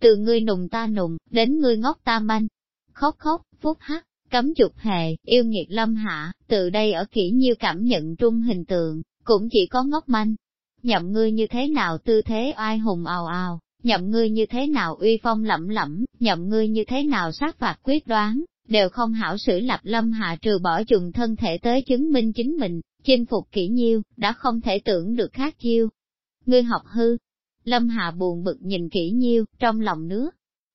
từ ngươi nùng ta nùng, đến ngươi ngốc ta manh. Khóc khóc, phúc hắc, cấm dục hề, yêu nghiệt lâm hạ, từ đây ở kỹ nhiêu cảm nhận trung hình tượng, cũng chỉ có ngốc manh. Nhậm ngươi như thế nào tư thế oai hùng ào ào, nhậm ngươi như thế nào uy phong lẫm lẫm, nhậm ngươi như thế nào sát phạt quyết đoán, đều không hảo sử lập lâm hạ trừ bỏ dùng thân thể tới chứng minh chính mình, chinh phục kỹ nhiêu, đã không thể tưởng được khác chiêu. Ngươi học hư, lâm hạ buồn bực nhìn kỹ nhiêu, trong lòng nước,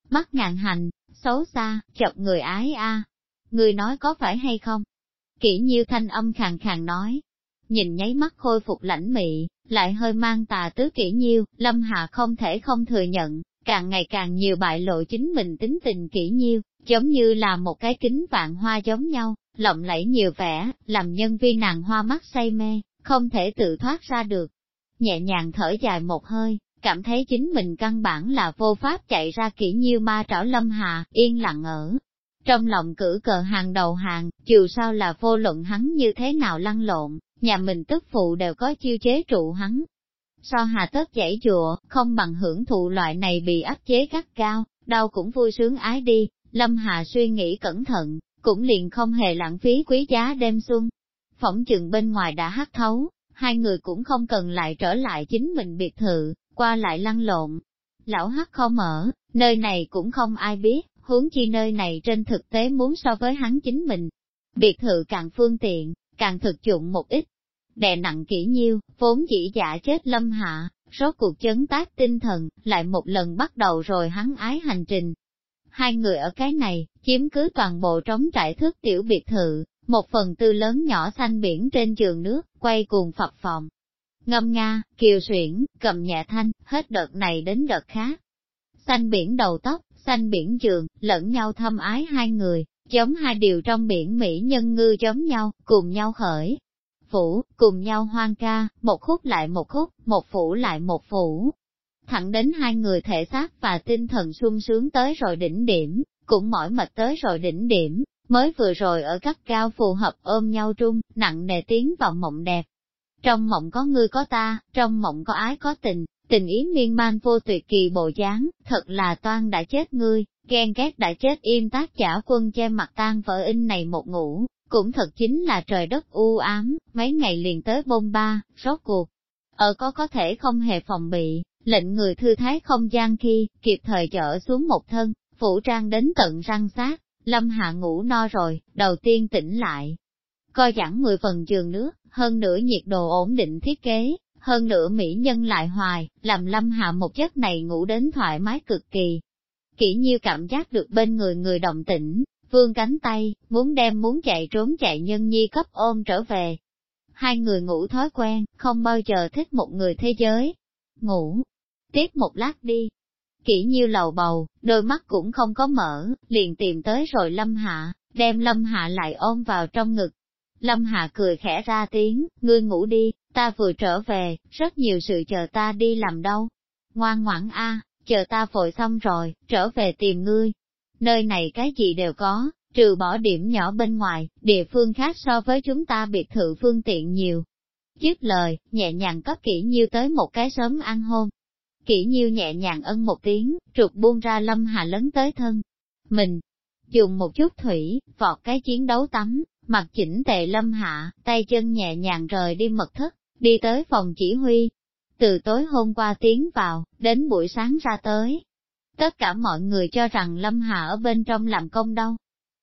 mắt ngàn hành, xấu xa, chọc người ái a. Người nói có phải hay không? Kỹ nhiêu thanh âm khàn khàn nói, nhìn nháy mắt khôi phục lãnh mị, lại hơi mang tà tứ kỹ nhiêu, lâm hạ không thể không thừa nhận, càng ngày càng nhiều bại lộ chính mình tính tình kỹ nhiêu, giống như là một cái kính vạn hoa giống nhau, lộng lẫy nhiều vẻ, làm nhân viên nàng hoa mắt say mê, không thể tự thoát ra được. Nhẹ nhàng thở dài một hơi, cảm thấy chính mình căn bản là vô pháp chạy ra kỹ nhiêu ma trảo lâm hà, yên lặng ở. Trong lòng cử cờ hàng đầu hàng, dù sao là vô luận hắn như thế nào lăn lộn, nhà mình tức phụ đều có chiêu chế trụ hắn. So hà tất chảy chùa, không bằng hưởng thụ loại này bị áp chế gắt cao, đau cũng vui sướng ái đi, Lâm Hà suy nghĩ cẩn thận, cũng liền không hề lãng phí quý giá đêm xuân. Phỏng chừng bên ngoài đã hắt thấu, hai người cũng không cần lại trở lại chính mình biệt thự, qua lại lăn lộn. Lão hắc không ở, nơi này cũng không ai biết, huống chi nơi này trên thực tế muốn so với hắn chính mình. Biệt thự càng phương tiện, càng thực dụng một ít. Đè nặng kỹ nhiêu, vốn chỉ giả chết lâm hạ, rốt cuộc chấn tác tinh thần, lại một lần bắt đầu rồi hắn ái hành trình, hai người ở cái này, chiếm cứ toàn bộ trống trải thước tiểu biệt thự, một phần tư lớn nhỏ xanh biển trên giường nước, quay cuồng phập phòng. Ngâm nga, kiều xuyển, cầm nhẹ thanh, hết đợt này đến đợt khác. Xanh biển đầu tóc, xanh biển trường, lẫn nhau thâm ái hai người, giống hai điều trong biển Mỹ nhân ngư giống nhau, cùng nhau khởi. Phủ, cùng nhau hoang ca, một khúc lại một khúc, một phủ lại một phủ, thẳng đến hai người thể xác và tinh thần sung sướng tới rồi đỉnh điểm, cũng mỏi mệt tới rồi đỉnh điểm, mới vừa rồi ở các cao phù hợp ôm nhau trung, nặng nề tiến vào mộng đẹp. Trong mộng có ngươi có ta, trong mộng có ái có tình, tình ý miên man vô tuyệt kỳ bộ dáng, thật là toan đã chết ngươi, ghen ghét đã chết im tác giả quân che mặt tan vỡ in này một ngủ, cũng thật chính là trời đất u ám, mấy ngày liền tới bông ba, rốt cuộc. Ở có có thể không hề phòng bị, lệnh người thư thái không gian khi, kịp thời chở xuống một thân, phủ trang đến tận răng sát, lâm hạ ngủ no rồi, đầu tiên tỉnh lại. Coi giảng mười phần giường nước, hơn nữa nhiệt độ ổn định thiết kế, hơn nữa mỹ nhân lại hoài, làm lâm hạ một giấc này ngủ đến thoải mái cực kỳ. Kỹ nhiêu cảm giác được bên người người đồng tĩnh, vương cánh tay, muốn đem muốn chạy trốn chạy nhân nhi cấp ôm trở về. Hai người ngủ thói quen, không bao giờ thích một người thế giới. Ngủ, tiếp một lát đi. Kỹ nhiêu lầu bầu, đôi mắt cũng không có mở, liền tìm tới rồi Lâm Hạ, đem Lâm Hạ lại ôm vào trong ngực. Lâm Hạ cười khẽ ra tiếng, ngươi ngủ đi, ta vừa trở về, rất nhiều sự chờ ta đi làm đâu. Ngoan ngoãn a, chờ ta vội xong rồi, trở về tìm ngươi. Nơi này cái gì đều có, trừ bỏ điểm nhỏ bên ngoài, địa phương khác so với chúng ta biệt thự phương tiện nhiều. Dứt lời, nhẹ nhàng cấp kỹ nhiêu tới một cái sớm ăn hôn, Kỷ nhiêu nhẹ nhàng ân một tiếng, trục buông ra lâm hà lớn tới thân. Mình, dùng một chút thủy, vọt cái chiến đấu tắm, mặt chỉnh tề lâm hạ, tay chân nhẹ nhàng rời đi mật thất, đi tới phòng chỉ huy. Từ tối hôm qua tiến vào, đến buổi sáng ra tới. Tất cả mọi người cho rằng lâm hạ ở bên trong làm công đâu.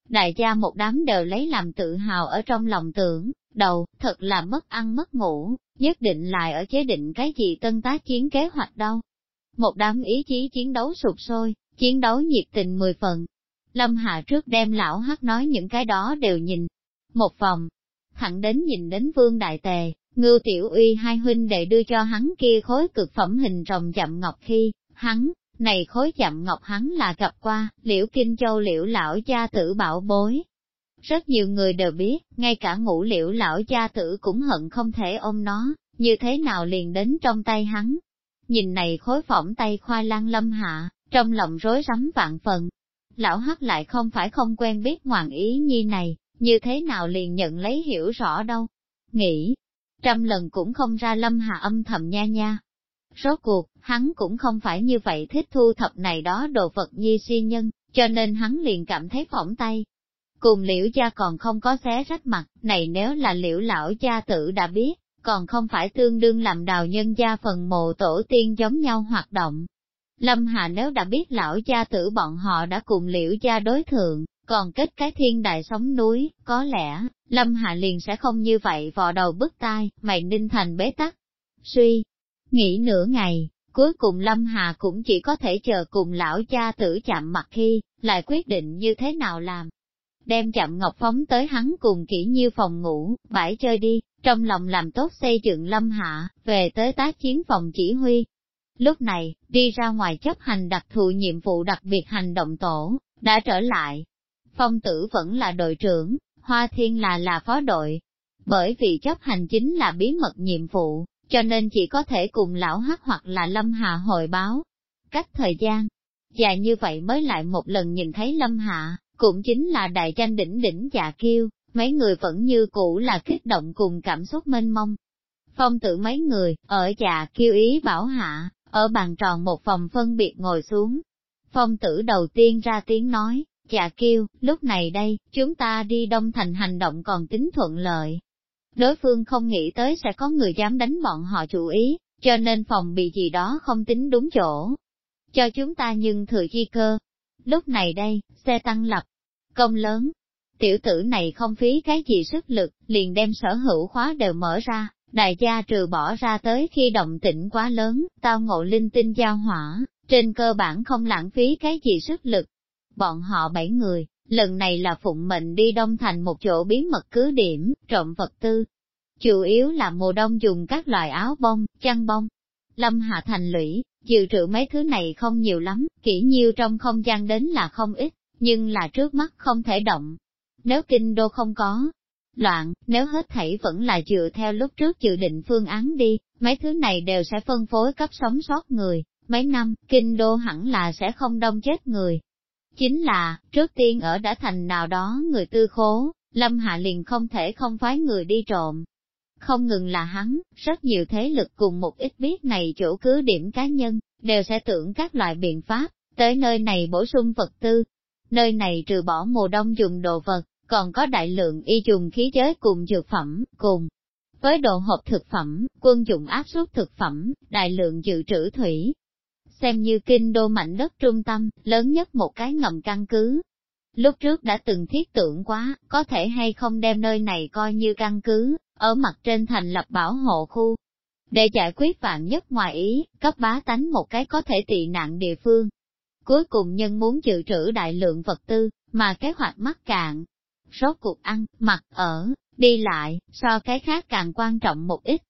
Đại gia một đám đều lấy làm tự hào ở trong lòng tưởng, đầu, thật là mất ăn mất ngủ, nhất định lại ở chế định cái gì tân tá chiến kế hoạch đâu một đám ý chí chiến đấu sụp sôi, chiến đấu nhiệt tình mười phần. Lâm Hạ trước đem lão hắc nói những cái đó đều nhìn. Một vòng, thẳng đến nhìn đến vương đại tề, ngưu tiểu uy hai huynh đệ đưa cho hắn kia khối cực phẩm hình rồng chậm ngọc khi, hắn, này khối chậm ngọc hắn là gặp qua, liễu kinh châu liễu lão gia tử bảo bối. Rất nhiều người đều biết, ngay cả ngũ liễu lão gia tử cũng hận không thể ôm nó, như thế nào liền đến trong tay hắn, nhìn này khối phỏng tay khoai lang lâm hạ, trong lòng rối rắm vạn phần. Lão hắc lại không phải không quen biết ngoạn ý nhi này, như thế nào liền nhận lấy hiểu rõ đâu. Nghĩ, trăm lần cũng không ra lâm hà âm thầm nha nha. Rốt cuộc, hắn cũng không phải như vậy thích thu thập này đó đồ vật nhi si nhân, cho nên hắn liền cảm thấy phỏng tay. Cùng liễu gia còn không có xé rách mặt, này nếu là liễu lão gia tử đã biết, còn không phải tương đương làm đào nhân gia phần mộ tổ tiên giống nhau hoạt động. Lâm Hà nếu đã biết lão gia tử bọn họ đã cùng liễu gia đối thượng, còn kết cái thiên đại sóng núi, có lẽ, Lâm Hà liền sẽ không như vậy vò đầu bứt tai, mày ninh thành bế tắc. Suy, nghĩ nửa ngày, cuối cùng Lâm Hà cũng chỉ có thể chờ cùng lão cha tử chạm mặt khi, lại quyết định như thế nào làm. Đem chạm ngọc phóng tới hắn cùng kỹ nhiêu phòng ngủ, bãi chơi đi, trong lòng làm tốt xây dựng Lâm Hạ, về tới tác chiến phòng chỉ huy. Lúc này, đi ra ngoài chấp hành đặc thụ nhiệm vụ đặc biệt hành động tổ, đã trở lại, phong tử vẫn là đội trưởng, Hoa Thiên là là phó đội. Bởi vì chấp hành chính là bí mật nhiệm vụ, cho nên chỉ có thể cùng lão hắc hoặc là Lâm Hà hồi báo. Cách thời gian, dài như vậy mới lại một lần nhìn thấy Lâm Hạ, cũng chính là đại tranh đỉnh đỉnh dạ kiêu, mấy người vẫn như cũ là kích động cùng cảm xúc mênh mông. Phong tử mấy người, ở dạ kiêu ý bảo hạ, ở bàn tròn một phòng phân biệt ngồi xuống. Phong tử đầu tiên ra tiếng nói, Dạ kêu, lúc này đây, chúng ta đi Đông Thành hành động còn tính thuận lợi. Đối phương không nghĩ tới sẽ có người dám đánh bọn họ chủ ý, cho nên phòng bị gì đó không tính đúng chỗ. Cho chúng ta nhưng thừa chi cơ. Lúc này đây, xe tăng lập, công lớn. Tiểu tử này không phí cái gì sức lực, liền đem sở hữu khóa đều mở ra, đại gia trừ bỏ ra tới khi động tĩnh quá lớn, tao ngộ linh tinh giao hỏa, trên cơ bản không lãng phí cái gì sức lực, bọn họ bảy người, lần này là phụng mệnh đi đông thành một chỗ bí mật cứ điểm, trộm vật tư. Chủ yếu là mùa đông dùng các loại áo bông, chăn bông. Lâm Hạ Thành lũy, dự trữ mấy thứ này không nhiều lắm, kỹ nhiêu trong không gian đến là không ít, nhưng là trước mắt không thể động. Nếu kinh đô không có loạn, nếu hết thảy vẫn là dựa theo lúc trước dự định phương án đi, mấy thứ này đều sẽ phân phối cấp sống sót người. Mấy năm, kinh đô hẳn là sẽ không đông chết người, Chính là, trước tiên ở đã thành nào đó người tư khố, Lâm Hạ liền không thể không phái người đi trộm. Không ngừng là hắn, rất nhiều thế lực cùng một ít biết này chỗ cứ điểm cá nhân, đều sẽ tưởng các loại biện pháp, tới nơi này bổ sung vật tư. Nơi này trừ bỏ mùa đông dùng đồ vật, còn có đại lượng y dùng khí giới cùng dược phẩm, cùng với đồ hộp thực phẩm, quân dụng áp suất thực phẩm, đại lượng dự trữ thủy, xem như kinh đô mảnh đất trung tâm, lớn nhất một cái ngầm căn cứ. Lúc trước đã từng thiết tưởng quá, có thể hay không đem nơi này coi như căn cứ, ở mặt trên thành lập bảo hộ khu. Để giải quyết vạn nhất ngoài ý, cấp bá tánh một cái có thể tị nạn địa phương. Cuối cùng nhân muốn dự trữ đại lượng vật tư, mà kế hoạch mắc cạn. Rốt cuộc ăn, mặc, ở, đi lại, so cái khác càng quan trọng một ít.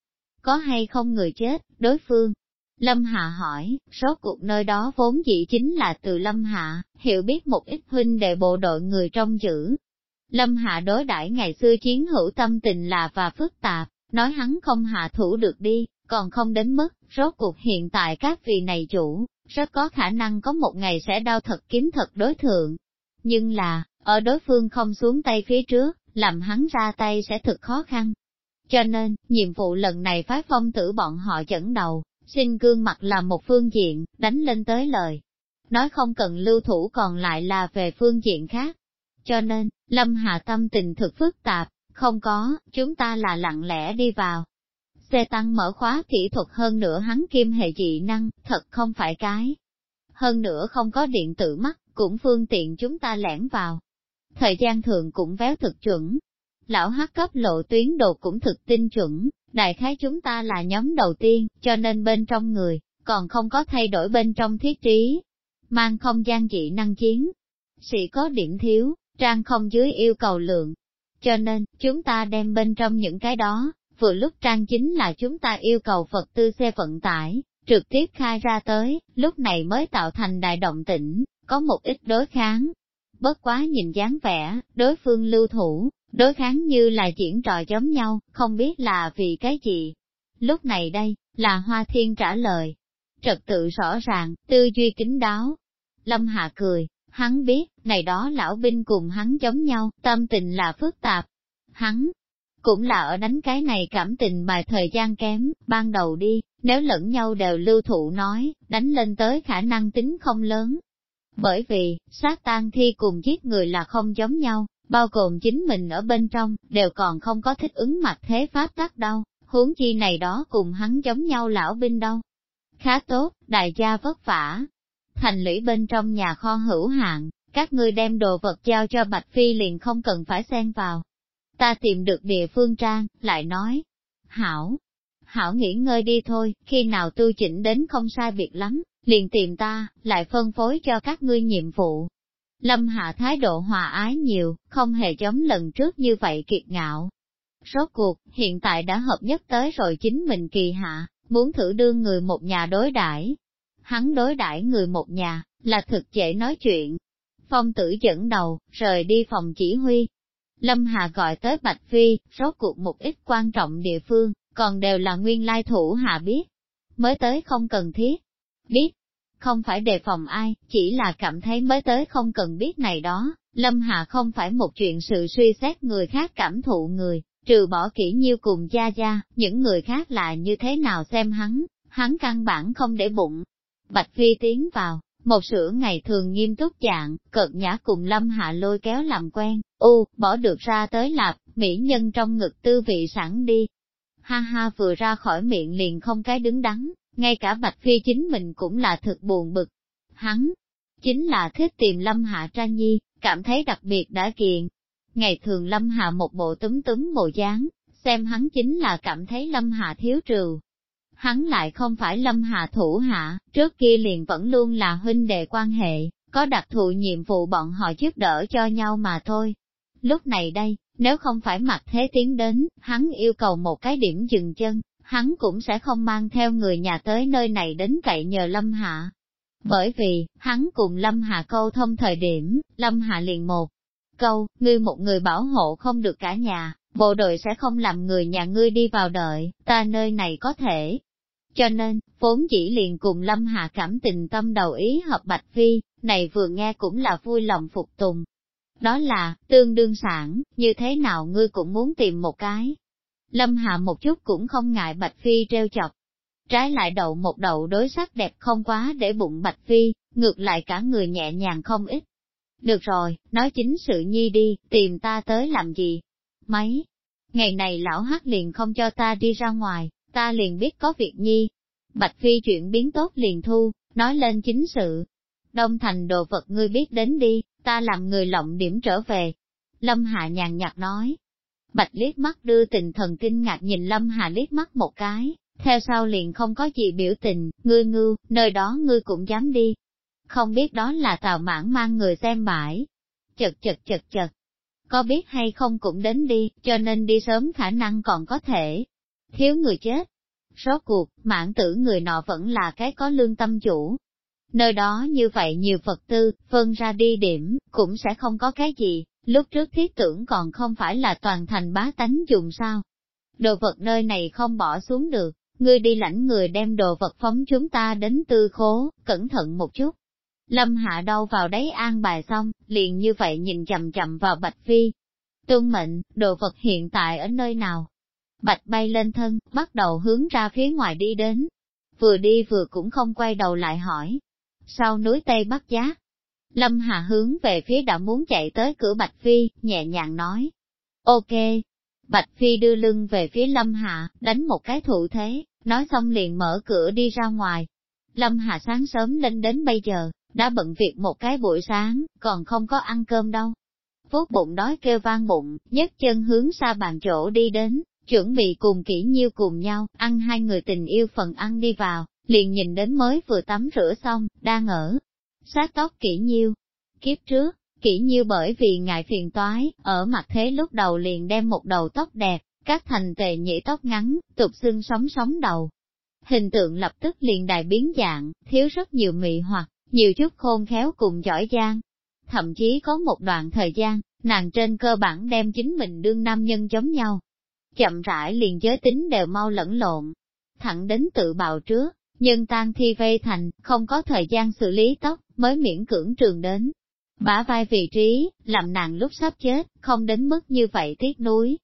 Có hay không người chết, đối phương, Lâm Hạ hỏi, số cuộc nơi đó vốn dĩ chính là từ Lâm Hạ, hiểu biết một ít huynh đệ bộ đội người trong giữ. Lâm Hạ đối đãi ngày xưa chiến hữu tâm tình là và phức tạp, nói hắn không hạ thủ được đi, còn không đến mức, rốt cuộc hiện tại các vị này chủ, rất có khả năng có một ngày sẽ đau thật kiếm thật đối thượng. Nhưng là, ở đối phương không xuống tay phía trước, làm hắn ra tay sẽ thực khó khăn. Cho nên, nhiệm vụ lần này phái phong tử bọn họ dẫn đầu, sinh gương mặt là một phương diện, đánh lên tới lời. Nói không cần lưu thủ còn lại là về phương diện khác. Cho nên, Lâm Hà tâm tình thực phức tạp, không có, chúng ta là lặng lẽ đi vào. Xe tăng mở khóa kỹ thuật hơn nữa hắn kim hệ dị năng, thật không phải cái. Hơn nữa không có điện tử mắt, cũng phương tiện chúng ta lẻn vào. Thời gian thường cũng véo thực chuẩn. Lão hát cấp lộ tuyến đồ cũng thực tinh chuẩn, Đại khái chúng ta là nhóm đầu tiên, cho nên bên trong người, còn không có thay đổi bên trong thiết trí. Mang không gian dị năng chiến. Sĩ có điểm thiếu, trang không dưới yêu cầu lượng. Cho nên, chúng ta đem bên trong những cái đó, vừa lúc trang chính là chúng ta yêu cầu Phật tư xe vận tải, trực tiếp khai ra tới, lúc này mới tạo thành đại động tĩnh, có một ít đối kháng. Bất quá nhìn dáng vẻ, đối phương lưu thủ, Đối kháng như là diễn trò giống nhau, không biết là vì cái gì. Lúc này đây, là Hoa Thiên trả lời. Trật tự rõ ràng, tư duy kính đáo. Lâm Hạ cười, hắn biết, này đó lão binh cùng hắn giống nhau, tâm tình là phức tạp. Hắn cũng là ở đánh cái này cảm tình bài thời gian kém, ban đầu đi, nếu lẫn nhau đều lưu thụ nói, đánh lên tới khả năng tính không lớn. Bởi vì, sát tan thi cùng giết người là không giống nhau, bao gồm chính mình ở bên trong, đều còn không có thích ứng mặt thế pháp tắc đâu, huống chi này đó cùng hắn giống nhau lão binh đâu. Khá tốt, đại gia vất vả. Thành lũy bên trong nhà kho hữu hạn, các ngươi đem đồ vật giao cho Bạch Phi liền không cần phải xen vào. Ta tìm được địa phương trang, lại nói, hảo, hảo nghỉ ngơi đi thôi, khi nào tu chỉnh đến không sai việc lắm, liền tìm ta, lại phân phối cho các ngươi nhiệm vụ. Lâm Hạ thái độ hòa ái nhiều, không hề giống lần trước như vậy kiệt ngạo. Rốt cuộc, hiện tại đã hợp nhất tới rồi chính mình kỳ hạ, muốn thử đương người một nhà đối đãi. Hắn đối đãi người một nhà, là thực dễ nói chuyện. Phong tử dẫn đầu, rời đi phòng chỉ huy. Lâm Hà gọi tới Bạch Phi, rốt cuộc một ít quan trọng địa phương, còn đều là nguyên lai thủ hạ biết. Mới tới không cần thiết. Biết, không phải đề phòng ai, chỉ là cảm thấy mới tới không cần biết này đó. Lâm Hà không phải một chuyện sự suy xét người khác cảm thụ người, trừ bỏ kỹ nhiêu cùng gia gia, những người khác là như thế nào xem hắn, hắn căn bản không để bụng. Bạch Phi tiến vào, một sửa ngày thường nghiêm túc dạng, cợt nhã cùng Lâm Hạ lôi kéo làm quen, u, bỏ được ra tới lạp, mỹ nhân trong ngực tư vị sẵn đi. Ha ha vừa ra khỏi miệng liền không cái đứng đắn, ngay cả Bạch Phi chính mình cũng là thực buồn bực. Hắn, chính là thích tìm Lâm Hạ Tra Nhi, cảm thấy đặc biệt đã kiện. Ngày thường Lâm Hạ một bộ túm túm bộ dáng, xem hắn chính là cảm thấy Lâm Hạ thiếu trừ. Hắn lại không phải Lâm Hạ thủ hạ, trước kia liền vẫn luôn là huynh đệ quan hệ, có đặc thù nhiệm vụ bọn họ giúp đỡ cho nhau mà thôi. Lúc này đây, nếu không phải mặt thế tiến đến, hắn yêu cầu một cái điểm dừng chân, hắn cũng sẽ không mang theo người nhà tới nơi này đến cậy nhờ Lâm Hạ. Bởi vì, hắn cùng Lâm Hạ câu thông thời điểm, Lâm Hạ liền một câu, ngươi một người bảo hộ không được cả nhà, bộ đội sẽ không làm người nhà ngươi đi vào đợi, ta nơi này có thể. Cho nên, vốn chỉ liền cùng Lâm Hạ cảm tình tâm đầu ý hợp Bạch Phi, này vừa nghe cũng là vui lòng phục tùng. Đó là, tương đương sản, như thế nào ngươi cũng muốn tìm một cái, Lâm Hạ một chút cũng không ngại Bạch Phi treo chọc. Trái lại đậu một đậu đối sắc đẹp không quá để bụng Bạch Phi, ngược lại cả người nhẹ nhàng không ít. Được rồi, nói chính sự nhi đi, tìm ta tới làm gì? Mấy? Ngày này lão hát liền không cho ta đi ra ngoài, ta liền biết có việc nhi. Bạch Phi chuyển biến tốt liền thu, nói lên chính sự. Đông thành đồ vật ngươi biết đến đi, ta làm người lộng điểm trở về. Lâm Hạ nhàn nhạt nói, Bạch liếc mắt đưa tình thần kinh ngạc nhìn Lâm Hà liếc mắt một cái, theo sau liền không có gì biểu tình, ngươi ngư, nơi đó ngươi cũng dám đi. Không biết đó là tào mãn mang người xem bãi. Chật chật chật chật. Có biết hay không cũng đến đi, cho nên đi sớm khả năng còn có thể. Thiếu người chết. Rốt cuộc, mãn tử người nọ vẫn là cái có lương tâm chủ. Nơi đó như vậy nhiều Phật tư, phân ra đi điểm, cũng sẽ không có cái gì, Lúc trước thiết tưởng còn không phải là toàn thành bá tánh dùng sao. Đồ vật nơi này không bỏ xuống được, ngươi đi lãnh người đem đồ vật phóng chúng ta đến tư khố, cẩn thận một chút. Lâm hạ đâu vào đấy an bài xong, liền như vậy nhìn chậm chậm vào Bạch Phi. Tuân mệnh, đồ vật hiện tại ở nơi nào? Bạch bay lên thân, bắt đầu hướng ra phía ngoài đi đến. Vừa đi vừa cũng không quay đầu lại hỏi. Sau núi Tây Bắc Giác, Lâm Hà hướng về phía đã muốn chạy tới cửa Bạch Phi, nhẹ nhàng nói. Ok. Bạch Phi đưa lưng về phía Lâm Hà, đánh một cái thủ thế, nói xong liền mở cửa đi ra ngoài. Lâm Hà sáng sớm lên đến bây giờ, đã bận việc một cái buổi sáng, còn không có ăn cơm đâu. Phốt bụng đói kêu vang bụng, nhấc chân hướng xa bàn chỗ đi đến, chuẩn bị cùng kỹ nhiêu cùng nhau, ăn hai người tình yêu phần ăn đi vào, liền nhìn đến mới vừa tắm rửa xong, đang ở, sát tóc kỹ nhiêu. Kiếp trước, kỹ nhiêu bởi vì ngại phiền toái, ở mặt thế lúc đầu liền đem một đầu tóc đẹp, các thành tề nhĩ tóc ngắn, tục xương sóng sóng đầu. Hình tượng lập tức liền đại biến dạng, thiếu rất nhiều mị hoặc, nhiều chút khôn khéo cùng giỏi giang. Thậm chí có một đoạn thời gian, nàng trên cơ bản đem chính mình đương nam nhân giống nhau. Chậm rãi liền giới tính đều mau lẫn lộn, thẳng đến tự bào trước, nhân tan thi vây thành, không có thời gian xử lý tóc, mới miễn cưỡng trường đến. Bả vai vị trí, làm nàng lúc sắp chết, không đến mức như vậy tiếc nuối.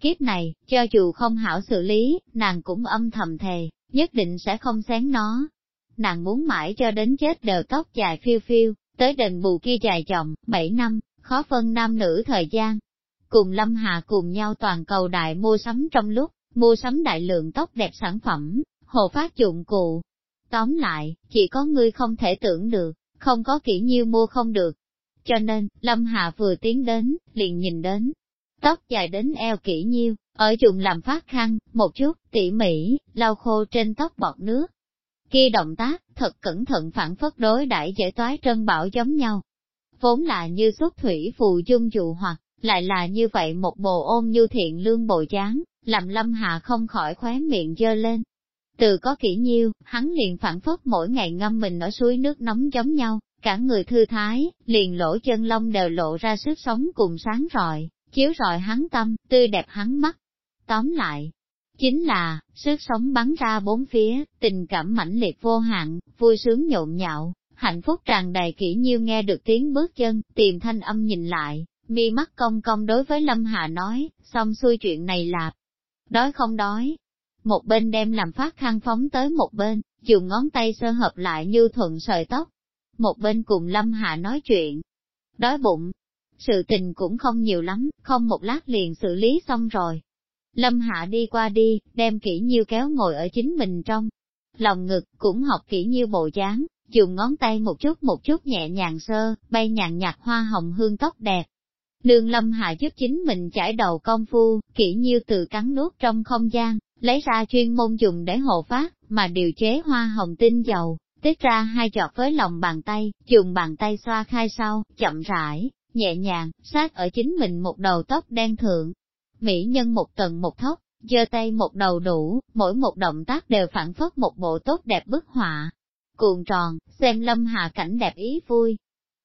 Kiếp này, cho dù không hảo xử lý, nàng cũng âm thầm thề, nhất định sẽ không xén nó. Nàng muốn mãi cho đến chết đều tóc dài phiêu phiêu, tới đền bù kia dài chồng, 7 năm, khó phân nam nữ thời gian. Cùng Lâm Hà cùng nhau toàn cầu đại mua sắm trong lúc, mua sắm đại lượng tóc đẹp sản phẩm, hồ phát dụng cụ. Tóm lại, chỉ có ngươi không thể tưởng được, không có kỹ nhiêu mua không được. Cho nên, Lâm Hà vừa tiến đến, liền nhìn đến, tóc dài đến eo kỹ nhiêu, ở dùng làm phát khăn, một chút, tỉ mỉ, lau khô trên tóc bọt nước. Kia động tác, thật cẩn thận phản phất đối đãi giải toái trân bảo giống nhau. Vốn là như xuất thủy phù dung dụ hoặc, lại là như vậy một bồ ôm như thiện lương bồi dáng, làm lâm hạ không khỏi khóe miệng dơ lên. Từ có kỹ nhiêu, hắn liền phản phất mỗi ngày ngâm mình ở suối nước nóng giống nhau, cả người thư thái, liền lỗ chân lông đều lộ ra sức sống cùng sáng rọi, chiếu rọi hắn tâm, tươi đẹp hắn mắt. Tóm lại, chính là, sức sống bắn ra bốn phía, tình cảm mãnh liệt vô hạn, vui sướng nhộn nhạo, hạnh phúc tràn đầy kỹ nhiêu nghe được tiếng bước chân, tìm thanh âm nhìn lại, mi mắt cong cong đối với Lâm Hà nói, xong xuôi chuyện này là đói không đói. Một bên đem làm phát khăn phóng tới một bên, dùng ngón tay sơ hợp lại như thuận sợi tóc. Một bên cùng Lâm hạ nói chuyện. Đói bụng, sự tình cũng không nhiều lắm, không một lát liền xử lý xong rồi. Lâm Hạ đi qua đi, đem kỹ nhiêu kéo ngồi ở chính mình trong. Lòng ngực cũng học kỹ nhiêu bộ dáng, dùng ngón tay một chút một chút nhẹ nhàng sơ, bay nhàn nhạt hoa hồng hương tóc đẹp. Nương Lâm Hạ giúp chính mình chải đầu công phu, kỹ nhiêu từ cắn nuốt trong không gian, lấy ra chuyên môn dùng để hộ phát, mà điều chế hoa hồng tinh dầu, tiết ra hai giọt với lòng bàn tay, dùng bàn tay xoa khai sau, chậm rãi, nhẹ nhàng, sát ở chính mình một đầu tóc đen thượng. Mỹ nhân một tầng một thóc, giơ tay một đầu đủ, mỗi một động tác đều phản phất một bộ tốt đẹp bức họa. Cuộn tròn, xem lâm hạ cảnh đẹp ý vui.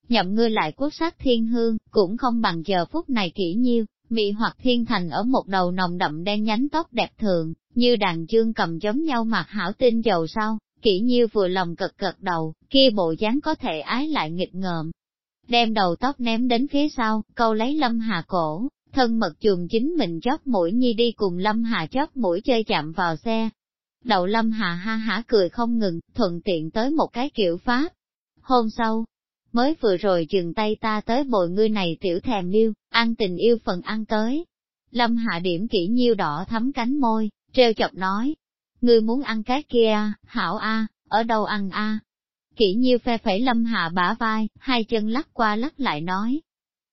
Nhậm ngư lại quốc sắc thiên hương, cũng không bằng giờ phút này kỹ nhiêu, mỹ hoặc thiên thành ở một đầu nồng đậm đen nhánh tóc đẹp thường, như đàn chương cầm giống nhau mặt hảo tinh dầu sau, kỹ nhiêu vừa lòng cực cực đầu, kia bộ dáng có thể ái lại nghịch ngợm, đem đầu tóc ném đến phía sau, câu lấy Lâm Hà cổ, thân mật chùm chính mình chót mũi nhi đi cùng Lâm Hà chót mũi chơi chạm vào xe. Đầu Lâm Hà ha hả cười không ngừng, thuận tiện tới một cái kiểu pháp. Hôm sau, mới vừa rồi dừng tay ta tới bồi ngươi này tiểu thèm yêu ăn tình yêu phần ăn tới. Lâm Hạ điểm kỹ nhiêu đỏ thấm cánh môi, treo chọc nói. Ngươi muốn ăn cái kia, hảo a, ở đâu ăn a? Kỷ nhiêu phe phẩy lâm hạ bả vai, hai chân lắc qua lắc lại nói.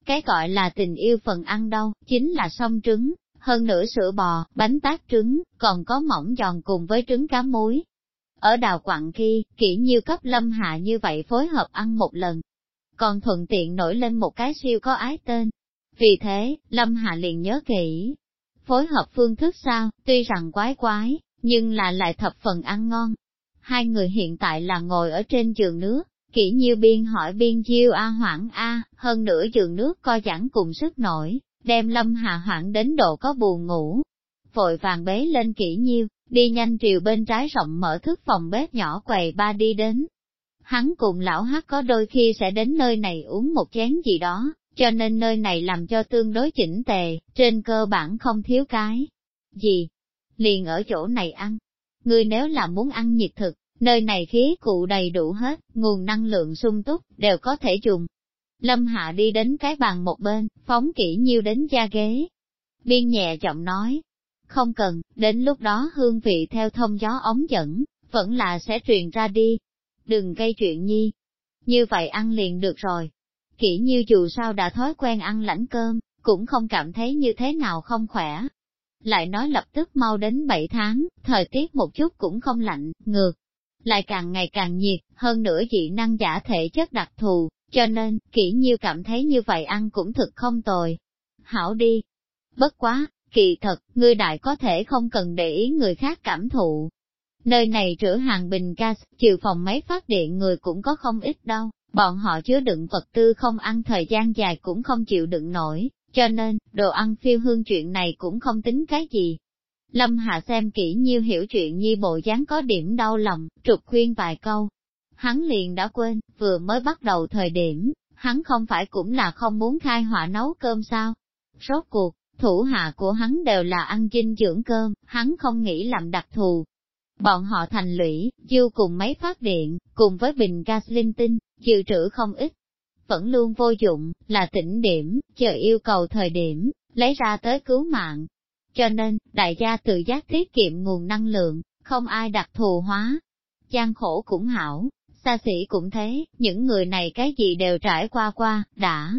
Cái gọi là tình yêu phần ăn đâu, chính là sông trứng, hơn nữa sữa bò, bánh tát trứng, còn có mỏng giòn cùng với trứng cá muối. Ở đào quặng khi, kỹ nhiêu cấp lâm hạ như vậy phối hợp ăn một lần. Còn thuận tiện nổi lên một cái siêu có ái tên. Vì thế, lâm hạ liền nhớ kỹ. Phối hợp phương thức sao, tuy rằng quái quái, nhưng là lại thập phần ăn ngon, hai người hiện tại là ngồi ở trên giường nước, kỹ nhiêu biên hỏi biên chiêu A hoảng A, hơn nữa giường nước co giãn cùng sức nổi, đem lâm hà hoảng đến độ có buồn ngủ. Vội vàng bế lên kỹ nhiêu, đi nhanh triều bên trái rộng mở thức phòng bếp nhỏ quầy ba đi đến. Hắn cùng lão hát có đôi khi sẽ đến nơi này uống một chén gì đó, cho nên nơi này làm cho tương đối chỉnh tề, trên cơ bản không thiếu cái. Gì? Liền ở chỗ này ăn, Ngươi nếu là muốn ăn nhiệt thực, nơi này khí cụ đầy đủ hết, nguồn năng lượng sung túc, đều có thể dùng. Lâm Hạ đi đến cái bàn một bên, phóng kỹ nhiêu đến da ghế. Biên nhẹ giọng nói, không cần, đến lúc đó hương vị theo thông gió ống dẫn, vẫn là sẽ truyền ra đi. Đừng gây chuyện nhi. Như vậy ăn liền được rồi. Kỹ như dù sao đã thói quen ăn lãnh cơm, cũng không cảm thấy như thế nào không khỏe, lại nói lập tức mau đến 7 tháng, thời tiết một chút cũng không lạnh, ngược, lại càng ngày càng nhiệt, hơn nữa dị năng giả thể chất đặc thù, cho nên, kỹ nhiêu cảm thấy như vậy ăn cũng thực không tồi. Hảo đi. Bất quá, kỳ thật, ngươi đại có thể không cần để ý người khác cảm thụ. Nơi này rửa hàng bình gas, chiều phòng máy phát điện người cũng có không ít đâu, bọn họ chứa đựng vật tư không ăn thời gian dài cũng không chịu đựng nổi, cho nên, đồ ăn phiêu hương chuyện này cũng không tính cái gì. Lâm Hạ xem kỹ nhiêu hiểu chuyện nhi bộ dáng có điểm đau lòng, trục khuyên vài câu. Hắn liền đã quên, vừa mới bắt đầu thời điểm, hắn không phải cũng là không muốn khai hỏa nấu cơm sao. Rốt cuộc, thủ hạ của hắn đều là ăn dinh dưỡng cơm, hắn không nghĩ làm đặc thù. Bọn họ thành lũy, dư cùng mấy phát điện, cùng với bình gas linh tinh, dự trữ không ít. Vẫn luôn vô dụng, là tỉnh điểm, chờ yêu cầu thời điểm, lấy ra tới cứu mạng. Cho nên, đại gia tự giác tiết kiệm nguồn năng lượng, không ai đặc thù hóa. Gian khổ cũng hảo, xa xỉ cũng thế, những người này cái gì đều trải qua qua, đã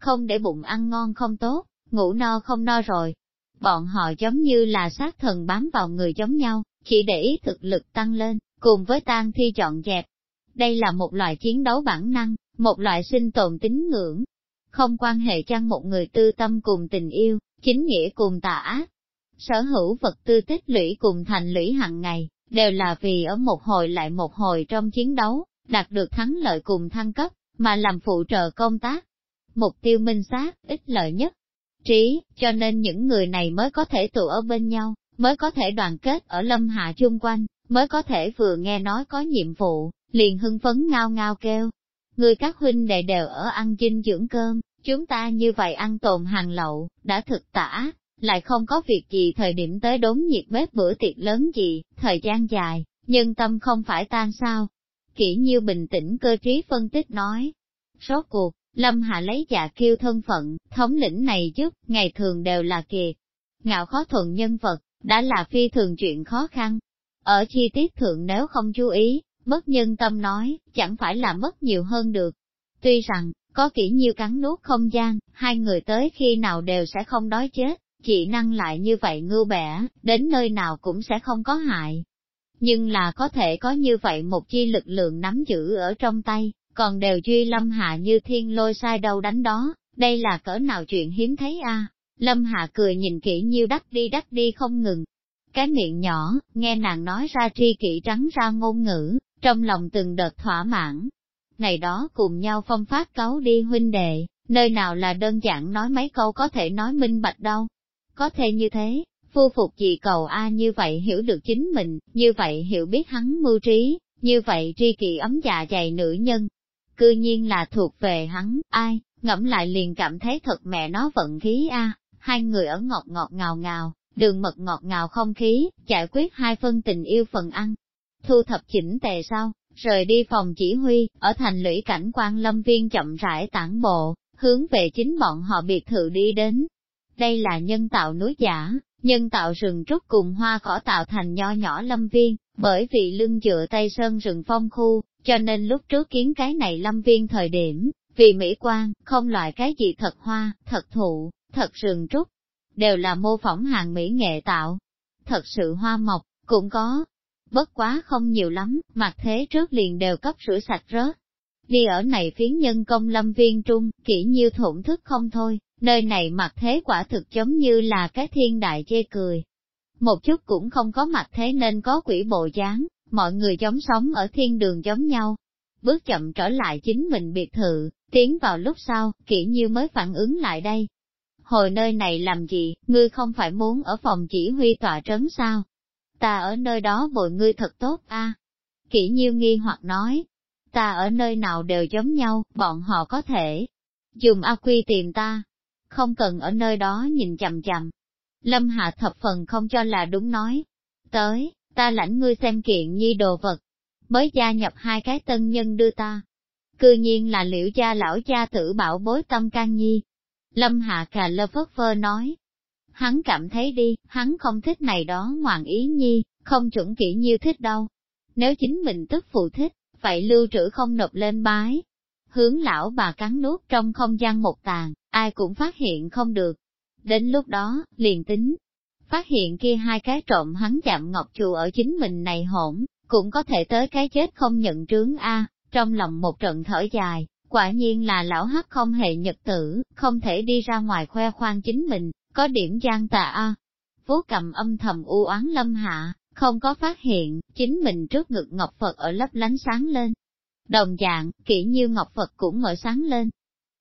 không để bụng ăn ngon không tốt, ngủ no không no rồi. Bọn họ giống như là sát thần bám vào người giống nhau, chỉ để ý thực lực tăng lên, cùng với tan thi chọn dẹp. Đây là một loại chiến đấu bản năng, một loại sinh tồn tín ngưỡng. Không quan hệ chăng một người tư tâm cùng tình yêu, chính nghĩa cùng tà ác. Sở hữu vật tư tích lũy cùng thành lũy hàng ngày, đều là vì ở một hồi lại một hồi trong chiến đấu, đạt được thắng lợi cùng thăng cấp, mà làm phụ trợ công tác. Mục tiêu minh xác, ít lợi nhất. Trí, cho nên những người này mới có thể tụ ở bên nhau, mới có thể đoàn kết ở lâm hạ chung quanh, mới có thể vừa nghe nói có nhiệm vụ, liền hưng phấn ngao ngao kêu. Người các huynh đệ đều ở ăn dinh dưỡng cơm, chúng ta như vậy ăn tồn hàng lậu, đã thực tả, lại không có việc gì thời điểm tới đốn nhiệt bếp bữa tiệc lớn gì, thời gian dài, nhân tâm không phải tan sao. Kỷ nhiêu bình tĩnh cơ trí phân tích nói. Rốt cuộc, Lâm Hạ lấy dạ kiêu thân phận, thống lĩnh này giúp, ngày thường đều là kiệt. Ngạo khó thuận nhân vật, đã là phi thường chuyện khó khăn. Ở chi tiết thượng nếu không chú ý, mất nhân tâm nói, chẳng phải là mất nhiều hơn được. Tuy rằng, có kỹ nhiêu cắn nuốt không gian, hai người tới khi nào đều sẽ không đói chết, chỉ năng lại như vậy ngưu bẻ, đến nơi nào cũng sẽ không có hại. Nhưng là có thể có như vậy một chi lực lượng nắm giữ ở trong tay, còn đều duy lâm hạ như thiên lôi sai đâu đánh đó, đây là cỡ nào chuyện hiếm thấy a Lâm Hạ cười nhìn kỹ nhiêu đắc đi đắc đi không ngừng. Cái miệng nhỏ, nghe nàng nói ra tri kỷ trắng ra ngôn ngữ, trong lòng từng đợt thỏa mãn. này đó cùng nhau phong phát cấu đi huynh đệ, nơi nào là đơn giản nói mấy câu có thể nói minh bạch đâu. Có thể như thế, phu phục gì cầu A như vậy hiểu được chính mình, như vậy hiểu biết hắn mưu trí, như vậy tri kỷ ấm dạ dày nữ nhân. Cư nhiên là thuộc về hắn, ai, ngẫm lại liền cảm thấy thật mẹ nó vận khí A hai người ở ngọt ngọt ngào ngào, đường mật ngọt ngào không khí, giải quyết hai phân tình yêu phần ăn. Thu thập chỉnh tề sau, rời đi phòng chỉ huy, ở thành lũy cảnh quan lâm viên chậm rãi tản bộ, hướng về chính bọn họ biệt thự đi đến. Đây là nhân tạo núi giả, nhân tạo rừng trúc cùng hoa cỏ tạo thành nho nhỏ lâm viên, bởi vì lưng dựa tây sơn rừng phong khu, cho nên lúc trước kiến cái này lâm viên thời điểm, vì mỹ quan, không loại cái gì thật hoa, thật thụ, thật rừng trúc, đều là mô phỏng hàng mỹ nghệ tạo. Thật sự hoa mộc, cũng có, bất quá không nhiều lắm, mặt thế trước liền đều cấp rửa sạch rớt. Đi ở này phiến nhân công lâm viên trung, kỹ nhiêu thổn thức không thôi, nơi này mặt thế quả thực giống như là cái thiên đại chê cười. Một chút cũng không có mặt thế nên có quỷ bộ dáng, mọi người giống sống ở thiên đường giống nhau. Bước chậm trở lại chính mình biệt thự, tiến vào lúc sau, kỹ nhiêu mới phản ứng lại đây, hồi nơi này làm gì, ngươi không phải muốn ở phòng chỉ huy tòa trấn sao? Ta ở nơi đó bồi ngươi thật tốt a. À? Kỷ nhiêu nghi hoặc nói, ta ở nơi nào đều giống nhau, bọn họ có thể dùng A Quy tìm ta, không cần ở nơi đó nhìn chằm chằm. Lâm Hạ thập phần không cho là đúng nói, tới, ta lãnh ngươi xem kiện nhi đồ vật, mới gia nhập hai cái tân nhân đưa ta. Cư nhiên là liễu gia lão gia tử bảo bối tâm can nhi, Lâm Hạ cà lơ phất phơ nói. Hắn cảm thấy đi, hắn không thích này đó ngoạn ý nhi, không chuẩn kỹ như thích đâu. Nếu chính mình tức phụ thích, vậy lưu trữ không nộp lên bái. Hướng lão bà cắn nuốt trong không gian một tàn, ai cũng phát hiện không được. Đến lúc đó, liền tính. Phát hiện kia hai cái trộm hắn chạm ngọc chùa ở chính mình này hỗn, cũng có thể tới cái chết không nhận trướng A, trong lòng một trận thở dài, Quả nhiên là lão hắc không hề nhật tử, không thể đi ra ngoài khoe khoang chính mình, có điểm gian tà a. Cầm âm thầm u oán lâm hạ, không có phát hiện, chính mình trước ngực Ngọc Phật ở lấp lánh sáng lên. Đồng dạng, kỹ nhiêu Ngọc Phật cũng ngồi sáng lên.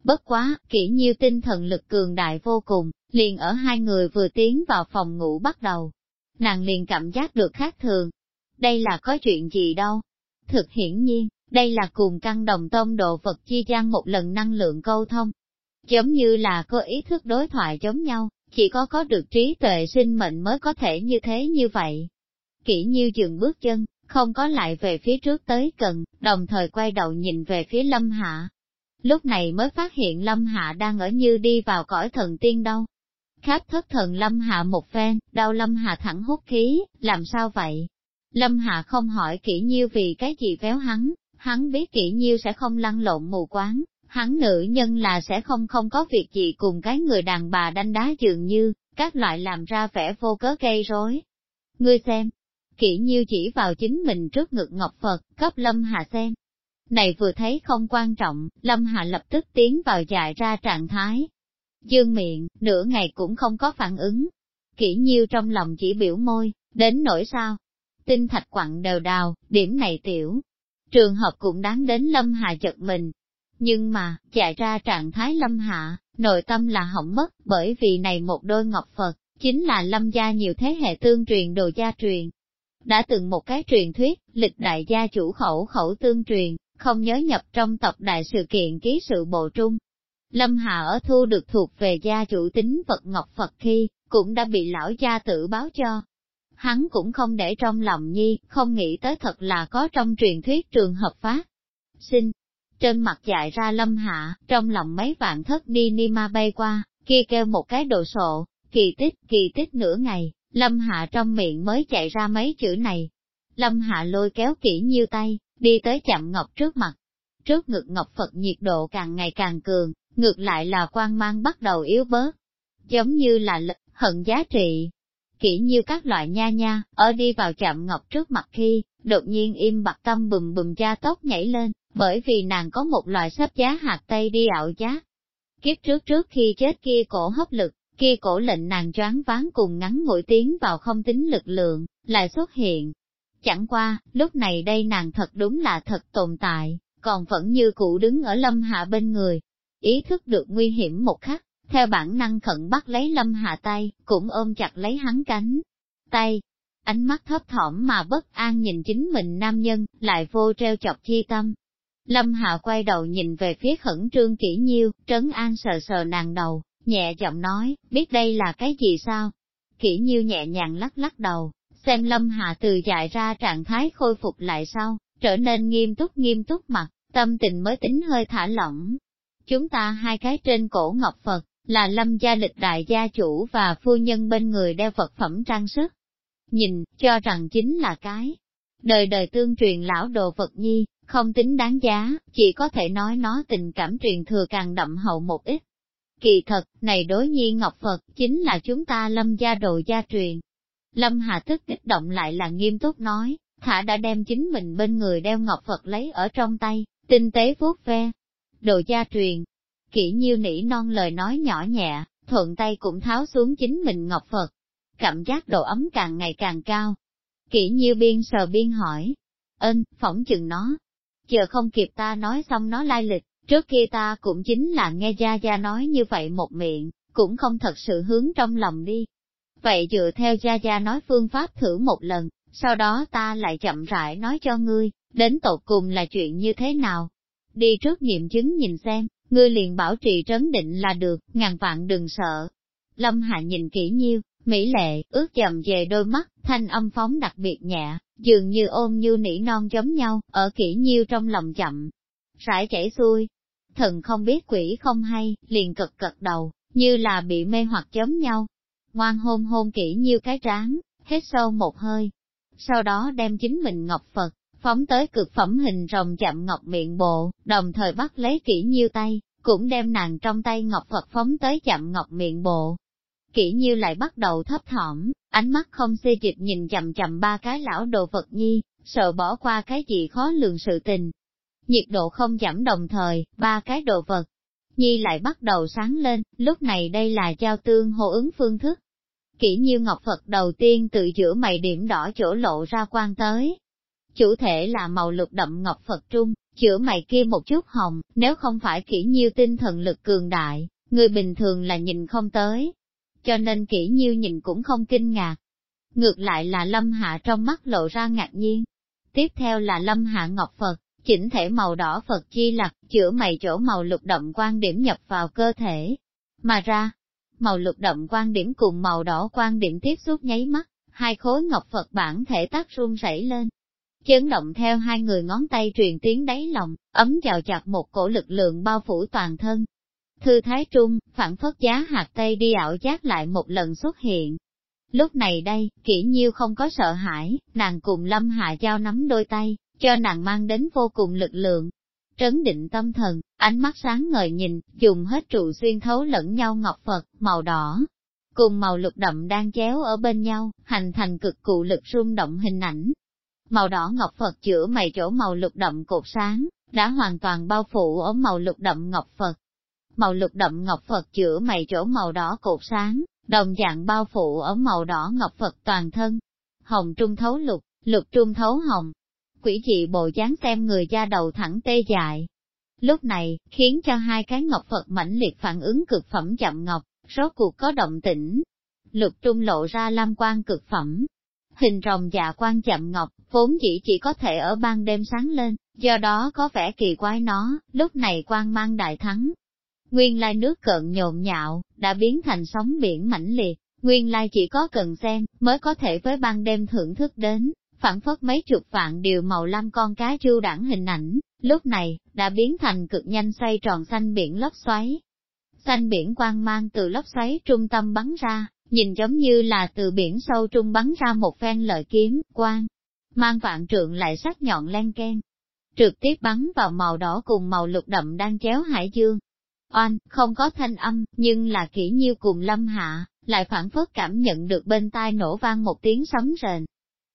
Bất quá, kỹ nhiêu tinh thần lực cường đại vô cùng, liền ở hai người vừa tiến vào phòng ngủ bắt đầu. Nàng liền cảm giác được khác thường. Đây là có chuyện gì đâu. Thực hiển nhiên, đây là cùng căn đồng tông độ vật chi gian một lần năng lượng câu thông. Giống như là có ý thức đối thoại giống nhau, chỉ có có được trí tuệ sinh mệnh mới có thể như thế như vậy. Kỷ như dừng bước chân, không có lại về phía trước tới gần, đồng thời quay đầu nhìn về phía Lâm Hạ. Lúc này mới phát hiện Lâm Hạ đang ở như đi vào cõi thần tiên đâu. Kháp thất thần Lâm Hạ một phen, đau Lâm Hạ thẳng hút khí, làm sao vậy? Lâm Hạ không hỏi kỹ nhiêu vì cái gì véo hắn, hắn biết kỹ nhiêu sẽ không lăn lộn mù quáng, hắn nữ nhân là sẽ không không có việc gì cùng cái người đàn bà đánh đá dường như, các loại làm ra vẻ vô cớ gây rối. Ngươi xem, kỹ nhiêu chỉ vào chính mình trước ngực Ngọc Phật, cấp Lâm Hạ xem. Này vừa thấy không quan trọng, Lâm Hạ lập tức tiến vào dại ra trạng thái. Dương miệng, nửa ngày cũng không có phản ứng. Kỹ nhiêu trong lòng chỉ biểu môi, đến nỗi sao? Tinh thạch quặng đều đào, điểm này tiểu. Trường hợp cũng đáng đến Lâm Hạ chật mình. Nhưng mà, chạy ra trạng thái Lâm Hạ, nội tâm là hỏng mất, bởi vì này một đôi ngọc Phật, chính là Lâm gia nhiều thế hệ tương truyền đồ gia truyền, đã từng một cái truyền thuyết, lịch đại gia chủ khẩu khẩu tương truyền, không nhớ nhập trong tộc đại sự kiện ký sự bộ trung. Lâm Hà ở thu được thuộc về gia chủ tính vật ngọc Phật khi, cũng đã bị lão gia tử báo cho. Hắn cũng không để trong lòng nhi, không nghĩ tới thật là có trong truyền thuyết trường hợp phát. Xin, trên mặt dại ra lâm hạ, trong lòng mấy vạn thất đi ni ma bay qua, kia kêu một cái đồ sộ, kỳ tích, kỳ tích nửa ngày, Lâm Hạ trong miệng mới chạy ra mấy chữ này. Lâm Hạ lôi kéo kỹ nhiêu tay, đi tới chạm Ngọc trước mặt. Trước ngực Ngọc Phật nhiệt độ càng ngày càng cường, ngược lại là quan mang bắt đầu yếu bớt. Giống như là lực, hận giá trị. Kỹ như các loại nha nha, ở đi vào chạm Ngọc trước mặt khi, đột nhiên im bặt tâm bùm bùm cha tóc nhảy lên, bởi vì nàng có một loại sắp giá hạt tây đi ảo giá. Kiếp trước trước khi chết kia cổ hấp lực, kia cổ lệnh nàng choáng ván cùng ngắn ngủi tiếng vào không tính lực lượng, lại xuất hiện. Chẳng qua, lúc này đây nàng thật đúng là thật tồn tại, còn vẫn như cũ đứng ở lâm hạ bên người. Ý thức được nguy hiểm một khắc, theo bản năng khẩn bắt lấy lâm hạ tay, cũng ôm chặt lấy hắn cánh. Tay, ánh mắt thấp thỏm mà bất an nhìn chính mình nam nhân, lại vô treo chọc chi tâm. Lâm Hạ quay đầu nhìn về phía khẩn trương kỹ nhiêu, trấn an sờ sờ nàng đầu, nhẹ giọng nói, biết đây là cái gì sao? Kỹ nhiêu nhẹ nhàng lắc lắc đầu, xem lâm hạ từ dại ra trạng thái khôi phục lại sau, trở nên nghiêm túc nghiêm túc mặt, tâm tình mới tính hơi thả lỏng. Chúng ta hai cái trên cổ ngọc Phật, là lâm gia lịch đại gia chủ và phu nhân bên người đeo vật phẩm trang sức. Nhìn, cho rằng chính là cái. Đời đời tương truyền lão đồ vật nhi, không tính đáng giá, chỉ có thể nói nó tình cảm truyền thừa càng đậm hậu một ít. Kỳ thật, này đối nhi Ngọc Phật, chính là chúng ta lâm gia đồ gia truyền. Lâm Hà tức kích động lại là nghiêm túc nói, thả đã đem chính mình bên người đeo Ngọc Phật lấy ở trong tay, tinh tế vuốt ve. Đồ gia truyền, kỹ nhiêu nỉ non lời nói nhỏ nhẹ, thuận tay cũng tháo xuống chính mình Ngọc Phật. Cảm giác độ ấm càng ngày càng cao. Kỹ nhiêu biên sờ biên hỏi, ơn, phỏng chừng nó. Chờ không kịp ta nói xong nó lai lịch, Trước kia ta cũng chính là nghe Gia Gia nói như vậy một miệng, cũng không thật sự hướng trong lòng đi. Vậy dựa theo Gia Gia nói phương pháp thử một lần, sau đó ta lại chậm rãi nói cho ngươi, đến tột cùng là chuyện như thế nào. Đi trước nghiệm chứng nhìn xem, ngươi liền bảo trì trấn định là được, ngàn vạn đừng sợ. Lâm Hạ nhìn kỹ nhiêu, mỹ lệ, ướt chậm về đôi mắt, thanh âm phóng đặc biệt nhẹ, dường như ôm như nỉ non giống nhau, ở kỹ nhiêu trong lòng chậm. Rải chảy xuôi, thần không biết quỷ không hay, liền cực cật đầu, như là bị mê hoặc chấm nhau. Ngoan hôn hôn kỹ nhiêu cái tráng, hết sâu một hơi. Sau đó đem chính mình ngọc Phật, phóng tới cực phẩm hình rồng chậm ngọc miệng bộ, đồng thời bắt lấy kỹ nhiêu tay, cũng đem nàng trong tay ngọc Phật phóng tới chậm ngọc miệng bộ. Kỹ nhiêu lại bắt đầu thấp thỏm, ánh mắt không xê dịch nhìn chậm chậm ba cái lão đồ vật nhi, sợ bỏ qua cái gì khó lường sự tình, nhiệt độ không giảm đồng thời, ba cái đồ vật. Nhi lại bắt đầu sáng lên, lúc này đây là giao tương hô ứng phương thức. Kỷ nhiêu ngọc Phật đầu tiên tự giữa mày điểm đỏ chỗ lộ ra quan tới. Chủ thể là màu lục đậm ngọc Phật trung, chữa mày kia một chút hồng, nếu không phải kỷ nhiêu tinh thần lực cường đại, người bình thường là nhìn không tới. Cho nên kỹ nhiêu nhìn cũng không kinh ngạc. Ngược lại là lâm hạ trong mắt lộ ra ngạc nhiên. Tiếp theo là lâm hạ ngọc Phật, chỉnh thể màu đỏ Phật chi lặc chữa mày chỗ màu lục động quan điểm nhập vào cơ thể. Mà ra, màu lục động quan điểm cùng màu đỏ quan điểm tiếp xúc nháy mắt, hai khối ngọc Phật bản thể tác run rẩy lên. Chấn động theo hai người ngón tay truyền tiếng đáy lòng, ấm vào chặt một cổ lực lượng bao phủ toàn thân. Thư thái trung, phản phất giá hạt tây đi ảo giác lại một lần xuất hiện. Lúc này đây, kỹ nhiêu không có sợ hãi, nàng cùng lâm hạ giao nắm đôi tay, cho nàng mang đến vô cùng lực lượng. Trấn định tâm thần, ánh mắt sáng ngời nhìn, dùng hết trụ xuyên thấu lẫn nhau ngọc Phật, màu đỏ, cùng màu lục đậm đang chéo ở bên nhau, hành thành cực cụ lực rung động hình ảnh. Màu đỏ ngọc Phật chữa mày chỗ màu lục đậm cột sáng, đã hoàn toàn bao phủ ở màu lục đậm ngọc Phật. Màu lục đậm ngọc Phật chữa mày chỗ màu đỏ cột sáng, đồng dạng bao phủ ở màu đỏ ngọc Phật toàn thân. Hồng trung thấu lục, lục trung thấu hồng. Quỷ dị bộ dáng xem người da đầu thẳng tê dại. Lúc này, khiến cho hai cái ngọc Phật mãnh liệt phản ứng cực phẩm chậm ngọc, rốt cuộc có động tĩnh. Lục trung lộ ra lam quan cực phẩm. Hình rồng dạ quan chậm ngọc, vốn chỉ chỉ có thể ở ban đêm sáng lên, do đó có vẻ kỳ quái nó, lúc này quan mang đại thắng. Nguyên lai nước cợn nhộn nhạo, đã biến thành sóng biển mãnh liệt, nguyên lai chỉ có cần xem, mới có thể với ban đêm thưởng thức đến, phản phất mấy chục vạn điều màu lam con cá chu đẳng hình ảnh, lúc này, đã biến thành cực nhanh xoay tròn xanh biển lốc xoáy, xanh biển quang mang từ lốc xoáy trung tâm bắn ra, nhìn giống như là từ biển sâu trung bắn ra một phen lợi kiếm, quang, mang vạn trượng lại sắc nhọn len ken, trực tiếp bắn vào màu đỏ cùng màu lục đậm đang chéo hải dương. Oanh, không có thanh âm, nhưng là kỹ nhiêu cùng lâm hạ, lại phản phất cảm nhận được bên tai nổ vang một tiếng sấm rền.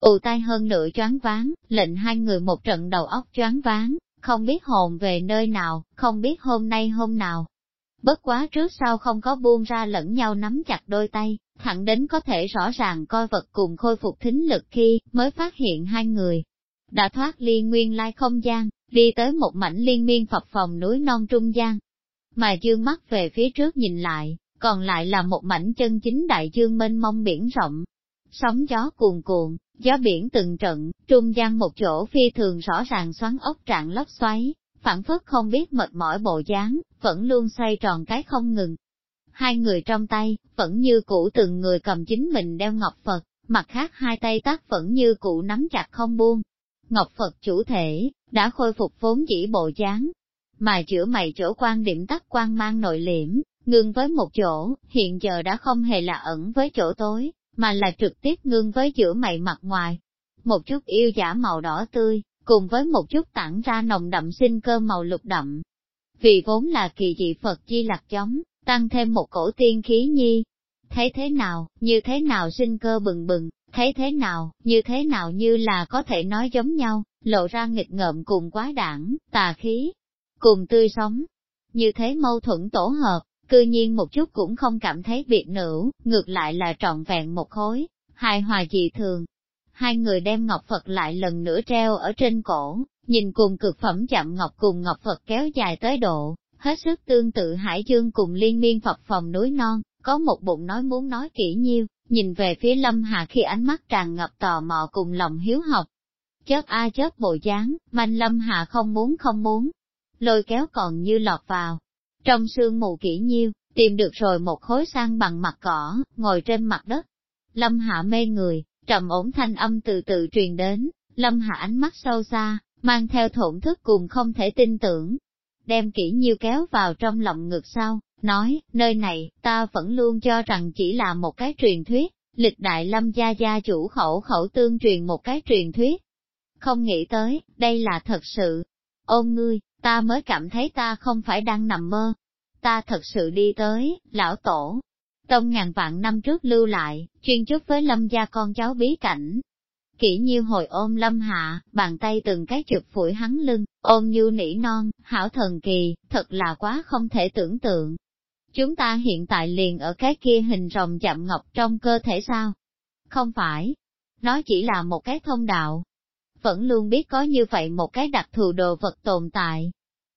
ù tai hơn nửa choáng váng, lệnh hai người một trận đầu óc choáng váng, không biết hồn về nơi nào, không biết hôm nay hôm nào, Bất quá trước sau không có buông ra lẫn nhau nắm chặt đôi tay, thẳng đến có thể rõ ràng coi vật cùng khôi phục thính lực khi mới phát hiện hai người. Đã thoát ly nguyên lai không gian, đi tới một mảnh liên miên phập phòng núi non trung gian. Mà dương mắt về phía trước nhìn lại, còn lại là một mảnh chân chính đại dương mênh mông biển rộng. Sóng gió cuồn cuộn, gió biển từng trận, trung gian một chỗ phi thường rõ ràng xoắn ốc trạng lốc xoáy, phản phất không biết mệt mỏi bộ dáng, vẫn luôn xoay tròn cái không ngừng. Hai người trong tay, vẫn như cũ từng người cầm chính mình đeo ngọc Phật, mặt khác hai tay tác vẫn như cũ nắm chặt không buông. Ngọc Phật chủ thể, đã khôi phục vốn chỉ bộ dáng, mà chữa mày chỗ quan điểm tắt quan mang nội liễm, ngưng với một chỗ, hiện giờ đã không hề là ẩn với chỗ tối, mà là trực tiếp ngưng với chữa mày mặt ngoài. Một chút yêu giả màu đỏ tươi, cùng với một chút tản ra nồng đậm sinh cơ màu lục đậm. Vì vốn là kỳ dị Phật chi lạc chóng tăng thêm một cổ tiên khí nhi. Thấy thế nào, như thế nào sinh cơ bừng bừng, thấy thế nào, như thế nào như là có thể nói giống nhau, lộ ra nghịch ngợm cùng quá đảng, tà khí, cùng tươi sống. Như thế mâu thuẫn tổ hợp, cư nhiên một chút cũng không cảm thấy biệt nữ, ngược lại là trọn vẹn một khối, hài hòa dị thường, hai người đem ngọc Phật lại lần nữa treo ở trên cổ, nhìn cùng cực phẩm chạm ngọc cùng ngọc Phật kéo dài tới độ, hết sức tương tự Hải Dương cùng liên miên Phật phòng núi non, có một bụng nói muốn nói kỹ nhiêu, nhìn về phía Lâm Hà khi ánh mắt tràn ngập tò mò cùng lòng hiếu học. Chớp a chớp bộ dáng, manh Lâm Hà không muốn không muốn, lôi kéo còn như lọt vào. Trong sương mù kỹ nhiêu, tìm được rồi một khối sang bằng mặt cỏ, ngồi trên mặt đất. Lâm Hạ mê người, trầm ổn thanh âm từ từ truyền đến, lâm hạ ánh mắt sâu xa, mang theo thổn thức cùng không thể tin tưởng. Đem kỹ nhiêu kéo vào trong lòng ngực sau, nói, nơi này, ta vẫn luôn cho rằng chỉ là một cái truyền thuyết, lịch đại lâm gia gia chủ khẩu khẩu tương truyền một cái truyền thuyết. Không nghĩ tới, đây là thật sự. Ôm ngươi, ta mới cảm thấy ta không phải đang nằm mơ. Ta thật sự đi tới, lão tổ, Tông ngàn vạn năm trước lưu lại, chuyên chúc với lâm gia con cháu bí cảnh. Kỷ nhiêu hồi ôm lâm hạ, bàn tay từng cái chụp phủi hắn lưng, ôm như nỉ non, hảo thần kỳ, thật là quá không thể tưởng tượng. Chúng ta hiện tại liền ở cái kia hình rồng chạm ngọc trong cơ thể sao? Không phải. Nó chỉ là một cái thông đạo. Vẫn luôn biết có như vậy một cái đặc thù đồ vật tồn tại.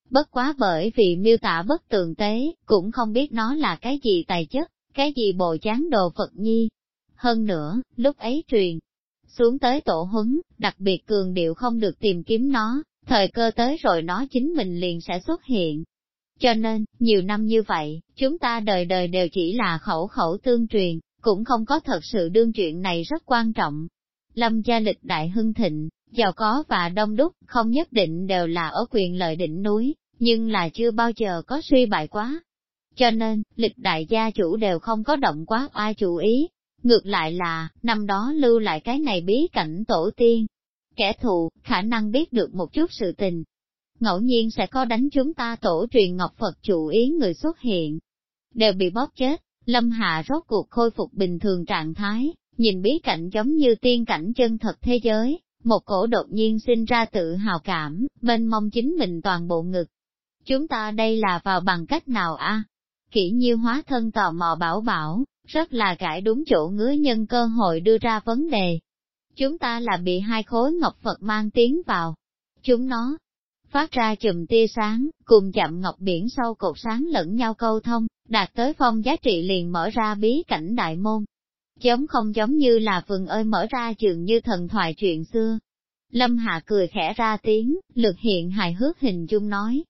Bất quá bởi vì miêu tả bất tường tế, cũng không biết nó là cái gì tài chất cái gì bộ chán đồ Phật nhi. Hơn nữa, lúc ấy truyền, xuống tới tổ huấn, đặc biệt cường điệu không được tìm kiếm nó, thời cơ tới rồi nó chính mình liền sẽ xuất hiện. Cho nên, nhiều năm như vậy, chúng ta đời đời đều chỉ là khẩu khẩu tương truyền, cũng không có thật sự đương chuyện này rất quan trọng. Lâm gia lịch đại hưng thịnh, giàu có và đông đúc, không nhất định đều là ở quyền lợi đỉnh núi, nhưng là chưa bao giờ có suy bại quá. Cho nên, lịch đại gia chủ đều không có động quá ai chủ ý. Ngược lại là, năm đó lưu lại cái này bí cảnh tổ tiên. Kẻ thù, khả năng biết được một chút sự tình. Ngẫu nhiên sẽ có đánh chúng ta tổ truyền Ngọc Phật chủ ý người xuất hiện. Đều bị bóp chết, Lâm Hạ rốt cuộc khôi phục bình thường trạng thái, nhìn bí cảnh giống như tiên cảnh chân thật thế giới, một cổ đột nhiên sinh ra tự hào cảm, bên mong chính mình toàn bộ ngực. Chúng ta đây là vào bằng cách nào a? Kỷ nhiêu hóa thân tò mò bảo bảo, rất là cải đúng chỗ ngứa nhân cơ hội đưa ra vấn đề. Chúng ta là bị hai khối ngọc Phật mang tiến vào. Chúng nó phát ra chùm tia sáng, cùng chạm ngọc biển sâu cột sáng lẫn nhau câu thông, đạt tới phong giá trị liền mở ra bí cảnh đại môn. Giống không giống như là vườn ơi mở ra trường như thần thoại chuyện xưa. Lâm Hạ cười khẽ ra tiếng, lực hiện hài hước hình dung nói.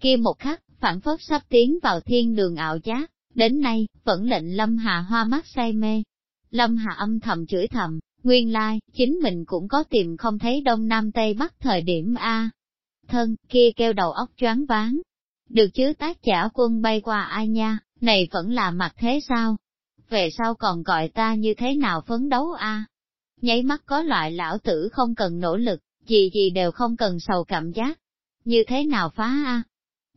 Kia một khắc, phản phất sắp tiến vào thiên đường ảo giác, đến nay, vẫn lệnh Lâm Hạ hoa mắt say mê. Lâm Hạ âm thầm chửi thầm, nguyên lai, chính mình cũng có tìm không thấy đông nam tây bắc thời điểm A. Thân, kia kêu đầu óc choáng váng. Được chứ tác giả quân bay qua ai nha, này vẫn là mặt thế sao? Về sau còn gọi ta như thế nào phấn đấu a? Nháy mắt có loại lão tử không cần nỗ lực, gì gì đều không cần sầu cảm giác. Như thế nào phá a?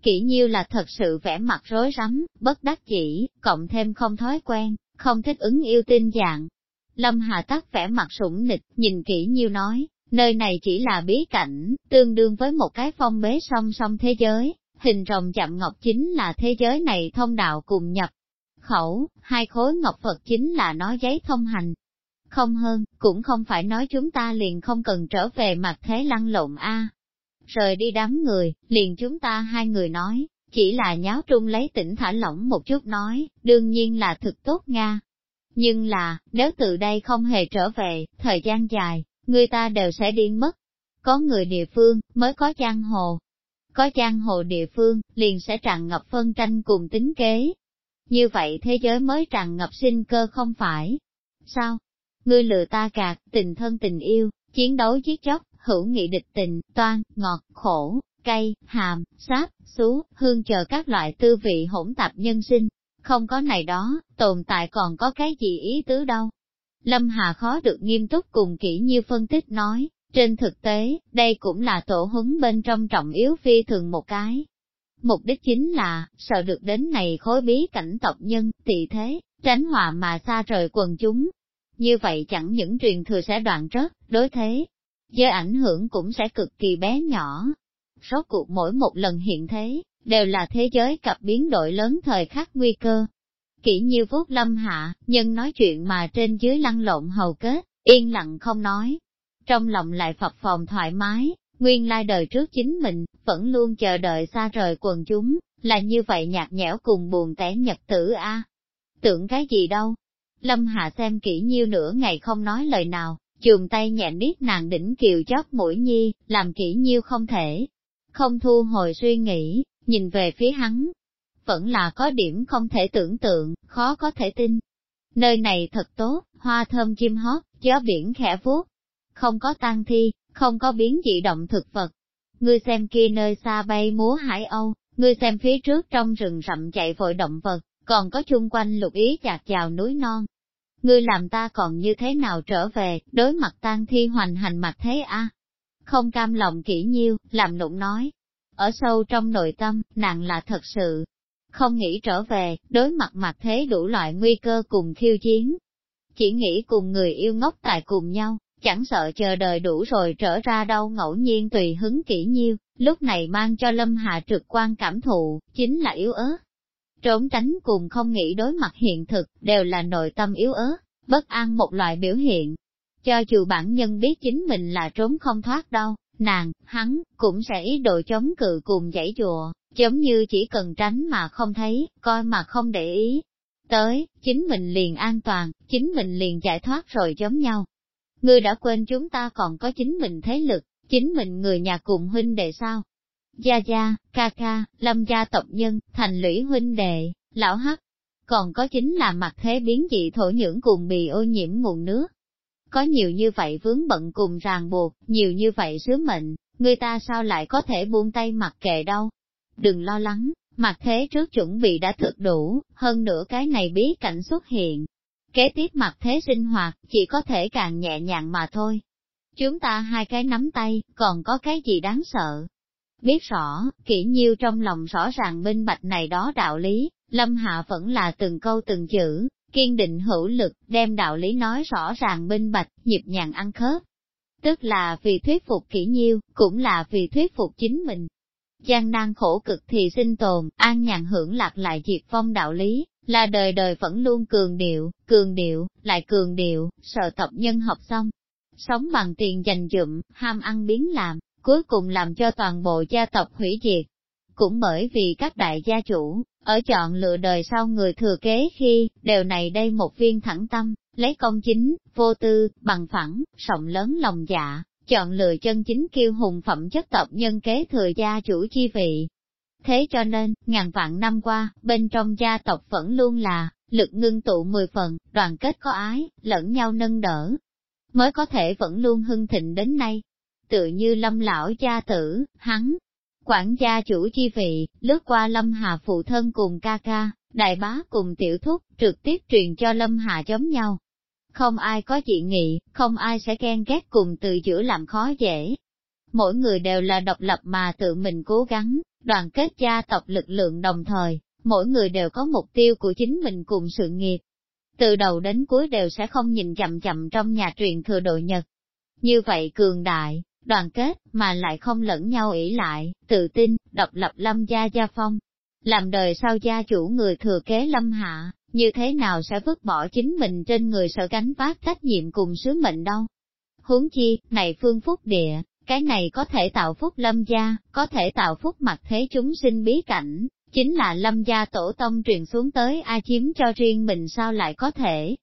Kỷ nhiêu là thật sự vẻ mặt rối rắm, bất đắc chỉ, cộng thêm không thói quen, không thích ứng yêu tinh dạng. Lâm Hà Tắc vẻ mặt sủng nịch, nhìn kỹ nhiêu nói, nơi này chỉ là bí cảnh, tương đương với một cái phong bế song song thế giới, hình rồng chạm ngọc chính là thế giới này thông đạo cùng nhập. Khẩu, hai khối ngọc Phật chính là nói giấy thông hành. Không hơn, cũng không phải nói chúng ta liền không cần trở về mặt thế lăn lộn a. Rời đi đám người, liền chúng ta hai người nói, chỉ là nháo trung lấy tỉnh thả lỏng một chút nói, đương nhiên là thực tốt Nga. Nhưng là, nếu từ đây không hề trở về, thời gian dài, người ta đều sẽ điên mất. Có người địa phương, mới có giang hồ, có giang hồ địa phương, liền sẽ tràn ngập phân tranh cùng tính kế. Như vậy thế giới mới tràn ngập sinh cơ không phải. Sao? Ngươi lừa ta gạt, tình thân tình yêu, chiến đấu giết chóc, hữu nghị địch tình, toan, ngọt, khổ, cay, hàm, sáp, xú, hương chờ các loại tư vị hỗn tạp nhân sinh. Không có này đó, tồn tại còn có cái gì ý tứ đâu. Lâm Hà khó được nghiêm túc cùng kỹ như phân tích nói, trên thực tế, đây cũng là tổ huấn bên trong trọng yếu phi thường một cái. Mục đích chính là, sợ được đến này khối bí cảnh tộc nhân, tị thế, tránh họa mà xa rời quần chúng. Như vậy chẳng những truyền thừa sẽ đoạn rớt, đối thế, giới ảnh hưởng cũng sẽ cực kỳ bé nhỏ. Rốt cuộc mỗi một lần hiện thế, đều là thế giới cặp biến đổi lớn thời khắc nguy cơ. Kỷ như vuốt lâm hạ, nhân nói chuyện mà trên dưới lăn lộn hầu kết, yên lặng không nói, trong lòng lại phập phòng thoải mái, nguyên lai đời trước chính mình, vẫn luôn chờ đợi xa rời quần chúng, là như vậy nhạt nhẽo cùng buồn tẻ nhật tử a. Tưởng cái gì đâu? Lâm Hạ xem kỹ nhiêu nửa ngày không nói lời nào, chùm tay nhẹ biết nàng đỉnh kiều chóp mũi nhi, làm kỹ nhiêu không thể. Không thu hồi suy nghĩ, nhìn về phía hắn. Vẫn là có điểm không thể tưởng tượng, khó có thể tin. Nơi này thật tốt, hoa thơm chim hót, gió biển khẽ vuốt, không có tang thi, không có biến dị động thực vật. Ngươi xem kia nơi xa bay múa hải âu, ngươi xem phía trước trong rừng rậm chạy vội động vật, còn có chung quanh lục ý chạc chào núi non. Ngươi làm ta còn như thế nào trở về, đối mặt tan thi hoành hành mặt thế a Không cam lòng kỹ nhiêu, làm nụng nói. Ở sâu trong nội tâm, nàng là thật sự, không nghĩ trở về, đối mặt mặt thế đủ loại nguy cơ cùng khiêu chiến. Chỉ nghĩ cùng người yêu ngốc tại cùng nhau, chẳng sợ chờ đợi đủ rồi trở ra đâu ngẫu nhiên tùy hứng kỹ nhiêu, lúc này mang cho Lâm Hạ trực quan cảm thụ, chính là yếu ớt. Trốn tránh cùng không nghĩ đối mặt hiện thực, đều là nội tâm yếu ớt, bất an một loại biểu hiện. Cho dù bản nhân biết chính mình là trốn không thoát đâu, nàng, hắn, cũng sẽ ý đồ chống cự cùng dãy chùa giống như chỉ cần tránh mà không thấy, coi mà không để ý. Tới, chính mình liền an toàn, chính mình liền giải thoát rồi giống nhau, Ngươi đã quên chúng ta còn có chính mình thế lực, chính mình người nhà cùng huynh đệ sao? gia gia, ca ca, lâm gia tộc nhân, thành lũy huynh đệ, lão hắc. Còn có chính là mặt thế biến dị thổ nhưỡng cùng bị ô nhiễm nguồn nước. Có nhiều như vậy vướng bận cùng ràng buộc, nhiều như vậy sứ mệnh, người ta sao lại có thể buông tay mặc kệ đâu. Đừng lo lắng, mặt thế trước chuẩn bị đã thực đủ, hơn nữa cái này bí cảnh xuất hiện. Kế tiếp mặt thế sinh hoạt, chỉ có thể càng nhẹ nhàng mà thôi. Chúng ta hai cái nắm tay, còn có cái gì đáng sợ? Biết rõ, kỹ nhiêu trong lòng rõ ràng minh bạch này đó đạo lý, Lâm Hạ vẫn là từng câu từng chữ, kiên định hữu lực, đem đạo lý nói rõ ràng minh bạch, nhịp nhàng ăn khớp. Tức là vì thuyết phục kỹ nhiêu, cũng là vì thuyết phục chính mình. Gian nan khổ cực thì sinh tồn, an nhàn hưởng lạc lại diệt phong đạo lý, là đời đời vẫn luôn cường điệu, cường điệu, lại cường điệu, sợ tộc nhân học xong. Sống bằng tiền dành dụm, ham ăn biến làm, cuối cùng làm cho toàn bộ gia tộc hủy diệt. Cũng bởi vì các đại gia chủ, ở chọn lựa đời sau người thừa kế khi, đều này đây một viên thẳng tâm, lấy công chính, vô tư, bằng phẳng, rộng lớn lòng dạ, chọn lựa chân chính kiêu hùng phẩm chất tộc nhân kế thừa gia chủ chi vị. Thế cho nên, ngàn vạn năm qua, bên trong gia tộc vẫn luôn là, lực ngưng tụ mười phần, đoàn kết có ái, lẫn nhau nâng đỡ, mới có thể vẫn luôn hưng thịnh đến nay. Tự như lâm lão gia tử, hắn, quản gia chủ chi vị, lướt qua lâm hà phụ thân cùng ca ca, đại bá cùng tiểu thúc, trực tiếp truyền cho lâm hà giống nhau. Không ai có dị nghị, không ai sẽ ghen ghét cùng từ giữa làm khó dễ. Mỗi người đều là độc lập mà tự mình cố gắng, đoàn kết gia tộc lực lượng đồng thời, mỗi người đều có mục tiêu của chính mình cùng sự nghiệp. Từ đầu đến cuối đều sẽ không nhìn chậm chậm trong nhà truyền thừa đội Nhật. Như vậy cường đại, đoàn kết, mà lại không lẫn nhau ỷ lại, tự tin, độc lập lâm gia gia phong. Làm đời sau gia chủ người thừa kế lâm hạ, như thế nào sẽ vứt bỏ chính mình trên người sợ gánh vác trách nhiệm cùng sứ mệnh đâu. Huống chi, này phương phúc địa, cái này có thể tạo phúc lâm gia, có thể tạo phúc mặt thế chúng sinh bí cảnh, chính là lâm gia tổ tông truyền xuống tới ai chiếm cho riêng mình sao lại có thể.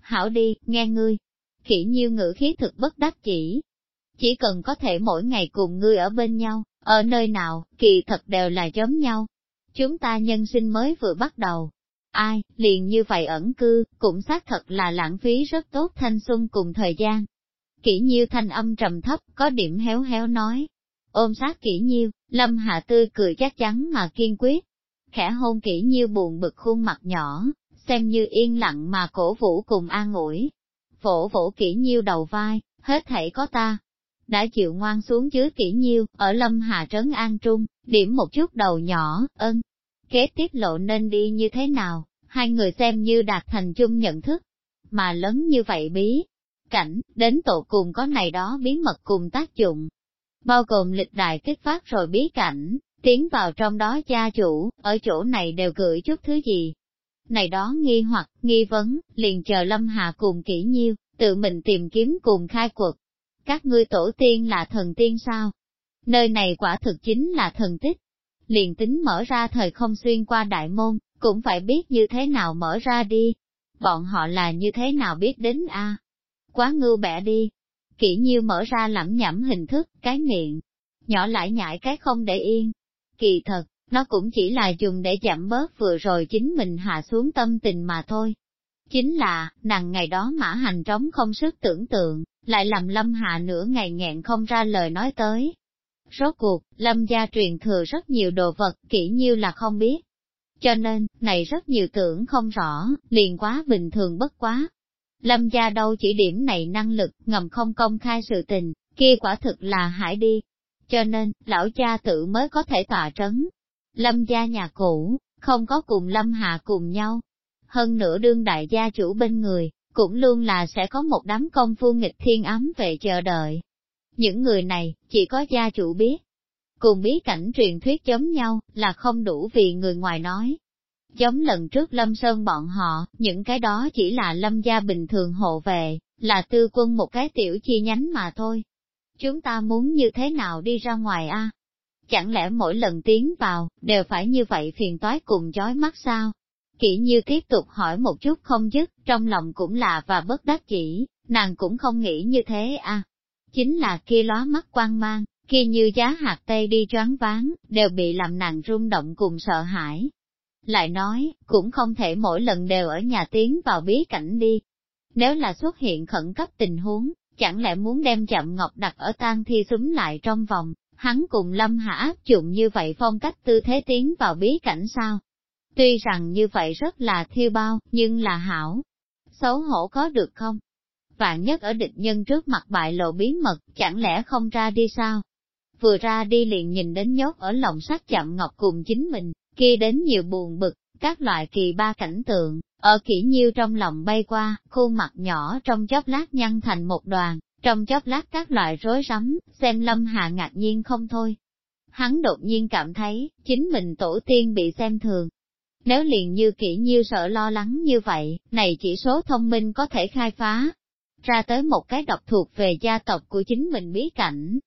Hảo đi, nghe ngươi. Kỷ nhiêu ngữ khí thực bất đắc chỉ, chỉ cần có thể mỗi ngày cùng ngươi ở bên nhau, ở nơi nào, kỳ thật đều là giống nhau. Chúng ta nhân sinh mới vừa bắt đầu. Ai, liền như vậy ẩn cư, cũng xác thật là lãng phí rất tốt thanh xuân cùng thời gian. Kỷ nhiêu thanh âm trầm thấp, có điểm héo héo nói. Ôm sát kỷ nhiêu, lâm hạ tươi cười chắc chắn mà kiên quyết. Khẽ hôn kỷ nhiêu buồn bực khuôn mặt nhỏ, xem như yên lặng mà cổ vũ cùng an ủi. Vỗ vỗ kỹ nhiêu đầu vai, hết thảy có ta, đã chịu ngoan xuống dưới kỹ nhiêu, ở Lâm Hà Trấn An Trung, điểm một chút đầu nhỏ, ân. Kế tiếp lộ nên đi như thế nào, hai người xem như đạt thành chung nhận thức, mà lớn như vậy bí. Cảnh, đến tổ cùng có này đó bí mật cùng tác dụng, bao gồm lịch đại kích phát rồi bí cảnh, tiến vào trong đó gia chủ, ở chỗ này đều gửi chút thứ gì. Này đó nghi hoặc, nghi vấn, liền chờ Lâm Hà cùng kỹ nhiêu, tự mình tìm kiếm cùng khai quật, các ngươi tổ tiên là thần tiên sao? Nơi này quả thực chính là thần tích. Liền tính mở ra thời không xuyên qua đại môn, cũng phải biết như thế nào mở ra đi. Bọn họ là như thế nào biết đến a? Quá ngưu bẻ đi. Kỹ nhiêu mở ra lẩm nhẩm hình thức, cái miệng. Nhỏ lại nhại cái không để yên. Kỳ thật, nó cũng chỉ là dùng để giảm bớt vừa rồi chính mình hạ xuống tâm tình mà thôi. Chính là, nàng ngày đó mã hành trống không sức tưởng tượng, lại làm lâm hạ nửa ngày nghẹn không ra lời nói tới. Rốt cuộc, lâm gia truyền thừa rất nhiều đồ vật, kỹ nhiêu là không biết. Cho nên, này rất nhiều tưởng không rõ, liền quá bình thường bất quá. Lâm gia đâu chỉ điểm này năng lực, ngầm không công khai sự tình, kia quả thực là hải đi. Cho nên, lão cha tự mới có thể tỏa trấn. Lâm gia nhà cũ, không có cùng Lâm Hạ cùng nhau. Hơn nữa đương đại gia chủ bên người, cũng luôn là sẽ có một đám công phu nghịch thiên ấm về chờ đợi. Những người này, chỉ có gia chủ biết. Cùng bí cảnh truyền thuyết giống nhau, là không đủ vì người ngoài nói. Giống lần trước Lâm Sơn bọn họ, những cái đó chỉ là lâm gia bình thường hộ về, là tư quân một cái tiểu chi nhánh mà thôi. Chúng ta muốn như thế nào đi ra ngoài a? Chẳng lẽ mỗi lần tiến vào, đều phải như vậy phiền toái cùng chói mắt sao? Kỷ như tiếp tục hỏi một chút không dứt, trong lòng cũng là và bất đắc chỉ, nàng cũng không nghĩ như thế à. Chính là kia lóa mắt quan mang, kia như giá hạt tây đi choáng váng, đều bị làm nàng rung động cùng sợ hãi. Lại nói, cũng không thể mỗi lần đều ở nhà tiến vào bí cảnh đi. Nếu là xuất hiện khẩn cấp tình huống, chẳng lẽ muốn đem chậm ngọc đặt ở tang thi súng lại trong vòng, hắn cùng Lâm Hạ áp dụng như vậy phong cách tư thế tiến vào bí cảnh sao? Tuy rằng như vậy rất là thiêu bao, nhưng là hảo. Xấu hổ có được không? Vạn nhất ở địch nhân trước mặt bại lộ bí mật, chẳng lẽ không ra đi sao? Vừa ra đi liền nhìn đến nhốt ở lòng sắt chậm ngọc cùng chính mình, kia đến nhiều buồn bực, các loại kỳ ba cảnh tượng, ở kỹ nhiêu trong lòng bay qua, khuôn mặt nhỏ trong chóp lát nhăn thành một đoàn, trong chóp lát các loại rối rắm, xem lâm hạ ngạc nhiên không thôi. Hắn đột nhiên cảm thấy, chính mình tổ tiên bị xem thường. Nếu liền như kỹ nhiêu sợ lo lắng như vậy, này chỉ số thông minh có thể khai phá, ra tới một cái độc thuộc về gia tộc của chính mình bí cảnh.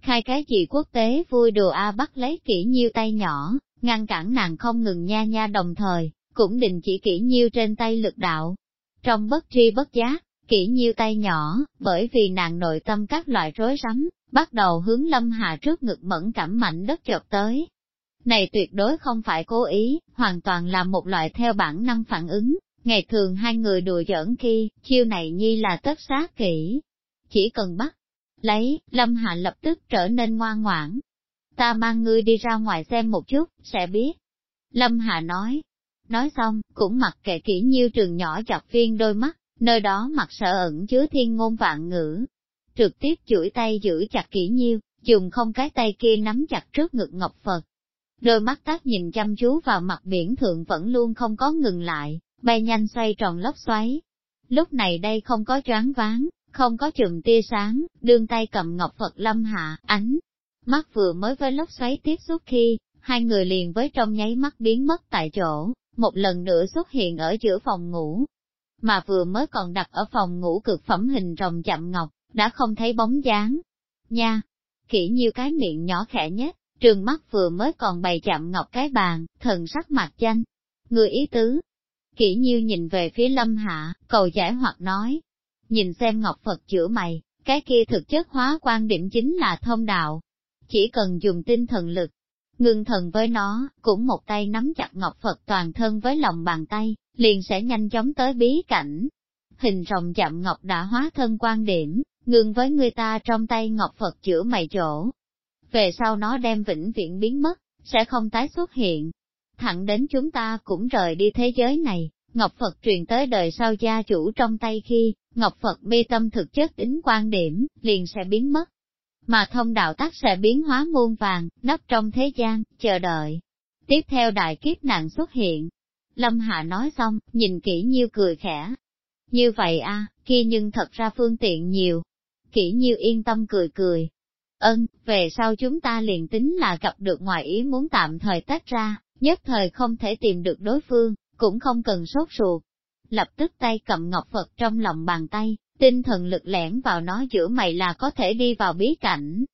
Khai cái gì quốc tế vui đùa A bắt lấy kỹ nhiêu tay nhỏ, ngăn cản nàng không ngừng nha nha đồng thời, cũng đình chỉ kỹ nhiêu trên tay lực đạo. Trong bất tri bất giác, kỹ nhiêu tay nhỏ, bởi vì nàng nội tâm các loại rối rắm, bắt đầu hướng lâm hà trước ngực mẫn cảm mạnh đất chợt tới. Này tuyệt đối không phải cố ý, hoàn toàn là một loại theo bản năng phản ứng, ngày thường hai người đùa giỡn khi chiêu này nhi là tất sát kỹ. Chỉ cần bắt, lấy, lâm hạ lập tức trở nên ngoan ngoãn. Ta mang ngươi đi ra ngoài xem một chút, sẽ biết. Lâm Hà nói, nói xong, cũng mặc kệ kỹ nhiêu trường nhỏ chọc viên đôi mắt, nơi đó mặt sợ ẩn chứa thiên ngôn vạn ngữ. Trực tiếp chuỗi tay giữ chặt kỹ nhiêu, dùng không cái tay kia nắm chặt trước ngực Ngọc Phật. Đôi mắt tác nhìn chăm chú vào mặt biển thượng vẫn luôn không có ngừng lại, bay nhanh xoay tròn lốc xoáy. Lúc này đây không có choáng váng, không có chùm tia sáng, đương tay cầm Ngọc Phật lâm hạ, ánh. Mắt vừa mới với lốc xoáy tiếp xúc khi, hai người liền với trong nháy mắt biến mất tại chỗ, một lần nữa xuất hiện ở giữa phòng ngủ, mà vừa mới còn đặt ở phòng ngủ cực phẩm hình rồng chậm ngọc, đã không thấy bóng dáng. Nha! Kỹ như cái miệng nhỏ khẽ nhất, trường mắt vừa mới còn bày chậm ngọc cái bàn, thần sắc mặt chanh. Người ý tứ. Kỹ như nhìn về phía lâm hạ, cầu giải hoặc nói. Nhìn xem ngọc Phật chữa mày, cái kia thực chất hóa quan điểm chính là thông đạo. Chỉ cần dùng tinh thần lực, ngưng thần với nó, cũng một tay nắm chặt Ngọc Phật toàn thân với lòng bàn tay, liền sẽ nhanh chóng tới bí cảnh. Hình rồng chạm Ngọc đã hóa thân quan điểm, ngưng với người ta trong tay Ngọc Phật chữa mày chỗ. Về sau nó đem vĩnh viễn biến mất, sẽ không tái xuất hiện. Thẳng đến chúng ta cũng rời đi thế giới này, Ngọc Phật truyền tới đời sau gia chủ trong tay khi, Ngọc Phật bi tâm thực chất tính quan điểm, liền sẽ biến mất mà thông đạo tắc sẽ biến hóa muôn vàng, nấp trong thế gian, chờ đợi. Tiếp theo đại kiếp nạn xuất hiện. Lâm Hạ nói xong, nhìn kỹ nhiêu cười khẽ. Như vậy a à, kia nhưng thật ra phương tiện nhiều. Kỹ nhiêu yên tâm cười cười. Ân, về sau chúng ta liền tính là gặp được ngoài ý muốn tạm thời tách ra, nhất thời không thể tìm được đối phương, cũng không cần sốt ruột. Lập tức tay cầm ngọc Phật trong lòng bàn tay, tinh thần lực lẻn vào nó giữa mày là có thể đi vào bí cảnh.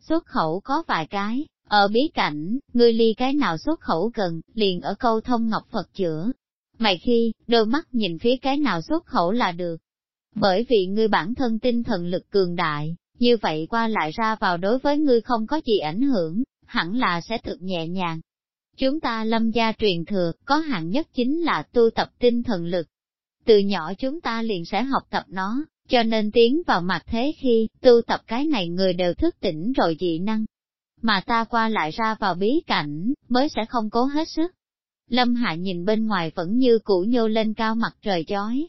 Xuất khẩu có vài cái, ở bí cảnh, ngươi ly cái nào xuất khẩu gần, liền ở câu thông ngọc Phật chữa. Mày khi, đôi mắt nhìn phía cái nào xuất khẩu là được. Bởi vì ngươi bản thân tinh thần lực cường đại, như vậy qua lại ra vào đối với ngươi không có gì ảnh hưởng, hẳn là sẽ thực nhẹ nhàng. Chúng ta lâm gia truyền thừa, có hạng nhất chính là tu tập tinh thần lực, từ nhỏ chúng ta liền sẽ học tập nó, cho nên tiến vào mặt thế khi tu tập cái này người đều thức tỉnh rồi dị năng. Mà ta qua lại ra vào bí cảnh, mới sẽ không cố hết sức. Lâm Hạ nhìn bên ngoài vẫn như cũ nhô lên cao mặt trời chói.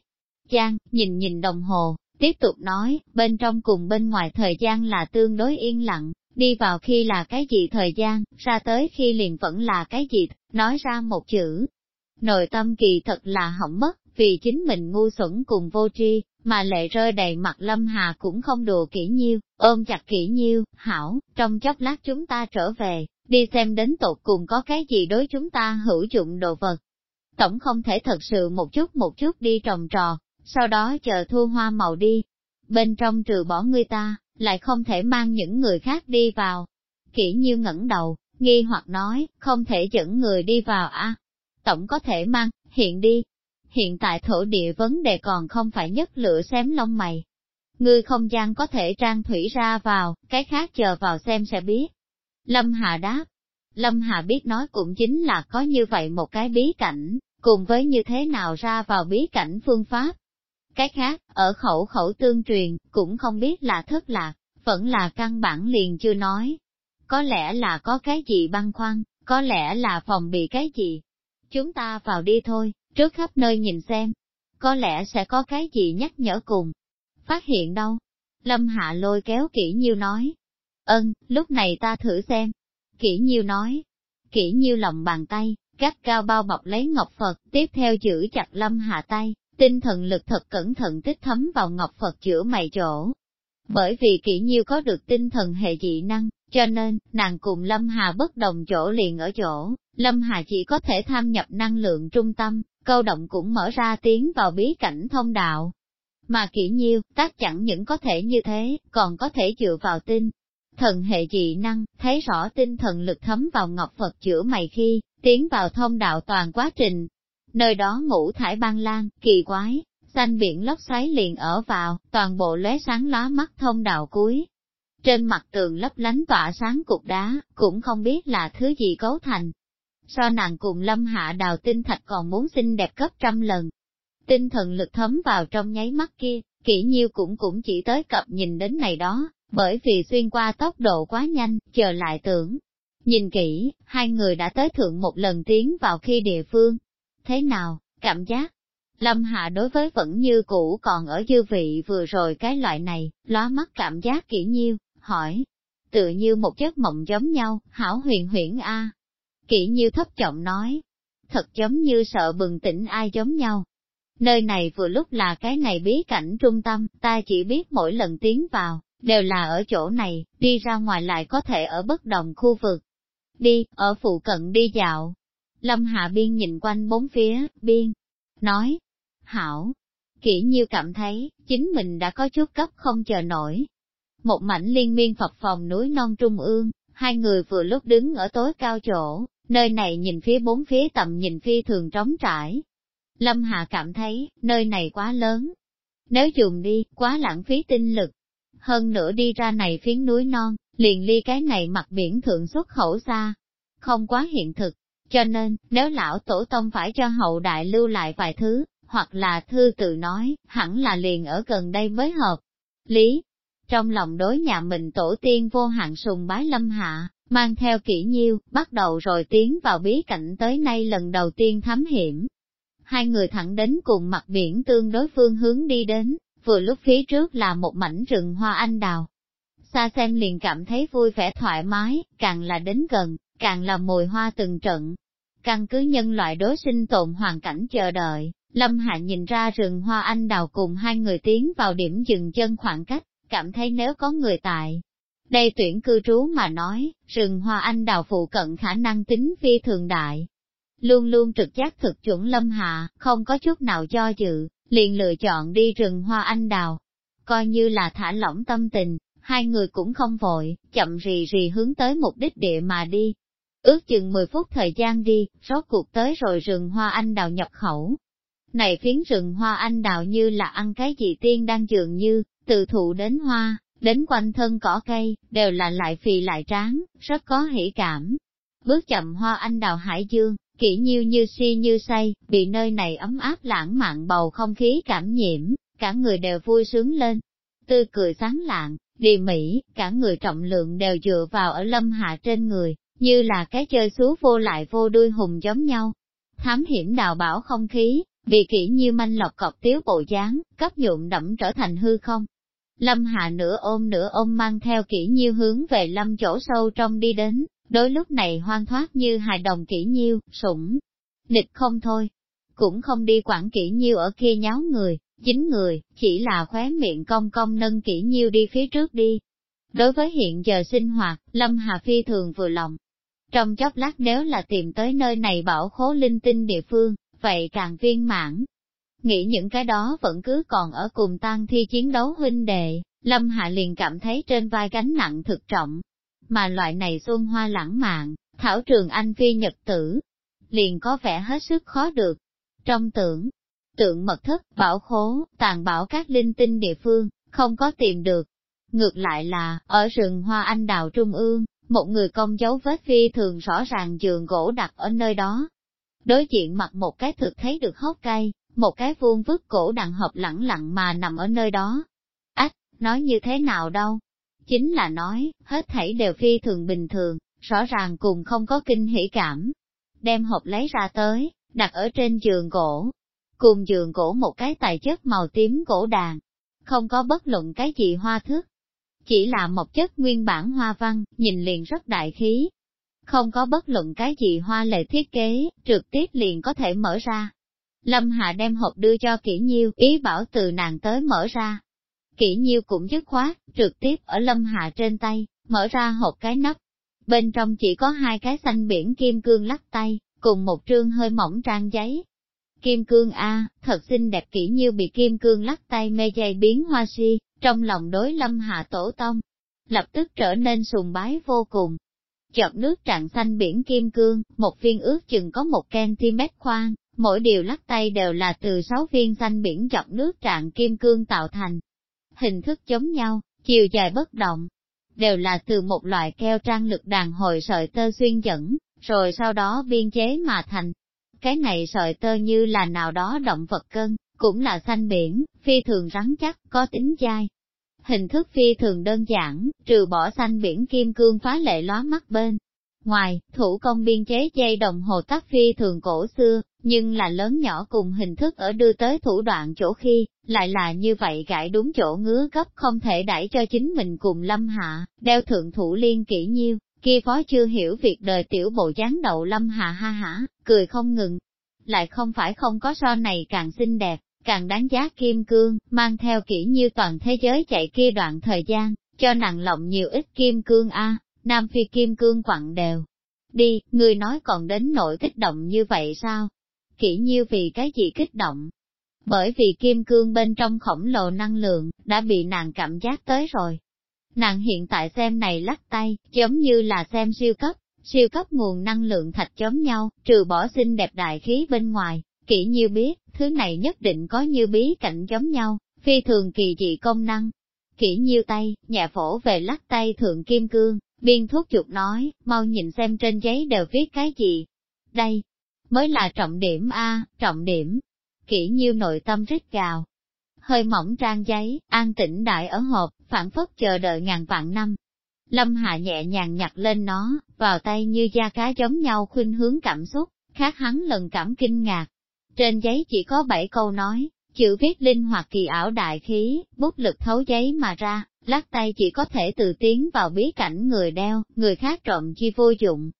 Giang, nhìn nhìn đồng hồ, tiếp tục nói, bên trong cùng bên ngoài thời gian là tương đối yên lặng, đi vào khi là cái gì thời gian, ra tới khi liền vẫn là cái gì, nói ra một chữ. Nội tâm kỳ thật là hỏng mất, vì chính mình ngu xuẩn cùng vô tri, mà lệ rơi đầy mặt lâm hà cũng không đùa kỹ nhiêu, ôm chặt kỹ nhiêu, hảo, trong chốc lát chúng ta trở về, đi xem đến tột cùng có cái gì đối chúng ta hữu dụng đồ vật. Tổng không thể thật sự một chút một chút đi trồng trò, sau đó chờ thu hoa màu đi. Bên trong trừ bỏ người ta, lại không thể mang những người khác đi vào. Kỹ nhiêu ngẩng đầu, nghi hoặc nói, không thể dẫn người đi vào a Tổng có thể mang, hiện đi, hiện tại thổ địa vấn đề còn không phải nhất lựa xém lông mày. Ngươi không gian có thể trang thủy ra vào, cái khác chờ vào xem sẽ biết. Lâm Hà đáp. Lâm Hà biết nói cũng chính là có như vậy một cái bí cảnh, cùng với như thế nào ra vào bí cảnh phương pháp. Cái khác, ở khẩu khẩu tương truyền, cũng không biết là thất lạc, vẫn là căn bản liền chưa nói. Có lẽ là có cái gì băn khoăn, có lẽ là phòng bị cái gì. Chúng ta vào đi thôi, trước khắp nơi nhìn xem. Có lẽ sẽ có cái gì nhắc nhở cùng. Phát hiện đâu? Lâm Hạ lôi kéo kỹ nhiêu nói. Ân, lúc này ta thử xem. Kỹ nhiêu nói. Kỹ nhiêu lòng bàn tay, gắt cao bao bọc lấy ngọc Phật, tiếp theo giữ chặt Lâm Hạ tay, tinh thần lực thật cẩn thận tích thấm vào ngọc Phật chữa mày chỗ. Bởi vì kỹ nhiêu có được tinh thần hệ dị năng, cho nên, nàng cùng Lâm Hà bất đồng chỗ liền ở chỗ, Lâm Hà chỉ có thể tham nhập năng lượng trung tâm, câu động cũng mở ra tiến vào bí cảnh thông đạo. Mà kỹ nhiêu, tác chẳng những có thể như thế, còn có thể dựa vào tinh. Thần hệ dị năng, thấy rõ tinh thần lực thấm vào ngọc Phật chữa mày khi, tiến vào thông đạo toàn quá trình. Nơi đó ngũ thải ban lan, kỳ quái, xanh biển lốc xoáy liền ở vào, toàn bộ lóe sáng lóa mắt thông đạo cuối, trên mặt tường lấp lánh tỏa sáng cục đá, cũng không biết là thứ gì cấu thành. So nàng cùng lâm hạ đào tinh thạch còn muốn xinh đẹp gấp trăm lần. Tinh thần lực thấm vào trong nháy mắt kia, kỹ nhiêu cũng cũng chỉ tới cập nhìn đến này đó, bởi vì xuyên qua tốc độ quá nhanh, chờ lại tưởng. Nhìn kỹ, hai người đã tới thượng một lần tiến vào khi địa phương. Thế nào, cảm giác? Lâm Hạ đối với vẫn như cũ còn ở dư vị vừa rồi cái loại này, lóa mắt cảm giác kỹ nhiêu, hỏi. Tự như một giấc mộng giống nhau, hảo huyền huyển a. Kỹ như thấp trọng nói. Thật giống như sợ bừng tỉnh ai giống nhau. Nơi này vừa lúc là cái này bí cảnh trung tâm, ta chỉ biết mỗi lần tiến vào, đều là ở chỗ này, đi ra ngoài lại có thể ở bất đồng khu vực. Đi, ở phụ cận đi dạo. Lâm Hạ Biên nhìn quanh bốn phía, Biên, nói, hảo, kỹ nhiêu cảm thấy, chính mình đã có chút cấp không chờ nổi, một mảnh liên miên phập phòng núi non trung ương, hai người vừa lúc đứng ở tối cao chỗ, nơi này nhìn phía bốn phía tầm nhìn phi thường trống trải. Lâm Hà cảm thấy, nơi này quá lớn. Nếu dùng đi, quá lãng phí tinh lực. Hơn nữa đi ra này phiến núi non, liền ly cái này mặt biển thượng xuất khẩu xa. Không quá hiện thực. Cho nên, nếu lão tổ tông phải cho hậu đại lưu lại vài thứ, hoặc là thư tự nói, hẳn là liền ở gần đây mới hợp. Lý, trong lòng đối nhà mình tổ tiên vô hạn sùng bái lâm hạ, mang theo kỹ nhiêu, bắt đầu rồi tiến vào bí cảnh tới nay lần đầu tiên thám hiểm. Hai người thẳng đến cùng mặt biển tương đối phương hướng đi đến, vừa lúc phía trước là một mảnh rừng hoa anh đào. Xa xem liền cảm thấy vui vẻ thoải mái, càng là đến gần, càng là mùi hoa từng trận. Căn cứ nhân loại đối sinh tồn hoàn cảnh chờ đợi, Lâm Hạ nhìn ra rừng hoa anh đào cùng hai người tiến vào điểm dừng chân khoảng cách, cảm thấy nếu có người tại. Đây tuyển cư trú mà nói, rừng hoa anh đào phụ cận khả năng tính phi thường đại. Luôn luôn trực giác thực chuẩn lâm hạ, không có chút nào do dự, liền lựa chọn đi rừng hoa anh đào. Coi như là thả lỏng tâm tình, hai người cũng không vội, chậm rì rì hướng tới mục đích địa mà đi. Ước chừng 10 phút thời gian đi, rốt cuộc tới rồi rừng hoa anh đào nhập khẩu. Này phiến rừng hoa anh đào như là ăn cái gì tiên đang dường như, từ thụ đến hoa, đến quanh thân cỏ cây, đều là lại phì lại tráng, rất có hỷ cảm. Bước chậm hoa anh đào hải dương, kỹ nhiêu như si như say, bị nơi này ấm áp lãng mạn bầu không khí cảm nhiễm, cả người đều vui sướng lên. Tươi cười sáng lạng, đi mỹ, cả người trọng lượng đều dựa vào ở lâm hạ trên người, như là cái chơi xú vô lại vô đuôi hùng giống nhau. Thám hiểm đào bảo không khí, vì kỹ như manh lọc cọc tiếu bộ dáng, cấp nhuộm đẫm trở thành hư không, Lâm Hạ nửa ôm nửa ôm mang theo kỹ nhiêu hướng về lâm chỗ sâu trong đi đến, đối lúc này hoang thoát như hài đồng kỹ nhiêu, sủng, địch không thôi. Cũng không đi quản kỹ nhiêu ở kia nháo người, chính người, chỉ là khóe miệng cong cong nâng kỹ nhiêu đi phía trước đi. Đối với hiện giờ sinh hoạt, Lâm Hà Phi thường vừa lòng. Trong chốc lát nếu là tìm tới nơi này bảo khố linh tinh địa phương, vậy càng viên mãn, Nghĩ những cái đó vẫn cứ còn ở cùng tang thi chiến đấu huynh đệ, Lâm Hạ liền cảm thấy trên vai gánh nặng thực trọng. Mà loại này xuân hoa lãng mạn, thảo trường anh phi nhật tử, liền có vẻ hết sức khó được. Trong tưởng, tượng mật thất, bảo khố, tàn bảo các linh tinh địa phương, không có tìm được. Ngược lại là, ở rừng hoa anh đào trung ương, một người công dấu vết phi thường rõ ràng giường gỗ đặt ở nơi đó. Đối diện mặt một cái thực thấy được hốc cây, một cái vuông vứt cổ đặng hộp lẳng lặng mà nằm ở nơi đó. Ách, nói như thế nào đâu? Chính là nói, hết thảy đều phi thường bình thường, rõ ràng cùng không có kinh hỉ cảm. Đem hộp lấy ra tới, đặt ở trên giường gỗ. Cùng giường gỗ một cái tài chất màu tím gỗ đàn. Không có bất luận cái gì hoa thước. Chỉ là một chất nguyên bản hoa văn, nhìn liền rất đại khí. Không có bất luận cái gì hoa lệ thiết kế, trực tiếp liền có thể mở ra. Lâm Hạ đem hộp đưa cho Kỷ Nhiêu, ý bảo từ nàng tới mở ra. Kỷ Nhiêu cũng dứt khoát, trực tiếp ở Lâm Hạ trên tay, mở ra hộp cái nắp. Bên trong chỉ có hai cái xanh biển kim cương lắc tay, cùng một trương hơi mỏng trang giấy. Kim cương A, thật xinh đẹp kỹ nhiêu bị kim cương lắc tay mê dày biến hoa si, trong lòng đối lâm hạ tổ tông, lập tức trở nên sùng bái vô cùng. Chọt nước trạng xanh biển kim cương, một viên ước chừng có một cm khoan, mỗi điều lắc tay đều là từ sáu viên xanh biển chọc nước trạng kim cương tạo thành. Hình thức giống nhau, chiều dài bất động, đều là từ một loại keo trang lực đàn hồi sợi tơ xuyên dẫn, rồi sau đó biên chế mà thành. Cái này sợi tơ như là nào đó động vật cân, cũng là xanh biển, phi thường rắn chắc, có tính dai. Hình thức phi thường đơn giản, trừ bỏ xanh biển kim cương phá lệ lóa mắt bên. Ngoài, thủ công biên chế dây đồng hồ tắt phi thường cổ xưa, nhưng là lớn nhỏ cùng hình thức ở đưa tới thủ đoạn chỗ khi, lại là như vậy gãi đúng chỗ ngứa gấp không thể đẩy cho chính mình cùng lâm hạ, đeo thượng thủ liên kỹ nhiêu, Kia phó chưa hiểu việc đời tiểu bộ dáng đậu lâm hạ ha hả, cười không ngừng. Lại không phải không có so này càng xinh đẹp, càng đáng giá kim cương, mang theo kỹ nhiêu toàn thế giới chạy kia đoạn thời gian, cho nặng lòng nhiều ít kim cương a Nam Phi kim cương quặng đều. Đi, người nói còn đến nỗi kích động như vậy sao? Kỹ nhiêu vì cái gì kích động? Bởi vì kim cương bên trong khổng lồ năng lượng, đã bị nàng cảm giác tới rồi. Nàng hiện tại xem này lắc tay, giống như là xem siêu cấp, siêu cấp nguồn năng lượng thạch giống nhau, trừ bỏ xinh đẹp đại khí bên ngoài, kỹ như biết, thứ này nhất định có như bí cảnh giống nhau, phi thường kỳ dị công năng. Kỹ nhiêu tay, nhà phổ về lắc tay thượng kim cương, biên thuốc chuột nói, mau nhìn xem trên giấy đều viết cái gì. Đây, mới là trọng điểm A, trọng điểm. Kỹ nhiêu nội tâm rít gào, hơi mỏng trang giấy, an tĩnh đại ở hộp, phản phất chờ đợi ngàn vạn năm. Lâm Hạ nhẹ nhàng nhặt lên nó, vào tay như da cá giống nhau khuynh hướng cảm xúc, khác hắn lần cảm kinh ngạc. Trên giấy chỉ có bảy câu nói, chữ viết linh hoạt kỳ ảo đại khí, bút lực thấu giấy mà ra, lát tay chỉ có thể từ tiến vào bí cảnh người đeo, người khác trộm chi vô dụng.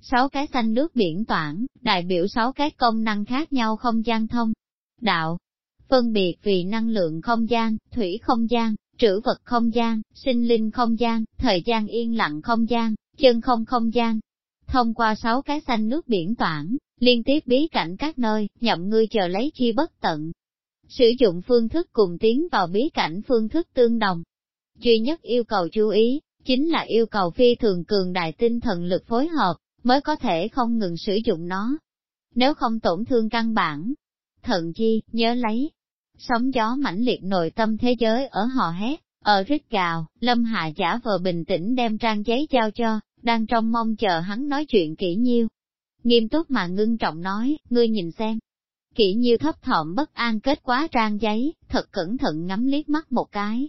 Sáu cái xanh nước biển toản, đại biểu sáu cái công năng khác nhau không gian thông. Đạo, phân biệt vì năng lượng không gian, thủy không gian, trữ vật không gian, sinh linh không gian, thời gian yên lặng không gian, chân không không gian. Thông qua sáu cái xanh nước biển toản, liên tiếp bí cảnh các nơi, nhậm ngươi chờ lấy chi bất tận. Sử dụng phương thức cùng tiến vào bí cảnh phương thức tương đồng. Duy nhất yêu cầu chú ý, chính là yêu cầu phi thường cường đại tinh thần lực phối hợp, mới có thể không ngừng sử dụng nó. Nếu không tổn thương căn bản, thận chi, nhớ lấy, sóng gió mãnh liệt nội tâm thế giới ở hò hét, ở rít gào, Lâm Hạ giả vờ bình tĩnh đem trang giấy giao cho, đang trong mong chờ hắn nói chuyện kỹ nhiêu. Nghiêm túc mà ngưng trọng nói, ngươi nhìn xem. Kỹ nhiêu thấp thỏm bất an kết quá trang giấy, thật cẩn thận ngắm liếc mắt một cái.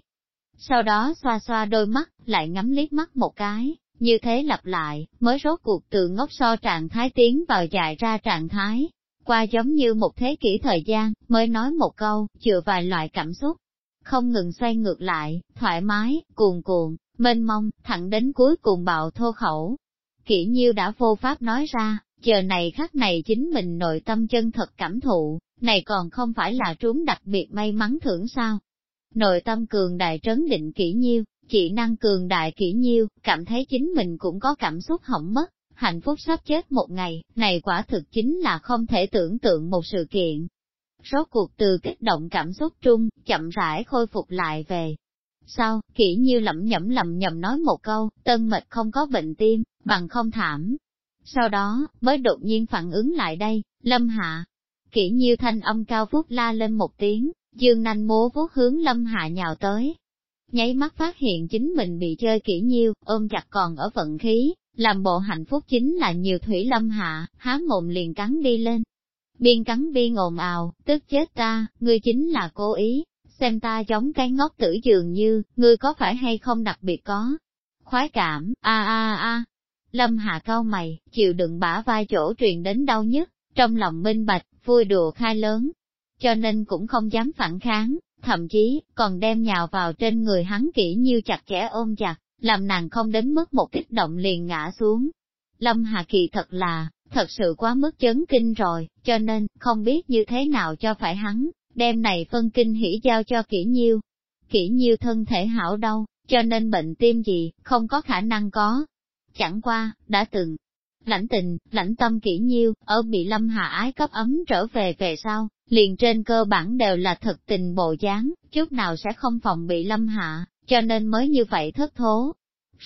Sau đó xoa xoa đôi mắt, lại ngắm liếc mắt một cái, như thế lặp lại, mới rốt cuộc từ ngốc so trạng thái tiến vào dài ra trạng thái, qua giống như một thế kỷ thời gian, mới nói một câu, chừa vài loại cảm xúc. Không ngừng xoay ngược lại, thoải mái, cuồn cuộn, mênh mông, thẳng đến cuối cùng bạo thô khẩu. Kỷ nhiêu đã vô pháp nói ra, chờ này khắc này chính mình nội tâm chân thật cảm thụ, này còn không phải là trúng đặc biệt may mắn thưởng sao. Nội tâm cường đại trấn định kỹ nhiêu, chỉ năng cường đại kỹ nhiêu, cảm thấy chính mình cũng có cảm xúc hỏng mất, hạnh phúc sắp chết một ngày, này quả thực chính là không thể tưởng tượng một sự kiện. Rốt cuộc từ kích động cảm xúc trung, chậm rãi khôi phục lại về. Sau, kỹ nhiêu lẩm nhẩm lầm nhầm nói một câu, tân mệt không có bệnh tim, bằng không thảm. Sau đó, mới đột nhiên phản ứng lại đây, lâm hạ. Kỹ nhiêu thanh âm cao phút la lên một tiếng, dương nanh múa vuốt hướng lâm hạ nhào tới, nháy mắt phát hiện chính mình bị chơi kỹ nhiêu, ôm chặt còn ở vận khí, làm bộ hạnh phúc chính là nhiều thủy lâm hạ, há mồm liền cắn đi lên. Biên cắn biên ồn ào, tức chết ta, ngươi chính là cố ý, xem ta giống cái ngốc tử dường như, ngươi có phải hay không đặc biệt có. Khoái cảm, a a a, lâm hạ cao mày, chịu đựng bả vai chỗ truyền đến đau nhất, trong lòng minh bạch, vui đùa khai lớn, cho nên cũng không dám phản kháng, thậm chí, còn đem nhào vào trên người hắn kỹ như chặt chẽ ôm chặt, làm nàng không đến mức một kích động liền ngã xuống. Lâm Hà Kỳ thật là, thật sự quá mức chấn kinh rồi, cho nên, không biết như thế nào cho phải hắn, đem này phân kinh hỉ giao cho kỹ nhiêu. Kỹ nhiêu thân thể hảo đâu, cho nên bệnh tim gì, không có khả năng có. Chẳng qua, đã từng, lãnh tình, lãnh tâm kỹ nhiêu, ở bị lâm Hà ái cấp ấm trở về về sau, liền trên cơ bản đều là thật tình bộ dáng, chút nào sẽ không phòng bị lâm hạ, cho nên mới như vậy thất thố.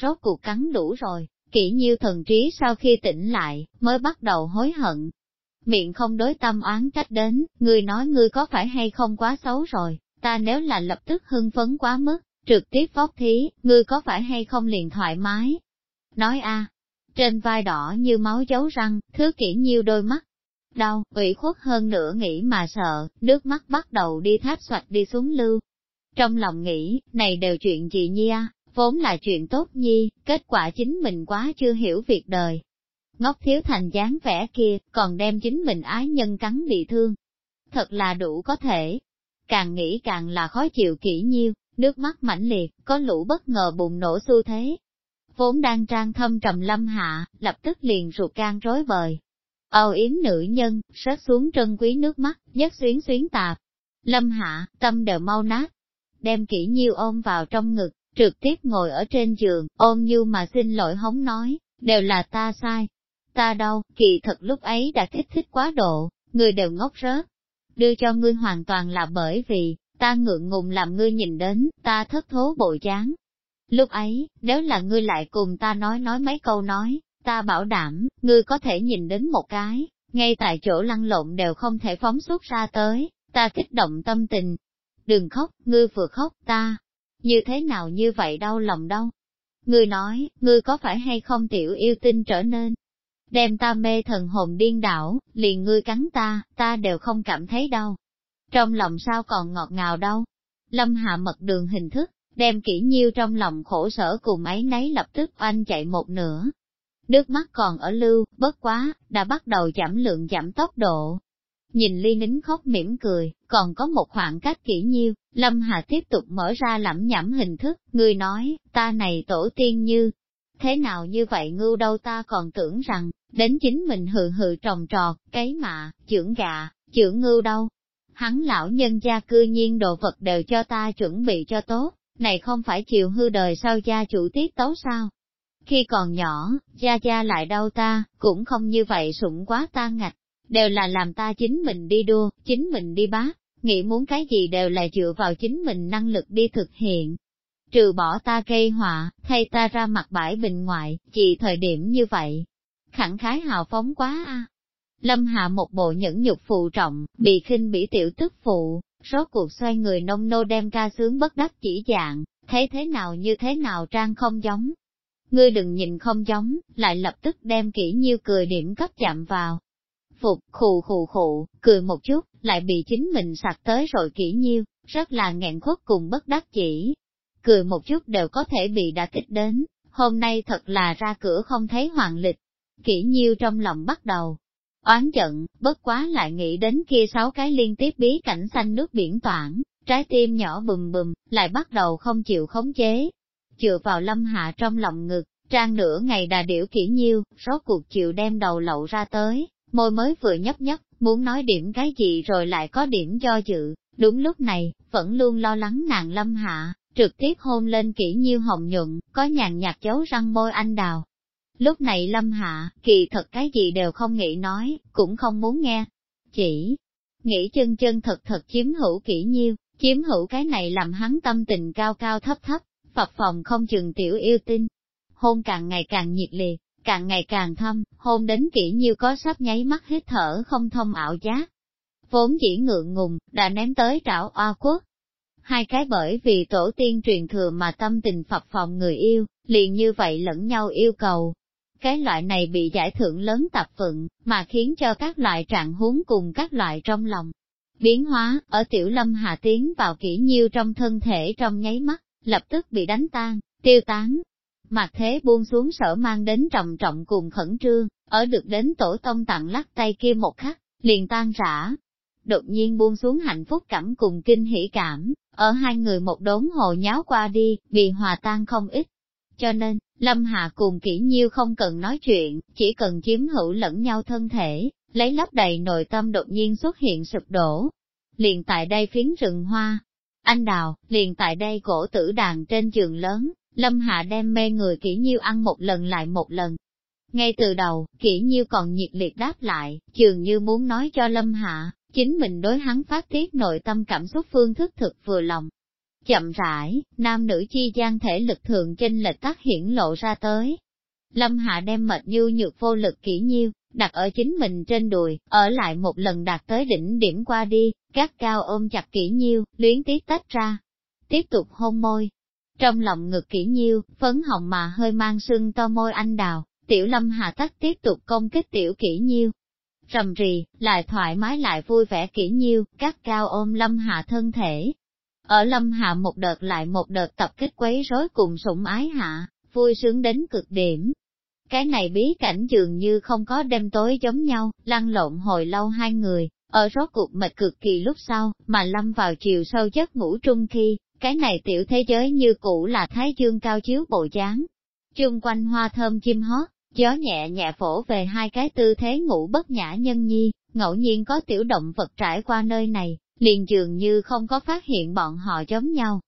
Rốt cuộc cắn đủ rồi, kỹ nhiêu thần trí sau khi tỉnh lại, mới bắt đầu hối hận. Miệng không đối tâm oán trách đến, người nói ngươi có phải hay không quá xấu rồi, ta nếu là lập tức hưng phấn quá mức, trực tiếp phóc thí, ngươi có phải hay không liền thoải mái. Nói a trên vai đỏ như máu dấu răng, thứ kỹ nhiêu đôi mắt. Đau, ủy khuất hơn nữa nghĩ mà sợ, nước mắt bắt đầu đi tháp xoạch đi xuống lưu. Trong lòng nghĩ, này đều chuyện gì nhi à, vốn là chuyện tốt nhi, kết quả chính mình quá chưa hiểu việc đời. Ngốc thiếu thành dáng vẻ kia, còn đem chính mình ái nhân cắn bị thương. Thật là đủ có thể. Càng nghĩ càng là khó chịu kỹ nhiêu, nước mắt mãnh liệt, có lũ bất ngờ bùng nổ xu thế, vốn đang trang thâm trầm lâm hạ, lập tức liền ruột gan rối bời. Âu yếm nữ nhân, rớt xuống trân quý nước mắt, nhất xuyến xuyến tạp. Lâm hạ, tâm đều mau nát. Đem kỹ nhiêu ôm vào trong ngực, trực tiếp ngồi ở trên giường, ôm như mà xin lỗi hống nói, đều là ta sai. Ta đâu, kỳ thật lúc ấy đã kích thích quá độ, người đều ngốc rớt. Đưa cho ngươi hoàn toàn là bởi vì, ta ngượng ngùng làm ngươi nhìn đến, ta thất thố bộ dáng, Lúc ấy, nếu là ngươi lại cùng ta nói nói mấy câu nói, ta bảo đảm, ngươi có thể nhìn đến một cái, ngay tại chỗ lăn lộn đều không thể phóng xuất ra tới, ta kích động tâm tình. Đừng khóc, ngươi vừa khóc ta, như thế nào như vậy đau lòng đâu. Ngươi nói, ngươi có phải hay không tiểu yêu tinh trở nên, đem ta mê thần hồn điên đảo, liền ngươi cắn ta, ta đều không cảm thấy đau. Trong lòng sao còn ngọt ngào đâu. Lâm hạ mật đường hình thức, đem kỹ nhiêu trong lòng khổ sở cùng ấy nấy lập tức oanh chạy một nửa. Nước mắt còn ở lưu, bất quá, đã bắt đầu giảm lượng giảm tốc độ. Nhìn ly nín khóc mỉm cười, còn có một khoảng cách kỹ nhiêu, Lâm Hà tiếp tục mở ra lẩm nhẩm hình thức, người nói, ta này tổ tiên như, thế nào như vậy ngưu đâu ta còn tưởng rằng, đến chính mình hừ hừ trồng trọt, cấy mạ, trưởng gà, trưởng ngưu đâu. Hắn lão nhân gia cư nhiên đồ vật đều cho ta chuẩn bị cho tốt, này không phải chiều hư đời sau gia chủ tiết tấu sao? Khi còn nhỏ, gia gia lại đau ta, cũng không như vậy sủng quá ta ngạch, đều là làm ta chính mình đi đua, chính mình đi bá, nghĩ muốn cái gì đều là dựa vào chính mình năng lực đi thực hiện. Trừ bỏ ta gây họa, thay ta ra mặt bãi bình ngoại, chỉ thời điểm như vậy. Khẳng khái hào phóng quá a. Lâm hạ một bộ nhẫn nhục phụ trọng, bị khinh bỉ tiểu tức phụ, rốt cuộc xoay người nông nô đem ca sướng bất đắc chỉ dạng, thấy thế nào như thế nào trang không giống. Ngươi đừng nhìn không giống, lại lập tức đem kỹ nhiêu cười điểm cấp chạm vào. Phục, khù khù khụ, cười một chút, lại bị chính mình sặc tới rồi kỹ nhiêu, rất là nghẹn khuất cùng bất đắc chỉ. Cười một chút đều có thể bị đã kích đến, hôm nay thật là ra cửa không thấy hoàng lịch. Kỹ nhiêu trong lòng bắt đầu, Oán giận, bất quá lại nghĩ đến kia sáu cái liên tiếp bí cảnh xanh nước biển toảng, trái tim nhỏ bùm bùm, lại bắt đầu không chịu khống chế. Chừa vào lâm hạ trong lòng ngực, trang nửa ngày đà điểu kỹ nhiêu, rốt cuộc chịu đem đầu lậu ra tới, môi mới vừa nhấp nhấp, muốn nói điểm cái gì rồi lại có điểm do dự. Đúng lúc này, vẫn luôn lo lắng nàng lâm hạ, trực tiếp hôn lên kỹ nhiêu hồng nhuận, có nhàn nhạt dấu răng môi anh đào, Lúc này lâm hạ, kỳ thật cái gì đều không nghĩ nói, cũng không muốn nghe. Chỉ nghĩ chân chân thật thật chiếm hữu kỹ nhiêu, chiếm hữu cái này làm hắn tâm tình cao cao thấp thấp, phập phòng không chừng tiểu yêu tinh. Hôn càng ngày càng nhiệt liệt, càng ngày càng thâm, hôn đến kỹ nhiêu có sắp nháy mắt hít thở không thông ảo giác. Vốn chỉ ngượng ngùng, đã ném tới trảo oa quốc. hai cái bởi vì tổ tiên truyền thừa mà tâm tình phập phòng người yêu, liền như vậy lẫn nhau yêu cầu. Cái loại này bị giải thưởng lớn tập phận, mà khiến cho các loại trạng huống cùng các loại trong lòng. Biến hóa, ở tiểu lâm hạ tiến vào kỹ nhiêu trong thân thể trong nháy mắt, lập tức bị đánh tan, tiêu tán. Mặt thế buông xuống sở mang đến trọng trọng cùng khẩn trương, ở được đến tổ tông tặng lắc tay kia một khắc, liền tan rã. Đột nhiên buông xuống hạnh phúc cảm cùng kinh hỉ cảm, ở hai người một đốn hồ nháo qua đi, bị hòa tan không ít. Cho nên, Lâm Hạ cùng kỹ nhiêu không cần nói chuyện, chỉ cần chiếm hữu lẫn nhau thân thể, lấy lấp đầy nội tâm đột nhiên xuất hiện sụp đổ. Liền tại đây phiến rừng hoa, anh đào, liền tại đây cổ tử đàn trên giường lớn, Lâm Hạ đem mê người kỹ nhiêu ăn một lần lại một lần. Ngay từ đầu, kỹ nhiêu còn nhiệt liệt đáp lại, dường như muốn nói cho Lâm Hạ, chính mình đối hắn phát tiết nội tâm cảm xúc phương thức thực vừa lòng. Chậm rãi, nam nữ chi gian thể lực thường chênh lệch tác hiển lộ ra tới. Lâm Hạ đem mệt như nhược vô lực kỹ nhiêu, đặt ở chính mình trên đùi, ở lại một lần đạt tới đỉnh điểm qua đi, gắt cao ôm chặt kỹ nhiêu, luyến tiếc tách ra. Tiếp tục hôn môi. Trong lòng ngực kỹ nhiêu, phấn hồng mà hơi mang sưng to môi anh đào, tiểu lâm hạ tắc tiếp tục công kích tiểu kỹ nhiêu, rầm rì, lại thoải mái lại vui vẻ kỹ nhiêu, các cao ôm lâm hạ thân thể. Ở lâm hạ một đợt lại một đợt tập kích quấy rối cùng sủng ái hạ, vui sướng đến cực điểm. Cái này bí cảnh dường như không có đêm tối giống nhau, lăn lộn hồi lâu hai người, ở rốt cuộc mệt cực kỳ lúc sau, mà lâm vào chiều sâu giấc ngủ trung khi, cái này tiểu thế giới như cũ là thái dương cao chiếu bộ dáng. Chung quanh hoa thơm chim hót, Gió nhẹ nhẹ phổ về hai cái tư thế ngủ bất nhã nhân nhi, ngẫu nhiên có tiểu động vật trải qua nơi này, liền dường như không có phát hiện bọn họ giống nhau.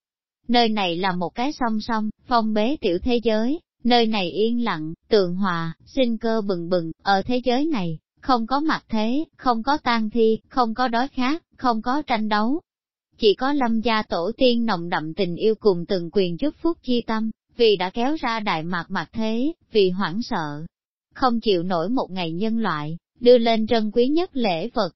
Nơi này là một cái song song, phong bế tiểu thế giới, nơi này yên lặng, tường hòa, sinh cơ bừng bừng, ở thế giới này, không có mặt thế, không có tan thi, không có đói khát, không có tranh đấu. Chỉ có lâm gia tổ tiên nồng đậm tình yêu cùng từng quyền chúc phúc chi tâm, vì đã kéo ra đại mạc mặt thế, vì hoảng sợ, không chịu nổi một ngày nhân loại, đưa lên trân quý nhất lễ vật.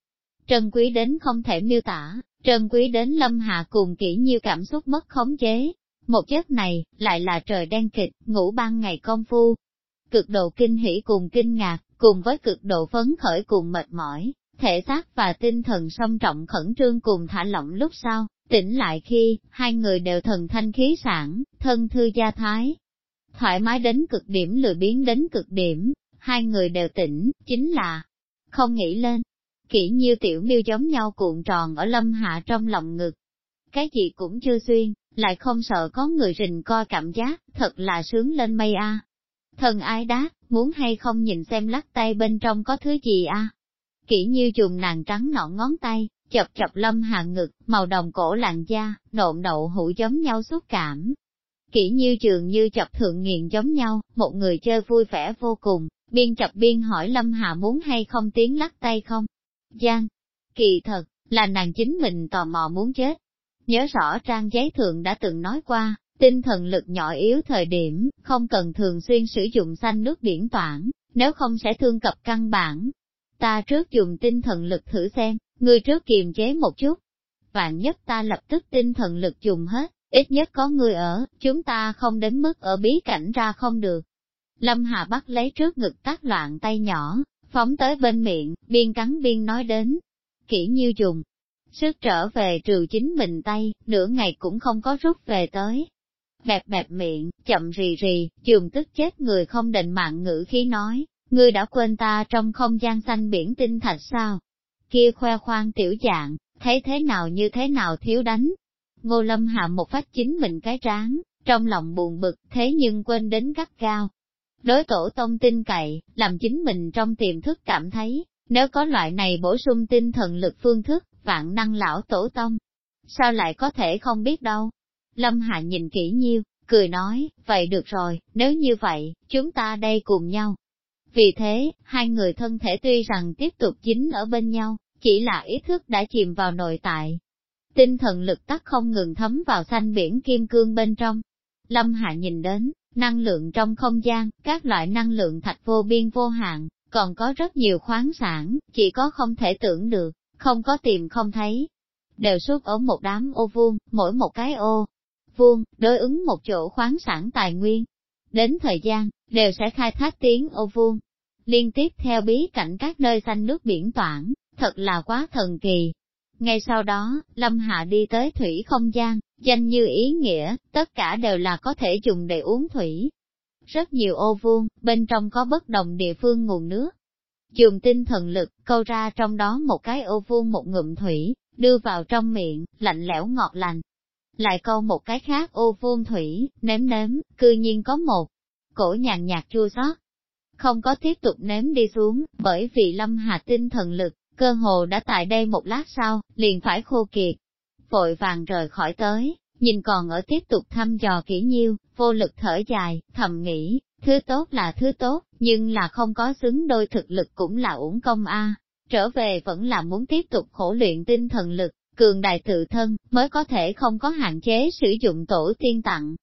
Trân quý đến không thể miêu tả, trân quý đến lâm hạ cùng kỹ nhiêu cảm xúc mất khống chế. Một giấc này, lại là trời đen kịch, ngủ ban ngày công phu. Cực độ kinh hỉ cùng kinh ngạc, cùng với cực độ phấn khởi cùng mệt mỏi, thể xác và tinh thần song trọng khẩn trương cùng thả lỏng lúc sau, Tỉnh lại khi, hai người đều thần thanh khí sản, thân thư gia thái. Thoải mái đến cực điểm lười biến đến cực điểm, hai người đều tỉnh, chính là không nghĩ lên. Kỹ như tiểu miêu giống nhau cuộn tròn ở lâm hạ trong lòng ngực. Cái gì cũng chưa xuyên, lại không sợ có người rình coi cảm giác, thật là sướng lên mây a. Thần ai đá, muốn hay không nhìn xem lắc tay bên trong có thứ gì a? Kỹ như dùng nàng trắng nọn ngón tay, chập chập lâm hạ ngực, màu đồng cổ làn da, nộn đậu hũ giống nhau xúc cảm. Kỹ như trường như chập thượng nghiền giống nhau, một người chơi vui vẻ vô cùng, biên chập biên hỏi lâm hạ muốn hay không tiếng lắc tay không. Giang, kỳ thật, là nàng chính mình tò mò muốn chết. Nhớ rõ trang giấy thượng đã từng nói qua, tinh thần lực nhỏ yếu thời điểm, không cần thường xuyên sử dụng xanh nước điển toản, nếu không sẽ thương cập căn bản. Ta trước dùng tinh thần lực thử xem, người trước kiềm chế một chút. Vạn nhất ta lập tức tinh thần lực dùng hết, ít nhất có người ở, chúng ta không đến mức ở bí cảnh ra không được. Lâm Hà bắt lấy trước ngực tác loạn tay nhỏ, phóng tới bên miệng, biên cắn biên nói đến. Kỹ nhiêu dùng. Sức trở về trừ chính mình tay, nửa ngày cũng không có rút về tới. Bẹp bẹp miệng, chậm rì rì, trường tức chết người không định mạng ngữ khí nói, ngươi đã quên ta trong không gian xanh biển tinh thạch sao? kia khoe khoang tiểu dạng, thấy thế nào như thế nào thiếu đánh. Ngô Lâm hạ một phát chính mình cái tráng, trong lòng buồn bực, thế nhưng quên đến gắt cao. Đối tổ tông tin cậy, làm chính mình trong tiềm thức cảm thấy, nếu có loại này bổ sung tinh thần lực phương thức, vạn năng lão tổ tông, sao lại có thể không biết đâu. Lâm Hạ nhìn kỹ nhiêu, cười nói, vậy được rồi, nếu như vậy, chúng ta đây cùng nhau. Vì thế, hai người thân thể tuy rằng tiếp tục dính ở bên nhau, chỉ là ý thức đã chìm vào nội tại. Tinh thần lực tắc không ngừng thấm vào xanh biển kim cương bên trong. Lâm Hạ nhìn đến, năng lượng trong không gian, các loại năng lượng thạch vô biên vô hạn, còn có rất nhiều khoáng sản, chỉ có không thể tưởng được, không có tìm không thấy. đều suốt ở một đám ô vuông, mỗi một cái ô vuông, đối ứng một chỗ khoáng sản tài nguyên. Đến thời gian, đều sẽ khai thác tiếng ô vuông. Liên tiếp theo bí cảnh các nơi xanh nước biển toảng, thật là quá thần kỳ. Ngay sau đó, Lâm Hạ đi tới thủy không gian, danh như ý nghĩa, tất cả đều là có thể dùng để uống thủy. Rất nhiều ô vuông, bên trong có bất đồng địa phương nguồn nước. Dùng tinh thần lực, câu ra trong đó một cái ô vuông một ngụm thủy, đưa vào trong miệng, lạnh lẽo ngọt lành. Lại câu một cái khác ô vuông thủy, nếm nếm, cư nhiên có một cổ nhàn nhạt chua xót. Không có tiếp tục nếm đi xuống, bởi vì lâm hà tinh thần lực, cơ hồ đã tại đây một lát sau, liền phải khô kiệt. Vội vàng rời khỏi tới, nhìn còn ở tiếp tục thăm dò kỹ nhiêu, vô lực thở dài, thầm nghĩ, thứ tốt là thứ tốt, nhưng là không có xứng đôi thực lực cũng là uổng công a. Trở về vẫn là muốn tiếp tục khổ luyện tinh thần lực, cường đại tự thân, mới có thể không có hạn chế sử dụng tổ tiên tặng.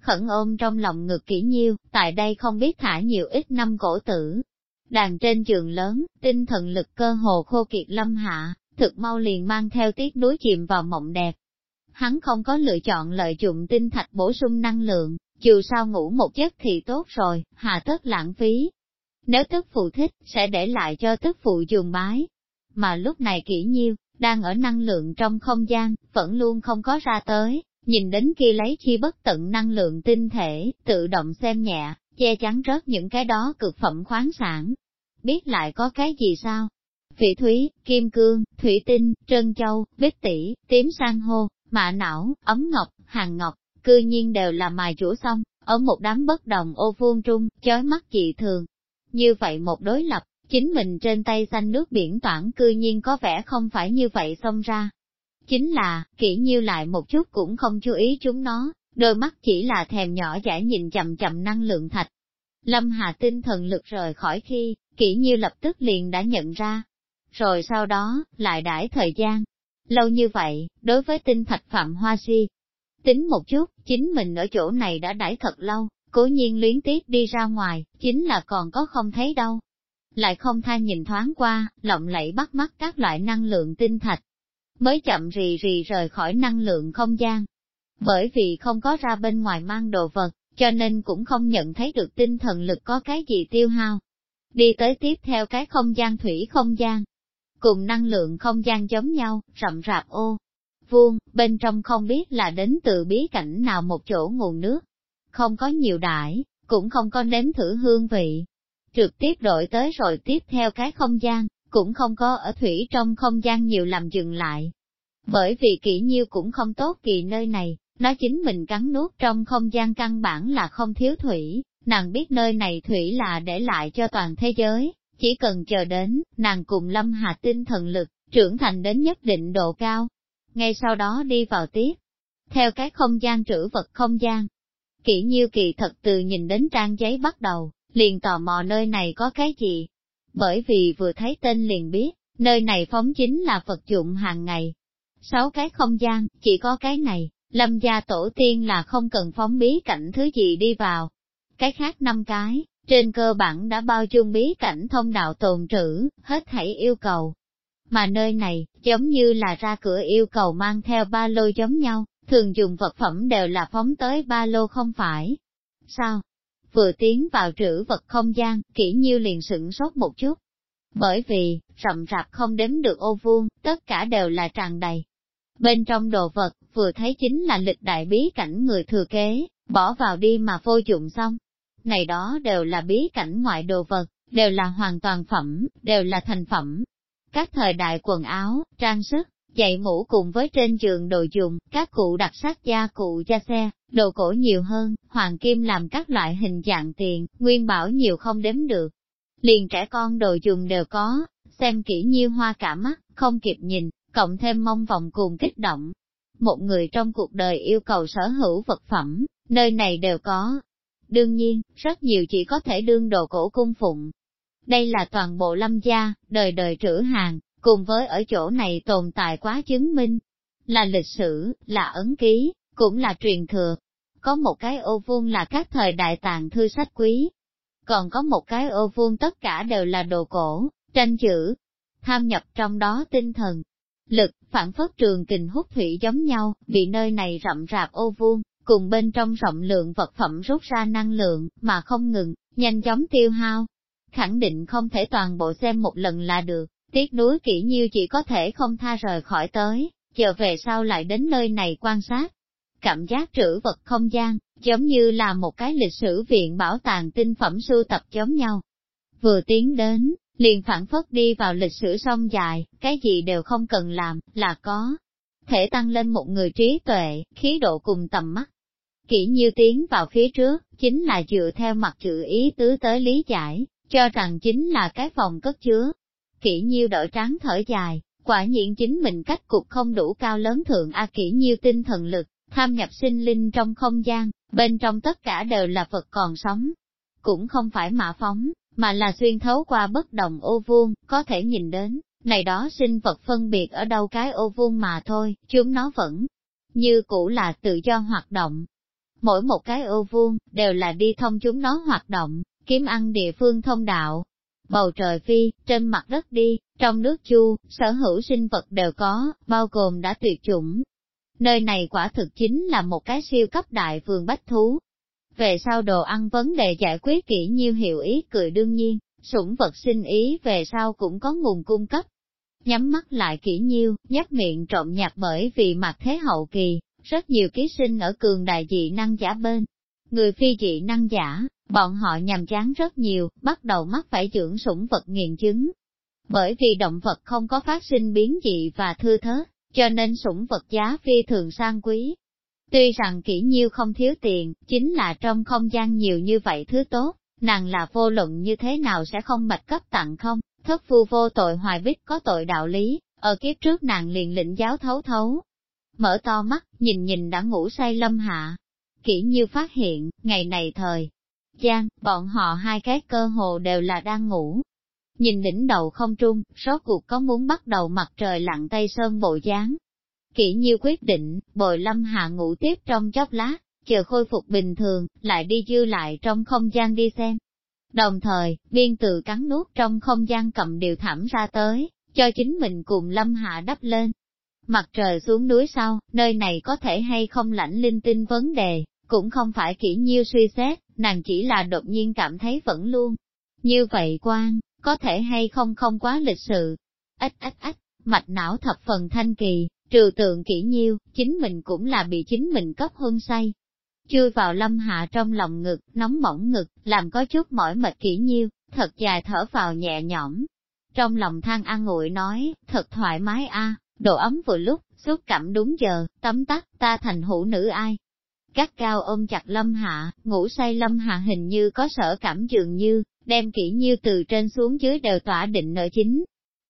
Khẩn ôm trong lòng ngực kỹ nhiêu, tại đây không biết thả nhiều ít năm cổ tử. Đàn trên giường lớn, tinh thần lực cơ hồ khô kiệt lâm hạ, thực mau liền mang theo tiết núi chìm vào mộng đẹp. Hắn không có lựa chọn lợi dụng tinh thạch bổ sung năng lượng, dù sao ngủ một giấc thì tốt rồi, hà tất lãng phí. Nếu tức phụ thích, sẽ để lại cho tức phụ dùng bái. Mà lúc này kỹ nhiêu, đang ở năng lượng trong không gian, vẫn luôn không có ra tới, nhìn đến kia lấy chi bất tận năng lượng tinh thể, tự động xem nhẹ, che chắn rớt những cái đó cực phẩm khoáng sản. Biết lại có cái gì sao? Vị thúy, kim cương, thủy tinh, trân châu, bích tỷ, tím san hô, mạ não, ấm ngọc, hàng ngọc, cư nhiên đều là mài chủ xong, ở một đám bất đồng ô vuông trung, chói mắt dị thường. Như vậy một đối lập, chính mình trên tay xanh nước biển toảng cư nhiên có vẻ không phải như vậy xông ra. Chính là, kỹ nhiêu lại một chút cũng không chú ý chúng nó, đôi mắt chỉ là thèm nhỏ giải nhìn chậm chậm năng lượng thạch. Lâm Hà tinh thần lực rời khỏi khi, kỹ nhiêu lập tức liền đã nhận ra. Rồi sau đó, lại đãi thời gian. Lâu như vậy, đối với tinh thạch Phạm Hoa Si, tính một chút, chính mình ở chỗ này đã đãi thật lâu, cố nhiên luyến tiếc đi ra ngoài, chính là còn có không thấy đâu lại không tha nhìn thoáng qua, lộng lẫy bắt mắt các loại năng lượng tinh thạch, mới chậm rì rì rời khỏi năng lượng không gian. Bởi vì không có ra bên ngoài mang đồ vật, cho nên cũng không nhận thấy được tinh thần lực có cái gì tiêu hao. Đi tới tiếp theo cái không gian thủy không gian, cùng năng lượng không gian giống nhau, rậm rạp ô, vuông, bên trong không biết là đến từ bí cảnh nào một chỗ nguồn nước. Không có nhiều đại cũng không có nếm thử hương vị, trực tiếp đổi tới rồi tiếp theo cái không gian, cũng không có ở thủy trong không gian nhiều làm dừng lại. Bởi vì kỹ nhiêu cũng không tốt kỳ nơi này, nó chính mình cắn nuốt trong không gian căn bản là không thiếu thủy, nàng biết nơi này thủy là để lại cho toàn thế giới, chỉ cần chờ đến, nàng cùng lâm hà tinh thần lực, trưởng thành đến nhất định độ cao. Ngay sau đó đi vào tiếp, theo cái không gian trữ vật không gian. Kỹ nhiêu kỳ thật từ nhìn đến trang giấy bắt đầu, liền tò mò nơi này có cái gì. Bởi vì vừa thấy tên liền biết, nơi này phóng chính là vật dụng hàng ngày. Sáu cái không gian, chỉ có cái này, lâm gia tổ tiên là không cần phóng bí cảnh thứ gì đi vào. Cái khác năm cái, trên cơ bản đã bao chung bí cảnh thông đạo tồn trữ, hết thảy yêu cầu. Mà nơi này, giống như là ra cửa yêu cầu mang theo ba lô giống nhau, thường dùng vật phẩm đều là phóng tới ba lô không phải. Sao? vừa tiến vào trữ vật không gian, kỹ nhiêu liền sửng sốt một chút. Bởi vì, rậm rạp không đếm được ô vuông, tất cả đều là tràn đầy. Bên trong đồ vật, vừa thấy chính là lịch đại bí cảnh người thừa kế, bỏ vào đi mà vô dụng xong. Này đó đều là bí cảnh ngoại đồ vật, đều là hoàn toàn phẩm, đều là thành phẩm. Các thời đại quần áo, trang sức, Dạy mũ cùng với trên giường đồ dùng, các cụ đặc sắc gia cụ cho xe, đồ cổ nhiều hơn, hoàng kim làm các loại hình dạng tiền, nguyên bảo nhiều không đếm được. Liền trẻ con đồ dùng đều có, xem kỹ nhiêu hoa cả mắt, không kịp nhìn, cộng thêm mong vòng cùng kích động. Một người trong cuộc đời yêu cầu sở hữu vật phẩm, nơi này đều có. Đương nhiên, rất nhiều chỉ có thể đương đồ cổ cung phụng. Đây là toàn bộ lâm gia, đời đời trữ hàng, cùng với ở chỗ này tồn tại quá chứng minh, là lịch sử, là ấn ký, cũng là truyền thừa. Có một cái ô vuông là các thời đại tàng thư sách quý, còn có một cái ô vuông tất cả đều là đồ cổ, tranh chữ, tham nhập trong đó tinh thần, lực, phản phất trường kình hút thủy giống nhau, bị nơi này rậm rạp ô vuông, cùng bên trong rộng lượng vật phẩm rút ra năng lượng, mà không ngừng, nhanh chóng tiêu hao. Khẳng định không thể toàn bộ xem một lần là được, tiếc núi kỹ nhiêu chỉ có thể không tha rời khỏi tới, chờ về sau lại đến nơi này quan sát. Cảm giác trữ vật không gian, giống như là một cái lịch sử viện bảo tàng tinh phẩm sưu tập giống nhau. Vừa tiến đến, liền phản phất đi vào lịch sử sông dài, cái gì đều không cần làm, là có. Thể tăng lên một người trí tuệ, khí độ cùng tầm mắt. Kỹ như tiến vào phía trước, chính là dựa theo mặt chữ ý tứ tới lý giải, cho rằng chính là cái phòng cất chứa. Kỷ nhiêu đỡ tráng thở dài, quả nhiên chính mình cách cục không đủ cao lớn thượng A Kỷ nhiêu tinh thần lực, tham nhập sinh linh trong không gian, bên trong tất cả đều là vật còn sống. Cũng không phải mã phóng, mà là xuyên thấu qua bất đồng ô vuông, có thể nhìn đến, này đó sinh vật phân biệt ở đâu cái ô vuông mà thôi, chúng nó vẫn như cũ là tự do hoạt động. Mỗi một cái ô vuông, đều là đi thông chúng nó hoạt động, kiếm ăn địa phương thông đạo. Bầu trời phi, trên mặt đất đi, trong nước chu, sở hữu sinh vật đều có, bao gồm đã tuyệt chủng. Nơi này quả thực chính là một cái siêu cấp đại vườn bách thú, về sau đồ ăn vấn đề giải quyết kỹ nhiêu hiệu ý cười đương nhiên, sủng vật sinh ý về sau cũng có nguồn cung cấp. Nhắm mắt lại kỹ nhiêu, nhấp miệng trộm nhạc bởi vì mặt thế hậu kỳ, rất nhiều ký sinh ở cường đại dị năng giả bên. Người phi dị năng giả, bọn họ nhàm chán rất nhiều, bắt đầu mắc phải trưởng sủng vật nghiền chứng. Bởi vì động vật không có phát sinh biến dị và thư thớt, cho nên sủng vật giá phi thường sang quý, Tuy rằng kỹ nhiêu không thiếu tiền, chính là trong không gian nhiều như vậy thứ tốt, nàng là vô luận như thế nào sẽ không bạch cấp tặng không, thất phu vô tội hoài bích có tội đạo lý, ở kiếp trước nàng liền lĩnh giáo thấu thấu. Mở to mắt, nhìn nhìn đã ngủ say lâm hạ. Kỹ nhiêu phát hiện, ngày này thời gian, bọn họ hai cái cơ hồ đều là đang ngủ. Nhìn đỉnh đầu không trung, số cuộc có muốn bắt đầu mặt trời lặn tây sơn bộ dáng, Kỷ nhiêu quyết định, bồi lâm hạ ngủ tiếp trong chốc lát, chờ khôi phục bình thường, lại đi dư lại trong không gian đi xem. Đồng thời, biên tự cắn nuốt trong không gian cầm điều thảm ra tới, cho chính mình cùng lâm hạ đắp lên. Mặt trời xuống núi sau, nơi này có thể hay không lãnh linh tinh vấn đề, cũng không phải kỹ nhiêu suy xét, nàng chỉ là đột nhiên cảm thấy vẫn luôn. Như vậy quan, có thể hay không không quá lịch sự. Ách ách ách, mạch não thập phần thanh kỳ, Trừ tượng kỹ nhiêu, chính mình cũng là bị chính mình cấp hôn say. Chui vào lâm hạ trong lòng ngực, nóng bỏng ngực, làm có chút mỏi mệt kỹ nhiêu, thật dài thở vào nhẹ nhõm. Trong lòng than an ngụy nói, thật thoải mái a, độ ấm vừa lúc, xúc cảm đúng giờ, tấm tắc, ta thành hữu nữ ai. Các cao ôm chặt lâm hạ, ngủ say lâm hạ hình như có sở cảm dường như, đem kỹ nhiêu từ trên xuống dưới đều tỏa định nợ chính,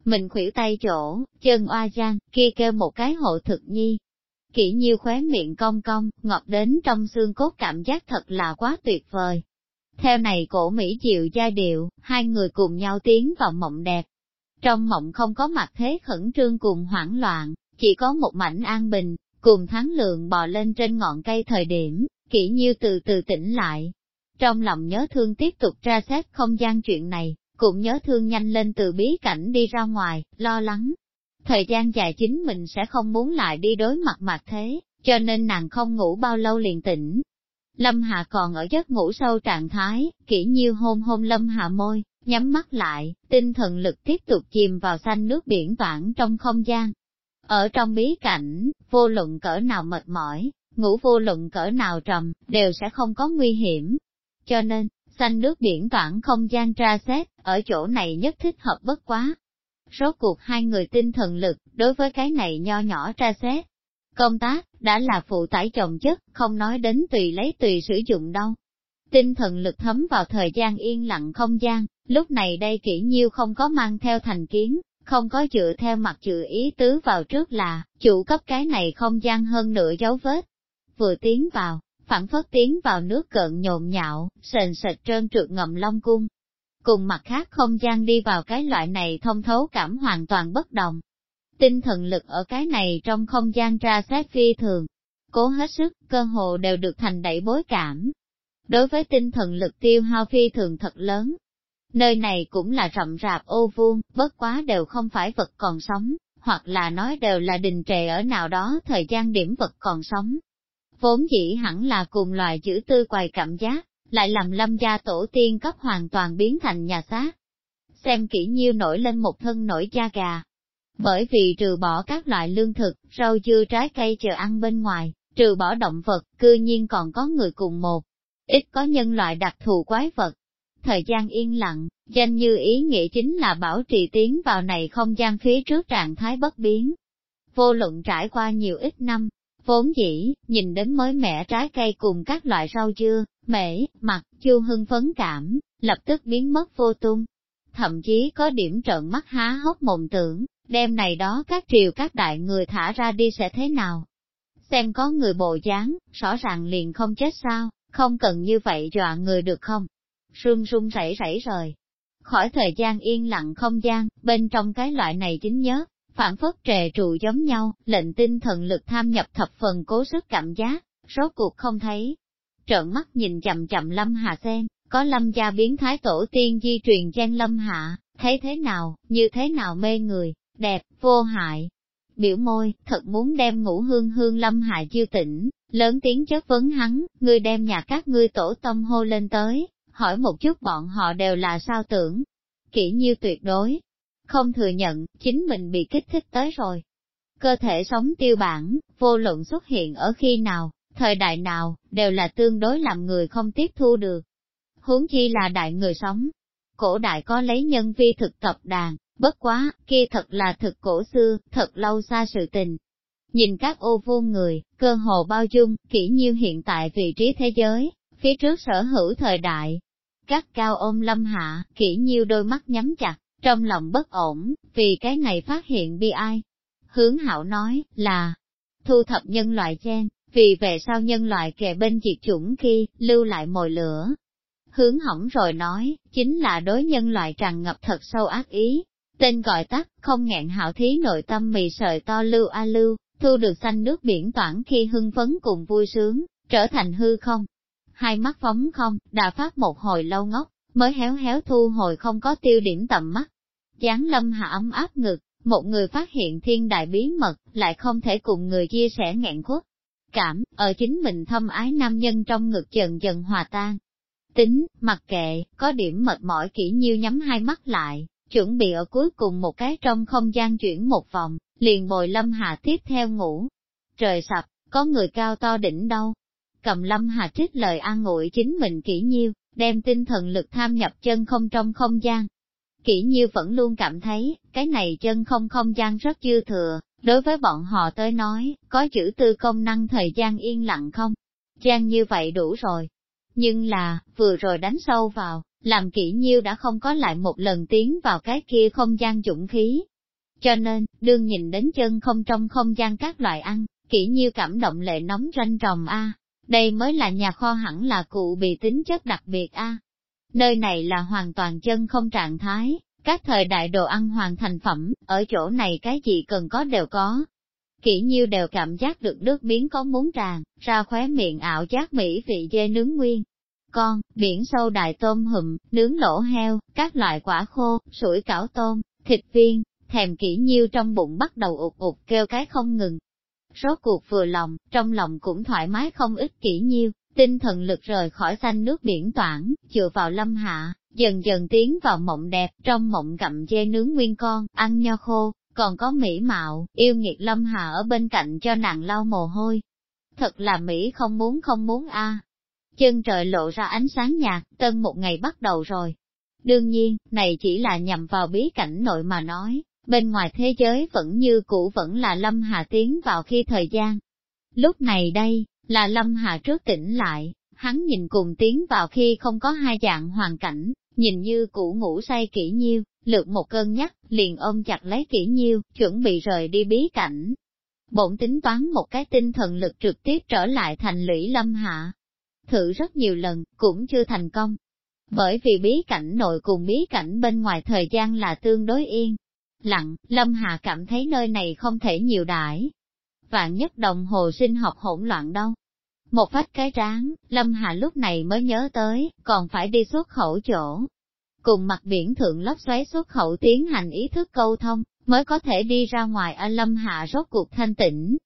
mình khuỷu tay chỗ, chân oa giang, kia kêu một cái hộ thực nhi. kỹ nhiêu khóe miệng cong cong, ngọt đến trong xương cốt cảm giác thật là quá tuyệt vời. Theo này cổ Mỹ chịu giai điệu, hai người cùng nhau tiến vào mộng đẹp. Trong mộng không có mặt thế khẩn trương cùng hoảng loạn, chỉ có một mảnh an bình, cùng tháng lượng bò lên trên ngọn cây thời điểm, kỹ nhiêu từ từ tỉnh lại. Trong lòng nhớ thương tiếp tục tra xét không gian chuyện này, cũng nhớ thương nhanh lên từ bí cảnh đi ra ngoài, lo lắng. Thời gian dài chính mình sẽ không muốn lại đi đối mặt mặt thế, cho nên nàng không ngủ bao lâu liền tỉnh. Lâm Hạ còn ở giấc ngủ sâu trạng thái, kỹ nhiêu hôn hôn Lâm Hạ môi, nhắm mắt lại, tinh thần lực tiếp tục chìm vào xanh nước biển toảng trong không gian. Ở trong bí cảnh, vô luận cỡ nào mệt mỏi, ngủ vô luận cỡ nào trầm, đều sẽ không có nguy hiểm. Cho nên, xanh nước biển toảng không gian tra xét, ở chỗ này nhất thích hợp bất quá. Rốt cuộc hai người tinh thần lực, đối với cái này nho nhỏ tra xét. Công tác, đã là phụ tải chồng chất, không nói đến tùy lấy tùy sử dụng đâu. Tinh thần lực thấm vào thời gian yên lặng không gian, lúc này đây kỹ nhiêu không có mang theo thành kiến, không có dựa theo mặt chữ ý tứ vào trước là, chủ cấp cái này không gian hơn nửa dấu vết. Vừa tiến vào, phản phất tiến vào nước cợn nhộn nhạo, sền sệt trơn trượt ngầm long cung. Cùng mặt khác không gian đi vào cái loại này thông thấu cảm hoàn toàn bất đồng. Tinh thần lực ở cái này trong không gian ra xét phi thường, cố hết sức, cơ hồ đều được thành đẩy bối cảm. Đối với tinh thần lực tiêu hao phi thường thật lớn, nơi này cũng là rậm rạp ô vuông, bất quá đều không phải vật còn sống, hoặc là nói đều là đình trệ ở nào đó thời gian điểm vật còn sống. Vốn dĩ hẳn là cùng loài chữ tư quài cảm giác, lại làm lâm gia tổ tiên cấp hoàn toàn biến thành nhà xác. Xem kỹ nhiêu nổi lên một thân nổi da gà. Bởi vì trừ bỏ các loại lương thực, rau dưa trái cây chờ ăn bên ngoài, trừ bỏ động vật, cư nhiên còn có người cùng một. Ít có nhân loại đặc thù quái vật. Thời gian yên lặng, danh như ý nghĩa chính là bảo trì tiến vào này không gian phía trước trạng thái bất biến. Vô luận trải qua nhiều ít năm, vốn dĩ, nhìn đến mới mẻ trái cây cùng các loại rau dưa, mễ, mặt, chu hưng phấn cảm, lập tức biến mất vô tung. Thậm chí có điểm trợn mắt há hốc mộng tưởng, đêm này đó các triều các đại người thả ra đi sẽ thế nào. Xem có người bộ dáng, rõ ràng liền không chết sao, không cần như vậy dọa người được không? Sương run rẩy rẩy rời. Khỏi thời gian yên lặng không gian, bên trong cái loại này chính nhớ, phản phất trề trụ giống nhau, lệnh tinh thần lực tham nhập thập phần cố sức cảm giác, rốt cuộc không thấy. Trợn mắt nhìn chậm chậm lâm hạ xem, có lâm gia biến thái tổ tiên di truyền gen lâm hạ, thấy thế nào, như thế nào mê người, đẹp, vô hại. Biểu môi, thật muốn đem ngũ hương hương lâm hạ chiêu tỉnh, lớn tiếng chất vấn hắn, ngươi đem nhà các ngươi tổ tông hô lên tới, hỏi một chút bọn họ đều là sao tưởng. Kỹ như tuyệt đối, không thừa nhận, chính mình bị kích thích tới rồi. Cơ thể sống tiêu bản, vô luận xuất hiện ở khi nào, thời đại nào, đều là tương đối làm người không tiếp thu được. Huống chi là đại người sống. Cổ đại có lấy nhân vi thực tập đàn, bất quá, kia thật là thực cổ xưa, thật lâu xa sự tình. Nhìn các ô vô người, cơ hồ bao dung, kỹ nhiêu hiện tại vị trí thế giới, phía trước sở hữu thời đại gắt cao ôm lâm hạ, kỹ nhiêu đôi mắt nhắm chặt, trong lòng bất ổn, vì cái này phát hiện bi ai. Hướng hảo nói, là, thu thập nhân loại chen, vì về sau nhân loại kề bên diệt chủng khi, lưu lại mồi lửa. Hướng hỏng rồi nói, chính là đối nhân loại tràn ngập thật sâu ác ý. Tên gọi tắt, không ngẹn hảo thí nội tâm mì sợi to lưu a lưu, thu được xanh nước biển toản khi hưng phấn cùng vui sướng, trở thành hư không. Hai mắt phóng không, đã phát một hồi lâu ngốc, mới héo héo thu hồi không có tiêu điểm tầm mắt. Giáng lâm hạ ấm áp ngực, một người phát hiện thiên đại bí mật, lại không thể cùng người chia sẻ ngạn khuất. Cảm, ở chính mình thâm ái nam nhân trong ngực dần dần hòa tan. Tính, mặc kệ, có điểm mệt mỏi kỹ nhiêu nhắm hai mắt lại, chuẩn bị ở cuối cùng một cái trong không gian chuyển một vòng, liền bồi lâm hạ tiếp theo ngủ. Trời sập, có người cao to đỉnh đâu. Cầm lâm hà trích lời an ngụy chính mình kỹ nhiêu, đem tinh thần lực tham nhập chân không trong không gian. Kỹ nhiêu vẫn luôn cảm thấy, cái này chân không không gian rất dư thừa, đối với bọn họ tới nói, có chữ tư công năng thời gian yên lặng không? Gian như vậy đủ rồi. Nhưng là, vừa rồi đánh sâu vào, làm kỹ nhiêu đã không có lại một lần tiến vào cái kia không gian dũng khí. Cho nên, đương nhìn đến chân không trong không gian các loại ăn, kỹ nhiêu cảm động lệ nóng ranh ròng a đây mới là nhà kho hẳn là cụ bị tính chất đặc biệt a. Nơi này là hoàn toàn chân không trạng thái, các thời đại đồ ăn hoàn thành phẩm, ở chỗ này cái gì cần có đều có. Kỹ nhiêu đều cảm giác được nước biến có muốn tràn, ra khóe miệng ảo giác mỹ vị dê nướng nguyên. Con, biển sâu đại tôm hùm, nướng lỗ heo, các loại quả khô, sủi cảo tôm, thịt viên, thèm kỹ nhiêu trong bụng bắt đầu ụt ụt kêu cái không ngừng, Rốt cuộc vừa lòng, trong lòng cũng thoải mái không ít kỹ nhiêu, tinh thần lực rời khỏi xanh nước biển toảng, chừa vào lâm hạ, dần dần tiến vào mộng đẹp, trong mộng gặm dê nướng nguyên con, ăn nho khô, còn có mỹ mạo, yêu nghiệt lâm hạ ở bên cạnh cho nàng lau mồ hôi. Thật là Mỹ không muốn không muốn a. Chân trời lộ ra ánh sáng nhạt, tân một ngày bắt đầu rồi. Đương nhiên, này chỉ là nhằm vào bí cảnh nội mà nói, bên ngoài thế giới vẫn như cũ vẫn là Lâm Hà tiến vào khi thời gian. Lúc này đây, là Lâm Hà trước tỉnh lại, hắn nhìn cùng tiến vào khi không có hai dạng hoàn cảnh, nhìn như cũ ngủ say kỹ nhiêu, lượt một cơn nhắc, liền ôm chặt lấy kỹ nhiêu, chuẩn bị rời đi bí cảnh. Bổn tính toán một cái tinh thần lực trực tiếp trở lại thành lũy Lâm Hạ. Thử rất nhiều lần, cũng chưa thành công. Bởi vì bí cảnh nội cùng bí cảnh bên ngoài thời gian là tương đối yên, lặng, Lâm Hà cảm thấy nơi này không thể nhiều đãi. Vạn nhất đồng hồ sinh học hỗn loạn đâu. Một vách cái ráng, Lâm Hà lúc này mới nhớ tới, còn phải đi xuất khẩu chỗ. Cùng mặt biển thượng lốc xoáy xuất khẩu tiến hành ý thức câu thông, mới có thể đi ra ngoài ở lâm hạ rốt cuộc thanh tĩnh.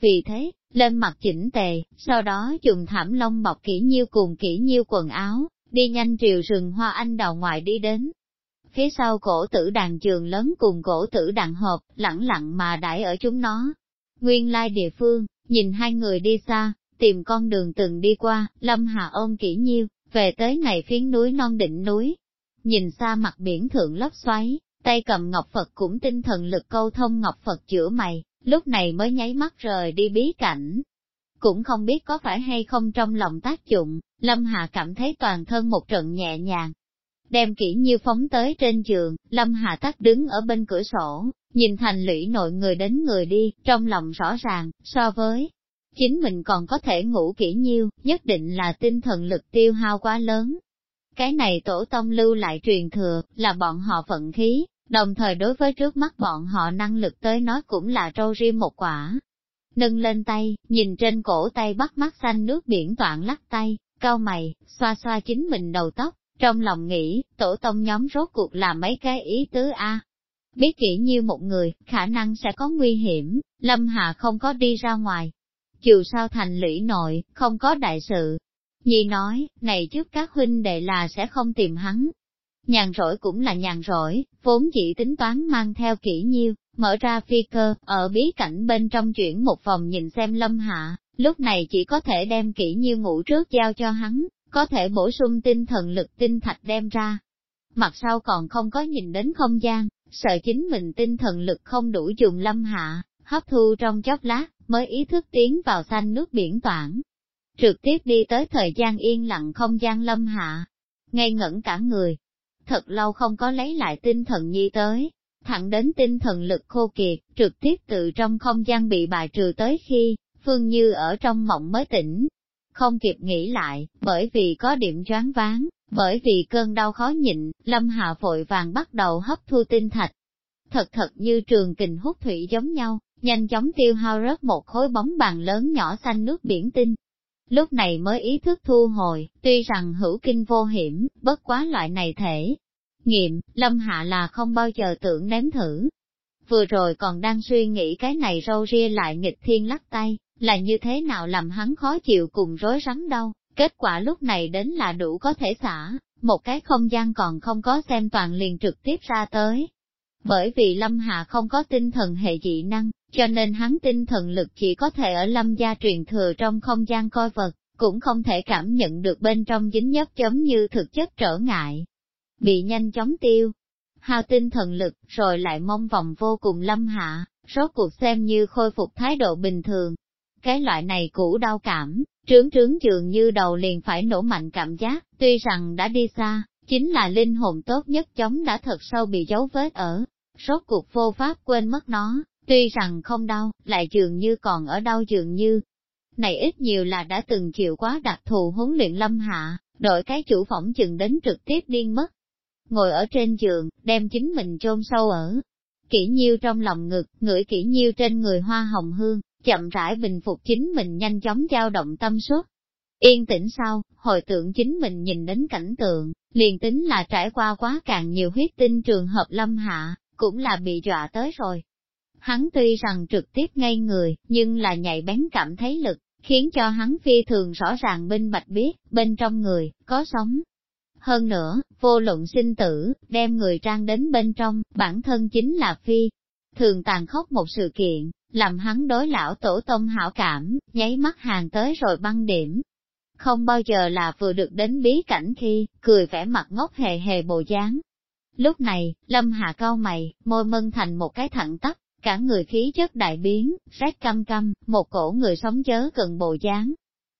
Vì thế, lên mặt chỉnh tề, sau đó dùng thảm lông bọc kỹ nhiêu cùng kỹ nhiêu quần áo, đi nhanh triều rừng hoa anh đào ngoài đi đến. Phía sau cổ tử đàn trường lớn cùng cổ tử đàn hộp, lẳng lặng mà đãi ở chúng nó. Nguyên lai địa phương, nhìn hai người đi xa, tìm con đường từng đi qua, lâm hạ ôm kỹ nhiêu, về tới này phiến núi non đỉnh núi. Nhìn xa mặt biển thượng lấp xoáy, tay cầm Ngọc Phật cũng tinh thần lực câu thông Ngọc Phật chữa mày, lúc này mới nháy mắt rời đi bí cảnh. Cũng không biết có phải hay không trong lòng tác dụng, Lâm Hà cảm thấy toàn thân một trận nhẹ nhàng. Đem kỹ như phóng tới trên giường, Lâm Hà Tắc đứng ở bên cửa sổ, nhìn thành lũy nội người đến người đi, trong lòng rõ ràng, so với chính mình còn có thể ngủ kỹ nhiêu, nhất định là tinh thần lực tiêu hao quá lớn. Cái này tổ tông lưu lại truyền thừa, là bọn họ vận khí, đồng thời đối với trước mắt bọn họ năng lực tới nói cũng là trâu riêng một quả. Nâng lên tay, nhìn trên cổ tay bắt mắt xanh nước biển toạn lắc tay, cao mày, xoa xoa chính mình đầu tóc, trong lòng nghĩ, tổ tông nhóm rốt cuộc là mấy cái ý tứ A. Biết kỹ như một người, khả năng sẽ có nguy hiểm, Lâm Hà không có đi ra ngoài. Dù sao thành lũy nội, không có đại sự. Nhi nói, này trước các huynh đệ là sẽ không tìm hắn, Nhàn rỗi cũng là nhàn rỗi, vốn chỉ tính toán mang theo kỹ nhiêu, mở ra phi cơ, ở bí cảnh bên trong chuyển một vòng nhìn xem lâm hạ, lúc này chỉ có thể đem kỹ nhiêu ngủ trước giao cho hắn, có thể bổ sung tinh thần lực tinh thạch đem ra. Mặt sau còn không có nhìn đến không gian, sợ chính mình tinh thần lực không đủ dùng lâm hạ, hấp thu trong chốc lát, mới ý thức tiến vào xanh nước biển toảng. Trực tiếp đi tới thời gian yên lặng không gian lâm hạ, ngây ngẩn cả người, thật lâu không có lấy lại tinh thần nhi tới, thẳng đến tinh thần lực khô kiệt, trực tiếp từ trong không gian bị bài trừ tới khi, Phương Như ở trong mộng mới tỉnh. Không kịp nghĩ lại, bởi vì có điểm choáng váng, bởi vì cơn đau khó nhịn, Lâm Hạ vội vàng bắt đầu hấp thu tinh thạch. Thật thật như trường kình hút thủy giống nhau, nhanh chóng tiêu hao rớt một khối bóng bàn lớn nhỏ xanh nước biển tinh, lúc này mới ý thức thu hồi, tuy rằng hữu kinh vô hiểm, bất quá loại này thể. Nghiệm, lâm hạ là không bao giờ tưởng nếm thử. Vừa rồi còn đang suy nghĩ cái này râu ria lại nghịch thiên lắc tay, là như thế nào làm hắn khó chịu cùng rối rắm đâu, kết quả lúc này đến là đủ có thể xả, một cái không gian còn không có xem toàn liền trực tiếp ra tới. Bởi vì Lâm Hạ không có tinh thần hệ dị năng, cho nên hắn tinh thần lực chỉ có thể ở lâm gia truyền thừa trong không gian coi vật, cũng không thể cảm nhận được bên trong dính nhất chấm như thực chất trở ngại. Bị nhanh chóng tiêu, hao tinh thần lực rồi lại mong vòng vô cùng lâm hạ, rốt cuộc xem như khôi phục thái độ bình thường. Cái loại này cũ đau cảm, trướng trướng dường như đầu liền phải nổ mạnh cảm giác, tuy rằng đã đi xa, chính là linh hồn tốt nhất chống đã thật sâu bị dấu vết ở, rốt cuộc vô pháp quên mất nó, Tuy rằng không đau, lại dường như còn ở đau dường như. Này ít nhiều là đã từng chịu quá đặc thù huấn luyện lâm hạ, đội cái chủ phỏng chừng đến trực tiếp điên mất. Ngồi ở trên giường, đem chính mình chôn sâu ở. Kỷ nhiêu trong lòng ngực, ngửi kỷ nhiêu trên người hoa hồng hương, chậm rãi bình phục chính mình nhanh chóng dao động tâm suốt. Yên tĩnh sau, hồi tưởng chính mình nhìn đến cảnh tượng, liền tính là trải qua quá càng nhiều huyết tinh trường hợp lâm hạ, cũng là bị dọa tới rồi. Hắn tuy rằng trực tiếp ngay người, nhưng là nhạy bén cảm thấy lực, khiến cho hắn phi thường rõ ràng minh bạch biết, bên trong người, có sống. Hơn nữa, vô luận sinh tử, đem người trang đến bên trong, bản thân chính là phi. Thường tàn khốc một sự kiện, làm hắn đối lão tổ tông hảo cảm, nháy mắt hàng tới rồi băng điểm. Không bao giờ là vừa được đến bí cảnh khi, cười vẻ mặt ngốc hề hề bồ dáng. Lúc này, lâm hạ cao mày, môi mân thành một cái thẳng tắp, cả người khí chất đại biến, rét căm căm, một cổ người sống chớ cần bồ dáng.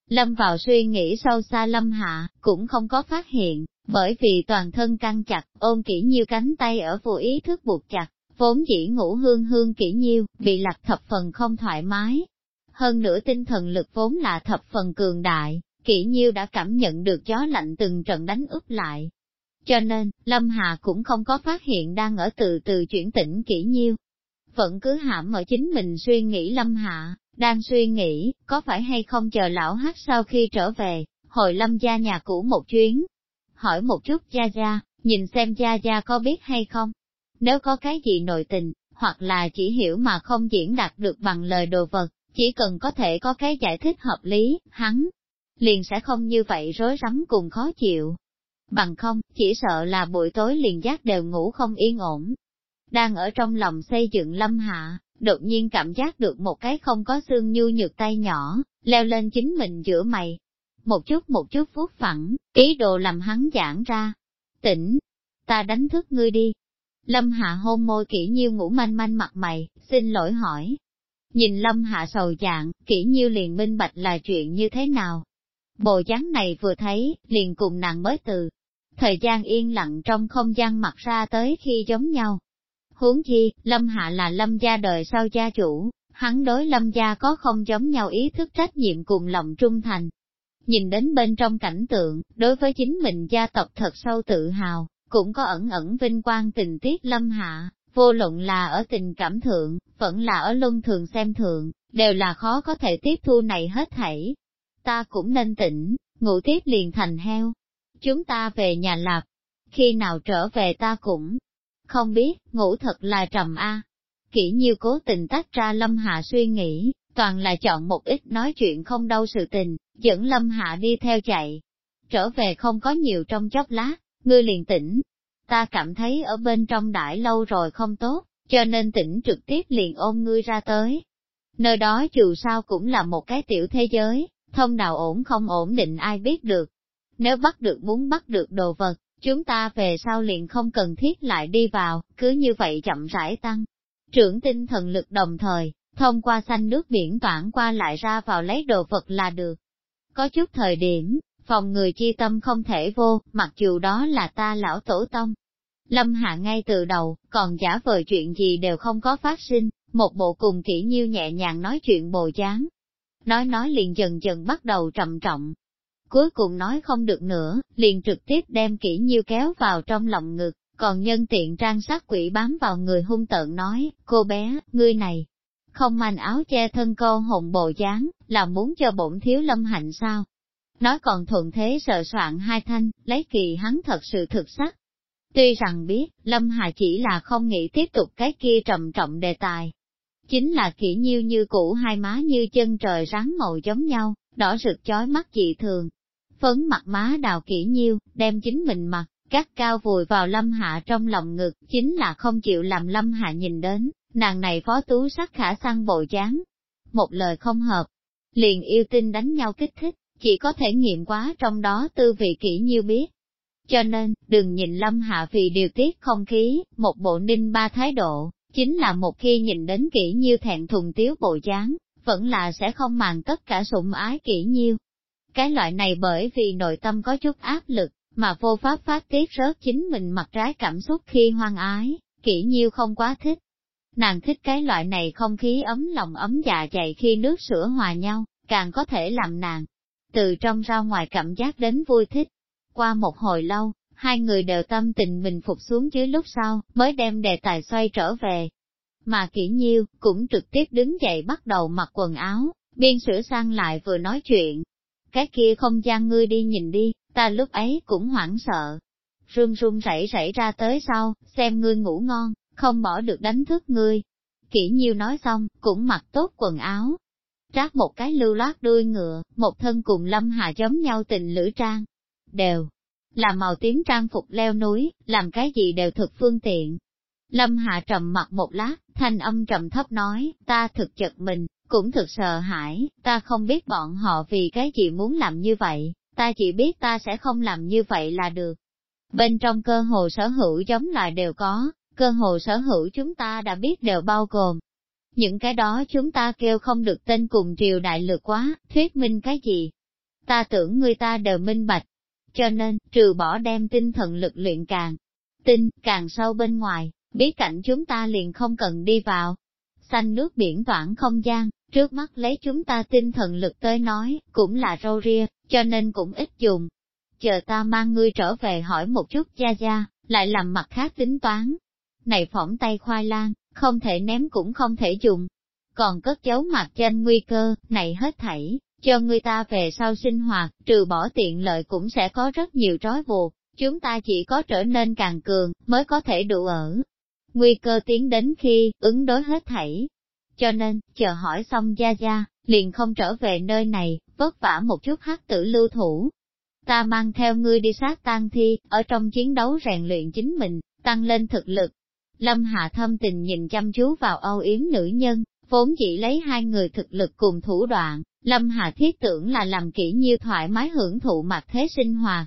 Lâm vào suy nghĩ sâu xa lâm hạ, cũng không có phát hiện, bởi vì toàn thân căng chặt, ôm kỹ nhiêu cánh tay ở vô ý thức buộc chặt, vốn chỉ ngủ hương hương kỹ nhiêu, bị lạc thập phần không thoải mái. Hơn nữa tinh thần lực vốn là thập phần cường đại, kỹ nhiêu đã cảm nhận được gió lạnh từng trận đánh úp lại. Cho nên, Lâm Hà cũng không có phát hiện đang ở từ từ chuyển tỉnh kỹ nhiêu, vẫn cứ hãm ở chính mình suy nghĩ lâm hà đang suy nghĩ, có phải hay không chờ lão hát sau khi trở về, hồi lâm gia nhà cũ một chuyến. Hỏi một chút gia gia, nhìn xem gia gia có biết hay không. Nếu có cái gì nội tình, hoặc là chỉ hiểu mà không diễn đạt được bằng lời đồ vật, chỉ cần có thể có cái giải thích hợp lý, hắn liền sẽ không như vậy rối rắm cùng khó chịu. Bằng không, chỉ sợ là buổi tối liền giác đều ngủ không yên ổn. Đang ở trong lòng xây dựng lâm hạ, đột nhiên cảm giác được một cái không có xương nhu nhược tay nhỏ, leo lên chính mình giữa mày. Một chút một chút phút phẳng, ý đồ làm hắn giãn ra. Tỉnh, ta đánh thức ngươi đi. Lâm Hạ hôn môi kỹ nhiêu ngủ manh manh mặt mày, xin lỗi hỏi. Nhìn Lâm Hạ sầu dạng, kỹ nhiêu liền minh bạch là chuyện như thế nào. Bộ dáng này vừa thấy, liền cùng nàng mới từ. Thời gian yên lặng trong không gian mặt ra tới khi giống nhau, Huống chi, Lâm Hạ là Lâm gia đời sau gia chủ, hắn đối Lâm gia có không giống nhau ý thức trách nhiệm cùng lòng trung thành. Nhìn đến bên trong cảnh tượng, đối với chính mình gia tộc thật sâu tự hào, cũng có ẩn ẩn vinh quang tình tiết Lâm Hạ, vô luận là ở tình cảm thượng, vẫn là ở luân thường xem thượng, đều là khó có thể tiếp thu này hết thảy. Ta cũng nên tỉnh, ngủ tiếp liền thành heo. Chúng ta về nhà lạp, khi nào trở về ta cũng không biết, ngủ thật là trầm a. Kỹ nhiêu cố tình tách ra Lâm Hạ suy nghĩ, toàn là chọn một ít nói chuyện không đâu sự tình, dẫn Lâm Hạ đi theo chạy. Trở về không có nhiều trong chốc lát, ngươi liền tỉnh. Ta cảm thấy ở bên trong đãi lâu rồi không tốt, cho nên tỉnh trực tiếp liền ôm ngươi ra tới. Nơi đó dù sao cũng là một cái tiểu thế giới, thông nào ổn không ổn định ai biết được. Nếu bắt được muốn bắt được đồ vật, Chúng ta về sau liền không cần thiết lại đi vào, cứ như vậy chậm rãi tăng. Trưởng tinh thần lực đồng thời, thông qua xanh nước biển toảng qua lại ra vào lấy đồ vật là được. Có chút thời điểm, phòng người chi tâm không thể vô, mặc dù đó là ta lão tổ tông. Lâm hạ ngay từ đầu, còn giả vờ chuyện gì đều không có phát sinh, một bộ cùng kỹ nhiêu nhẹ nhàng nói chuyện bồ chán. Nói nói liền dần dần bắt đầu trầm trọng, cuối cùng nói không được nữa, liền trực tiếp đem kỹ nhiêu kéo vào trong lòng ngực, còn nhân tiện trang sát quỷ bám vào người hung tợn nói, cô bé, ngươi này, không manh áo che thân cô hồn bồ dáng, là muốn cho bổn thiếu lâm hạnh sao? Nói còn thuận thế sợ soạn hai thanh, lấy kỳ hắn thật sự thực sắc. Tuy rằng biết, Lâm Hà chỉ là không nghĩ tiếp tục cái kia trầm trọng đề tài. Chính là kỹ nhiêu như cũ hai má như chân trời rắn màu giống nhau, đỏ rực chói mắt dị thường, phấn mặt má đào kỹ nhiêu, đem chính mình mặt, cắt cao vùi vào lâm hạ trong lòng ngực, chính là không chịu làm lâm hạ nhìn đến, nàng này phó tú sắc khả săn bộ dáng. Một lời không hợp, liền yêu tinh đánh nhau kích thích, chỉ có thể nghiệm quá trong đó tư vị kỹ nhiêu biết. Cho nên, đừng nhìn lâm hạ vì điều tiết không khí, một bộ ninh ba thái độ, chính là một khi nhìn đến kỹ nhiêu thẹn thùng tiếu bộ dáng, vẫn là sẽ không màng tất cả sủng ái kỹ nhiêu, cái loại này bởi vì nội tâm có chút áp lực, mà vô pháp phát tiết rớt chính mình mặt trái cảm xúc khi hoang ái, kỹ nhiêu không quá thích. Nàng thích cái loại này không khí ấm lòng ấm dạ dày khi nước sữa hòa nhau, càng có thể làm nàng từ trong ra ngoài cảm giác đến vui thích. Qua một hồi lâu, hai người đều tâm tình mình phục xuống dưới lúc sau, mới đem đề tài xoay trở về. Mà kỹ nhiêu, cũng trực tiếp đứng dậy bắt đầu mặc quần áo, biên sửa sang lại vừa nói chuyện, cái kia không gian ngươi đi nhìn đi, ta lúc ấy cũng hoảng sợ. Run run rẩy rẩy ra tới sau, xem ngươi ngủ ngon, không bỏ được đánh thức ngươi. Kỷ nhiêu nói xong, cũng mặc tốt quần áo rác một cái lưu loát đuôi ngựa, một thân cùng lâm hà giống nhau tình lữ trang. Đều, là màu tím trang phục leo núi, làm cái gì đều thực phương tiện. Lâm Hạ trầm mặt một lát, thanh âm trầm thấp nói, ta thực chật mình, cũng thực sợ hãi, ta không biết bọn họ vì cái gì muốn làm như vậy, ta chỉ biết ta sẽ không làm như vậy là được. Bên trong cơ hồ sở hữu giống loài đều có, cơ hồ sở hữu chúng ta đã biết đều bao gồm. Những cái đó chúng ta kêu không được tên cùng triều đại lược quá, thuyết minh cái gì? Ta tưởng người ta đều minh bạch. Cho nên, trừ bỏ đem tinh thần lực luyện càng, tinh, càng sâu bên ngoài, biết cảnh chúng ta liền không cần đi vào. Xanh nước biển toảng không gian, Trước mắt lấy chúng ta tinh thần lực tới nói, cũng là râu ria, cho nên cũng ít dùng. Chờ ta mang ngươi trở về hỏi một chút gia gia, lại làm mặt khác tính toán. Này phỏng tay khoai lang, không thể ném cũng không thể dùng. Còn cất giấu mặt trên nguy cơ, này hết thảy, cho người ta về sau sinh hoạt, trừ bỏ tiện lợi cũng sẽ có rất nhiều trói buộc, chúng ta chỉ có trở nên càng cường, mới có thể đủ ở. nguy cơ tiến đến khi, ứng đối hết thảy. Cho nên, chờ hỏi xong Gia Gia, liền không trở về nơi này, vất vả một chút hắc tử lưu thủ. Ta mang theo ngươi đi sát tang thi, ở trong chiến đấu rèn luyện chính mình, tăng lên thực lực. Lâm Hạ thâm tình nhìn chăm chú vào âu yếm nữ nhân, vốn chỉ lấy hai người thực lực cùng thủ đoạn, Lâm Hạ thiết tưởng là làm kỹ nhiêu thoải mái hưởng thụ mặt thế sinh hoạt.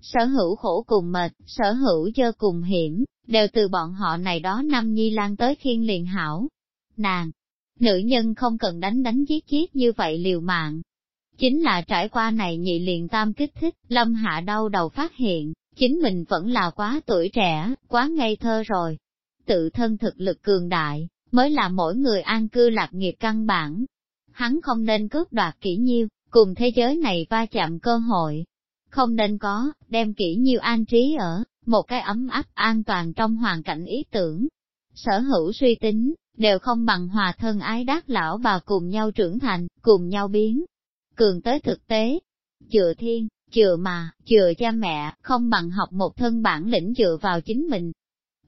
Sở hữu khổ cùng mệt, sở hữu dơ cùng hiểm, đều từ bọn họ này đó năm nhi lan tới khiên liền hảo. Nàng, nữ nhân không cần đánh đánh giết giết như vậy liều mạng. Chính là trải qua này nhị liền tam kích thích, lâm hạ đau đầu phát hiện, chính mình vẫn là quá tuổi trẻ, quá ngây thơ rồi. Tự thân thực lực cường đại, mới là mỗi người an cư lạc nghiệp căn bản. Hắn không nên cướp đoạt kỹ nhiêu, cùng thế giới này va chạm cơ hội. Không nên có, đem kỹ nhiêu an trí ở, một cái ấm áp an toàn trong hoàn cảnh ý tưởng. Sở hữu suy tính, đều không bằng hòa thân ái đắc lão bà cùng nhau trưởng thành, cùng nhau biến. Cường tới thực tế, chừa thiên, chừa mà, chừa cha mẹ, không bằng học một thân bản lĩnh dựa vào chính mình.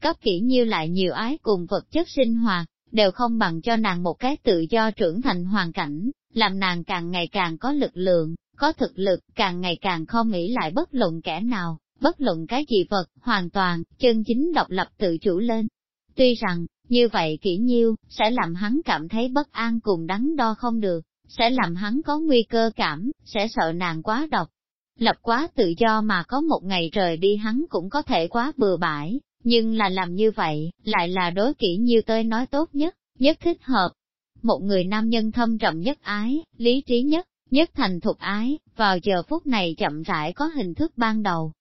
Cấp kỹ nhiêu lại nhiều ái cùng vật chất sinh hoạt, đều không bằng cho nàng một cái tự do trưởng thành hoàn cảnh, làm nàng càng ngày càng có lực lượng, có thực lực, càng ngày càng không nghĩ lại bất luận kẻ nào, bất luận cái gì vật, hoàn toàn, chân chính độc lập tự chủ lên. Tuy rằng, như vậy kỹ nhiêu, sẽ làm hắn cảm thấy bất an cùng đắn đo không được, sẽ làm hắn có nguy cơ cảm, sẽ sợ nàng quá độc. Lập quá tự do mà có một ngày rời đi hắn cũng có thể quá bừa bãi, nhưng là làm như vậy, lại là đối kỹ như tôi nói tốt nhất, nhất thích hợp. Một người nam nhân thâm trầm nhất ái, lý trí nhất, nhất thành thục ái, vào giờ phút này chậm rãi có hình thức ban đầu,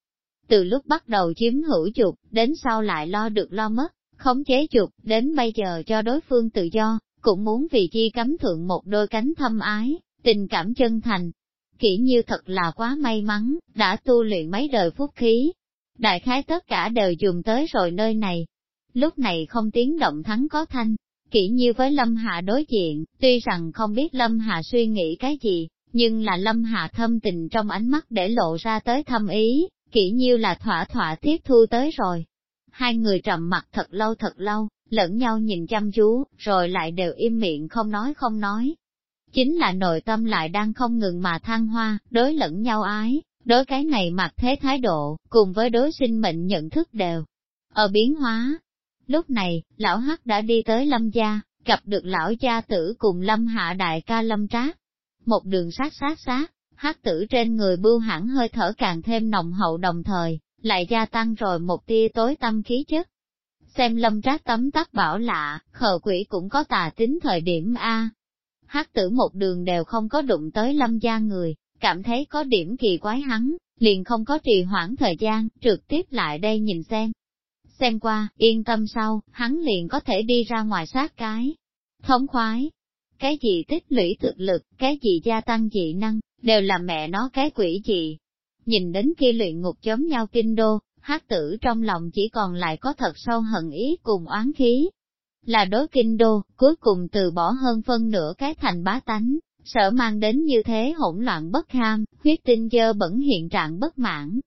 từ lúc bắt đầu chiếm hữu chuột, đến sau lại lo được lo mất, khống chế chuột, đến bây giờ cho đối phương tự do, cũng muốn vì chi cấm thượng một đôi cánh thâm ái, tình cảm chân thành. Kỹ như thật là quá may mắn, đã tu luyện mấy đời phúc khí. Đại khái tất cả đều dùng tới rồi nơi này. Lúc này không tiếng động thắng có thanh, kỹ như với Lâm Hạ đối diện, tuy rằng không biết Lâm Hạ suy nghĩ cái gì, nhưng là Lâm Hạ thâm tình trong ánh mắt để lộ ra tới thâm ý, kỹ nhiêu là thỏa thỏa tiếp thu tới rồi. Hai người trầm mặt thật lâu thật lâu, lẫn nhau nhìn chăm chú, rồi lại đều im miệng không nói không nói. Chính là nội tâm lại đang không ngừng mà thăng hoa, đối lẫn nhau ái, đối cái này mặc thế thái độ, cùng với đối sinh mệnh nhận thức đều. Ở biến hóa, lúc này, lão hắc đã đi tới lâm gia, gặp được lão cha tử cùng lâm hạ đại ca lâm trác. Một đường sát sát sát, hắc tử trên người bưu hẳn hơi thở càng thêm nồng hậu đồng thời, lại gia tăng rồi một tia tối tâm khí chất. Xem lâm trác tấm tắc bảo lạ, khờ quỷ cũng có tà tính thời điểm A. hắc tử một đường đều không có đụng tới lâm gia người, cảm thấy có điểm kỳ quái hắn, liền không có trì hoãn thời gian, trực tiếp lại đây nhìn xem. Xem qua, yên tâm sau, hắn liền có thể đi ra ngoài sát cái. Thống khoái, cái gì tích lũy thực lực, cái gì gia tăng dị năng, đều là mẹ nó cái quỷ gì. Nhìn đến kia luyện ngục chống nhau kinh đô, hát tử trong lòng chỉ còn lại có thật sâu hận ý cùng oán khí. Là đối kinh đô, cuối cùng từ bỏ hơn phân nửa cái thành bá tánh, sợ mang đến như thế hỗn loạn bất ham, huyết tinh dơ bẩn hiện trạng bất mãn.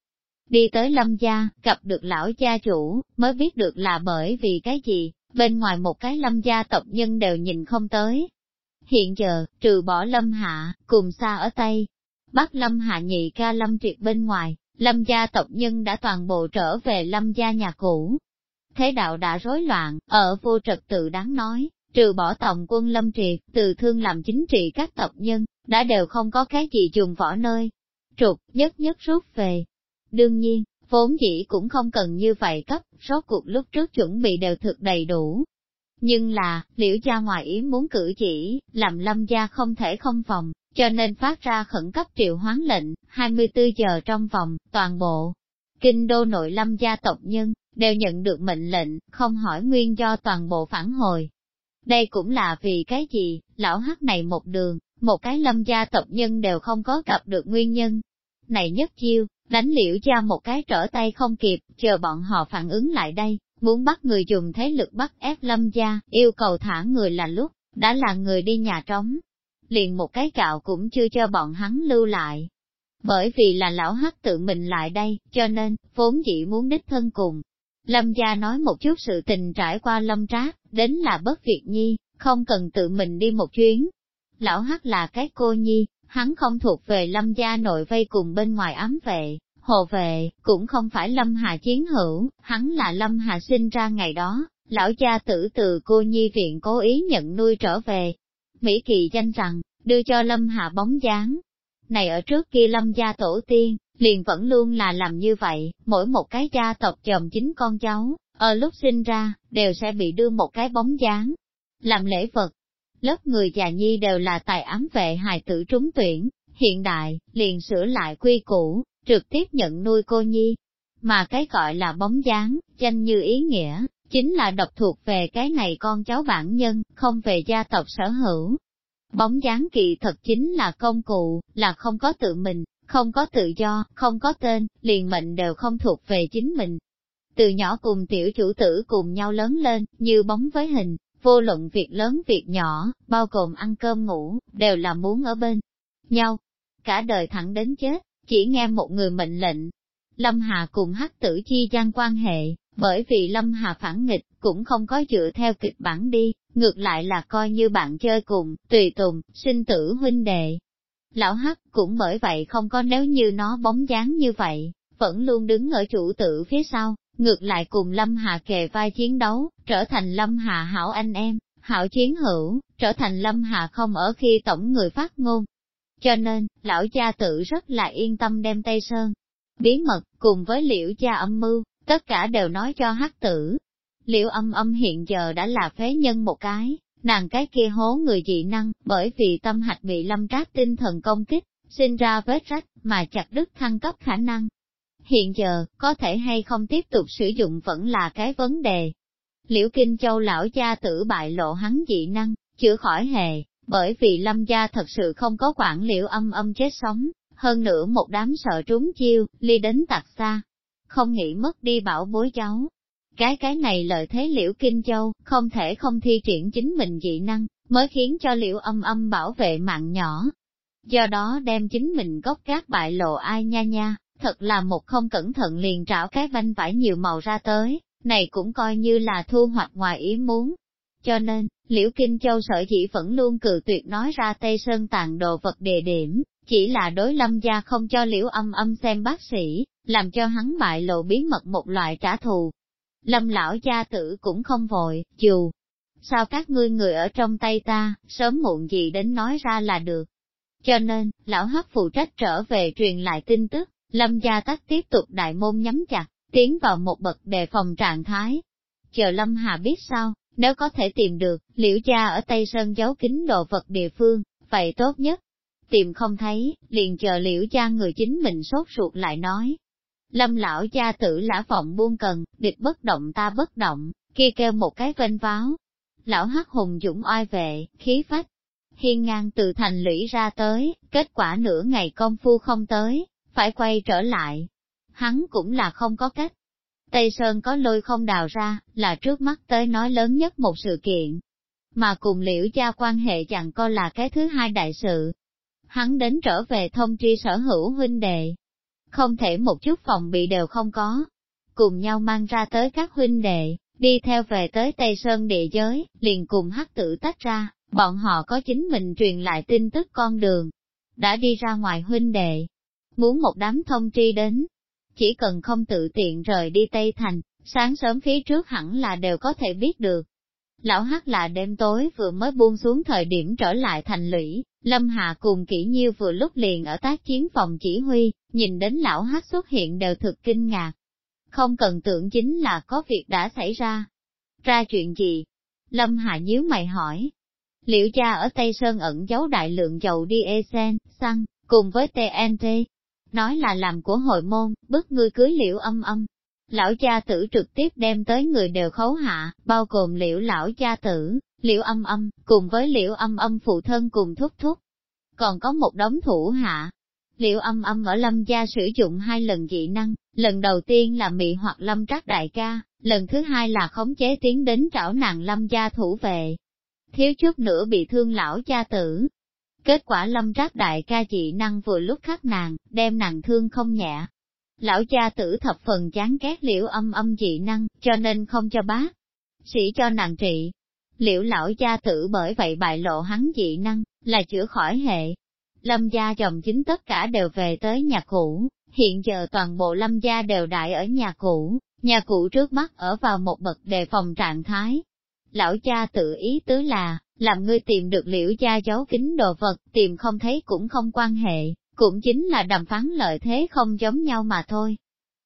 Đi tới lâm gia, gặp được lão gia chủ, mới biết được là bởi vì cái gì, bên ngoài một cái lâm gia tộc nhân đều nhìn không tới, Hiện giờ, trừ bỏ lâm hạ, cùng xa ở Tây, bắt lâm hạ nhị ca lâm triệt bên ngoài, lâm gia tộc nhân đã toàn bộ trở về lâm gia nhà cũ. Thế đạo đã rối loạn, ở vô trật tự đáng nói, trừ bỏ tổng quân lâm triệt, từ thương làm chính trị các tộc nhân, đã đều không có cái gì dùng võ nơi. Trục, nhất nhất rút về. Đương nhiên, vốn dĩ cũng không cần như vậy cấp, số cuộc lúc trước chuẩn bị đều thực đầy đủ, nhưng là, liễu gia ngoài ý muốn cử chỉ, làm lâm gia không thể không phòng, cho nên phát ra khẩn cấp triệu hoán lệnh, 24 giờ trong vòng, toàn bộ. Kinh đô nội lâm gia tộc nhân, đều nhận được mệnh lệnh, không hỏi nguyên do toàn bộ phản hồi. Đây cũng là vì cái gì, lão hắc này một đường, một cái lâm gia tộc nhân đều không có gặp được nguyên nhân. Này nhất chiêu, đánh liễu gia một cái trở tay không kịp, chờ bọn họ phản ứng lại đây, muốn bắt người dùng thế lực bắt ép lâm gia, yêu cầu thả người là lúc, đã là người đi nhà trống. Liền một cái cạo cũng chưa cho bọn hắn lưu lại. Bởi vì là lão hắc tự mình lại đây, cho nên, vốn dĩ muốn đích thân cùng. Lâm gia nói một chút sự tình trải qua lâm trác, đến là bất việc nhi, không cần tự mình đi một chuyến. Lão Hắc là cái cô nhi, hắn không thuộc về lâm gia nội vây cùng bên ngoài ám vệ, hồ vệ, cũng không phải lâm hà chiến hữu, hắn là lâm hà sinh ra ngày đó, lão gia tử từ cô nhi viện cố ý nhận nuôi trở về. Mỹ Kỳ danh rằng, đưa cho lâm hà bóng dáng. Này ở trước kia lâm gia tổ tiên, liền vẫn luôn là làm như vậy, mỗi một cái gia tộc chồng chính con cháu, ở lúc sinh ra, đều sẽ bị đưa một cái bóng dáng, làm lễ vật. Lớp người già nhi đều là tài ám vệ hài tử trúng tuyển, hiện đại, liền sửa lại quy củ, trực tiếp nhận nuôi cô nhi. Mà cái gọi là bóng dáng, danh như ý nghĩa, chính là độc thuộc về cái này con cháu bản nhân, không về gia tộc sở hữu. Bóng dáng kỳ thật chính là công cụ, là không có tự mình, không có tự do, không có tên, liền mệnh đều không thuộc về chính mình. Từ nhỏ cùng tiểu chủ tử cùng nhau lớn lên, như bóng với hình, vô luận việc lớn việc nhỏ, bao gồm ăn cơm ngủ, đều là muốn ở bên nhau. Cả đời thẳng đến chết, chỉ nghe một người mệnh lệnh. Lâm Hà cùng hắc tử chi gian quan hệ, bởi vì Lâm Hà phản nghịch, cũng không có dựa theo kịch bản đi, ngược lại là coi như bạn chơi cùng, tùy tùng, sinh tử huynh đệ, Lão Hắc cũng bởi vậy không có nếu như nó bóng dáng như vậy, vẫn luôn đứng ở chủ tử phía sau, ngược lại cùng Lâm Hà kề vai chiến đấu, trở thành Lâm Hà hảo anh em, hảo chiến hữu, trở thành Lâm Hà không ở khi tổng người phát ngôn. Cho nên, lão cha tự rất là yên tâm đem Tây Sơn. Bí mật, cùng với liễu cha âm mưu, tất cả đều nói cho hắc tử. Liễu âm âm hiện giờ đã là phế nhân một cái, Nàng cái kia hố người dị năng, bởi vì tâm hạch bị lâm trác tinh thần công kích, sinh ra vết rách, mà chặt đứt thăng cấp khả năng. Hiện giờ, có thể hay không tiếp tục sử dụng vẫn là cái vấn đề. Liễu Kinh Châu lão gia tử bại lộ hắn dị năng, chữa khỏi hề, bởi vì lâm gia thật sự không có quản liễu âm âm chết sống, hơn nữa một đám sợ trúng chiêu, ly đến tạc xa. Không nghĩ mất đi bảo bối cháu, cái cái này lợi thế liễu Kinh Châu, không thể không thi triển chính mình dị năng, mới khiến cho liễu âm âm bảo vệ mạng nhỏ. Do đó đem chính mình gốc gác bại lộ ai nha nha, thật là một không cẩn thận liền trảo cái banh vải nhiều màu ra tới, này cũng coi như là thu hoạch ngoài ý muốn. Cho nên, Liễu Kinh Châu sở dĩ vẫn luôn cự tuyệt nói ra Tây Sơn tàn đồ vật địa điểm, chỉ là đối lâm gia không cho Liễu âm âm xem bác sĩ, làm cho hắn bại lộ bí mật một loại trả thù, Lâm lão gia tử cũng không vội, dù sao các ngươi người ở trong tay ta, sớm muộn gì đến nói ra là được. Cho nên, lão hấp phụ trách trở về truyền lại tin tức, lâm gia tắc tiếp tục đại môn nhắm chặt, tiến vào một bậc đề phòng trạng thái. Chờ lâm hà biết sao, nếu có thể tìm được, liễu gia ở Tây Sơn giấu kín đồ vật địa phương, vậy tốt nhất. Tìm không thấy, liền chờ liễu gia người chính mình sốt ruột lại nói, Lâm lão gia tử lã vọng buông cần, địch bất động ta bất động, kia kêu một cái vênh váo. Lão hắc hùng dũng oai vệ, khí phách, hiên ngang từ thành lũy ra tới, kết quả nửa ngày công phu không tới, phải quay trở lại. Hắn cũng là không có cách. Tây Sơn có lôi không đào ra, là trước mắt tới nói lớn nhất một sự kiện. Mà cùng liễu gia quan hệ chẳng co là cái thứ hai đại sự. Hắn đến trở về thông tri sở hữu huynh đệ, không thể một chút phòng bị đều không có. Cùng nhau mang ra tới các huynh đệ, đi theo về tới Tây Sơn địa giới, liền cùng hắc tử tách ra, bọn họ có chính mình truyền lại tin tức con đường. Đã đi ra ngoài huynh đệ, muốn một đám thông tri đến, chỉ cần không tự tiện rời đi Tây Thành, sáng sớm phía trước hẳn là đều có thể biết được. Lão Hắc là đêm tối vừa mới buông xuống thời điểm trở lại thành lũy, Lâm Hà cùng kỹ nhiêu vừa lúc liền ở tác chiến phòng chỉ huy, nhìn đến lão Hắc xuất hiện đều thực kinh ngạc. Không cần tưởng chính là có việc đã xảy ra. Ra chuyện gì? Lâm Hà nhíu mày hỏi. Liệu cha ở Tây Sơn ẩn giấu đại lượng dầu diesel, xăng, cùng với TNT. Nói là làm của hội môn, bức ngươi cưới liễu âm âm, Lão cha tử trực tiếp đem tới người đều khấu hạ, bao gồm liễu lão cha tử, liễu âm âm, cùng với liễu âm âm phụ thân cùng thúc thúc. Còn có một đống thủ hạ. Liễu âm âm ở lâm gia sử dụng hai lần dị năng, lần đầu tiên là mị hoặc lâm trác đại ca, lần thứ hai là khống chế tiến đến trảo nàng lâm gia thủ về. Thiếu chút nữa bị thương lão cha tử. Kết quả lâm trác đại ca dị năng vừa lúc khắc nàng, đem nàng thương không nhẹ, Lão cha tử thập phần chán ghét liễu âm âm dị năng, cho nên không cho bác. Sĩ cho nàng trị. Liễu lão cha tử bởi vậy bại lộ hắn dị năng, là chữa khỏi hệ. Lâm gia chồng chính tất cả đều về tới nhà cũ, hiện giờ toàn bộ lâm gia đều đại ở nhà cũ, nhà cũ trước mắt ở vào một bậc đề phòng trạng thái. Lão cha tự ý tứ là, làm ngươi tìm được liễu gia giấu kính đồ vật, tìm không thấy cũng không quan hệ, cũng chính là đàm phán lợi thế không giống nhau mà thôi.